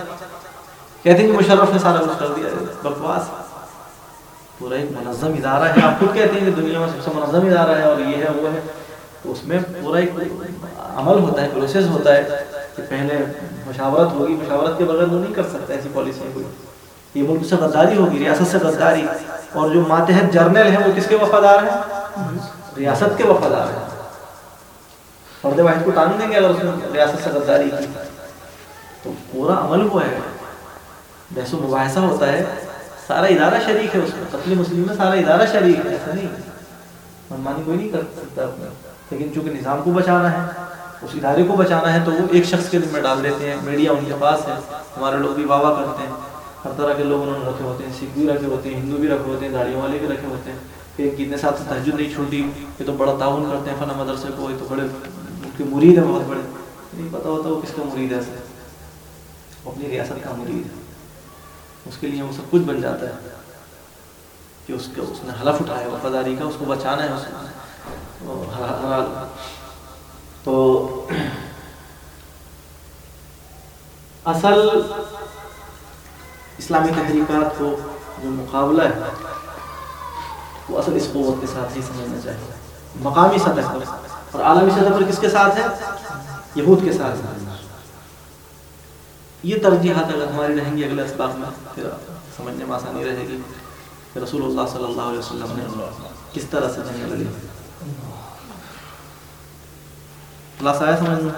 کہتے ہیں کہ مشرف نے سارا کچھ کر دیا۔ بکواس۔ پورا ایک منظم ادارہ ہے۔ آپ خود کہتے ہیں کہ دنیا میں سب سے منظم ادارہ ہے اور یہ ہے، وہ ہے۔ تو اس میں پورا ایک عمل ہوتا ہے پروسیس ہوتا ہے کہ پہلے مشاورت ہوگی۔ مشاورت کے بغیر وہ نہیں کر سکتا ایسی پالیسی کوئی۔ یہ ملک سے غداری ہوگی، ریاست سے غداری۔ اور جو ماتحت جرنل ہیں، وہ کس کے وفادار ہیں؟ ریاست کے وفادار ہیں۔ فرد واحد کو ٹانگ دیں گے اگر اس نے ریاست سے غداری کی۔ تو پورا عمل ہوا ہے۔ بحث و مباحثہ ہوتا ہے۔ سارا ادارہ شریک ہے اس میں۔ قتل مسلم میں سارا ادارہ شریک ہے، ایسا نہیں۔ منمانی کوئی نہیں کر سکتا اپنا۔ لیکن چونکہ نظام کو بچانا ہے، اس ادارے کو بچانا ہے، تو وہ ایک شخص کے ذمہ ڈال دیتے ہیں۔ میڈیا ان کے پاس ہے، ہمارے لوگ بھی واہ کرتے ہیں۔ ہر طرح کے لوگ انہوں نے رکھے ہوتے ہیں، سکھ بھی رکھے ہوتے ہیں، ہندو بھی رکھے ہوتے ہیں داڑیوں والے بھی رکھے ہوتے ہیں۔ کہ کتنے ساتھ سے تہجد نہیں چھوٹی، یہ تو بڑا تعاون کرتے ہیں، فلاں مدرسے کو، یہ تو بڑے، ان کے مرید ہیں بہت بڑے۔ نہیں پتہ ہوتا وہ کس کا مرید ہے ایسے اپنی ریاست کا مرید ہے۔ اس کے لیے وہ سب کچھ بن جاتا ہے۔ کہ اس کا اس نے حلف اٹھایا، وفاداری کا، اس کو بچانا ہے اس کو تو اصل اسلامی تحریکات کو جو مقابلہ ہے، وہ اصل اس قوت کے ساتھ ہی سمجھنا چاہیے۔ مقامی سطح پر اور عالمی سطح پر کس کے ساتھ ہے؟ یہود کے ساتھ۔ یہ ترجیحات اگر ہماری رہیں گی اگلے اسباق میں، پھر سمجھنے میں آسانی رہے گی کہ رسول اللہ صلی اللہ علیہ وسلم نے کس طرح سے جنگ لڑی۔ خلاصہ آیا سمجھ میں؟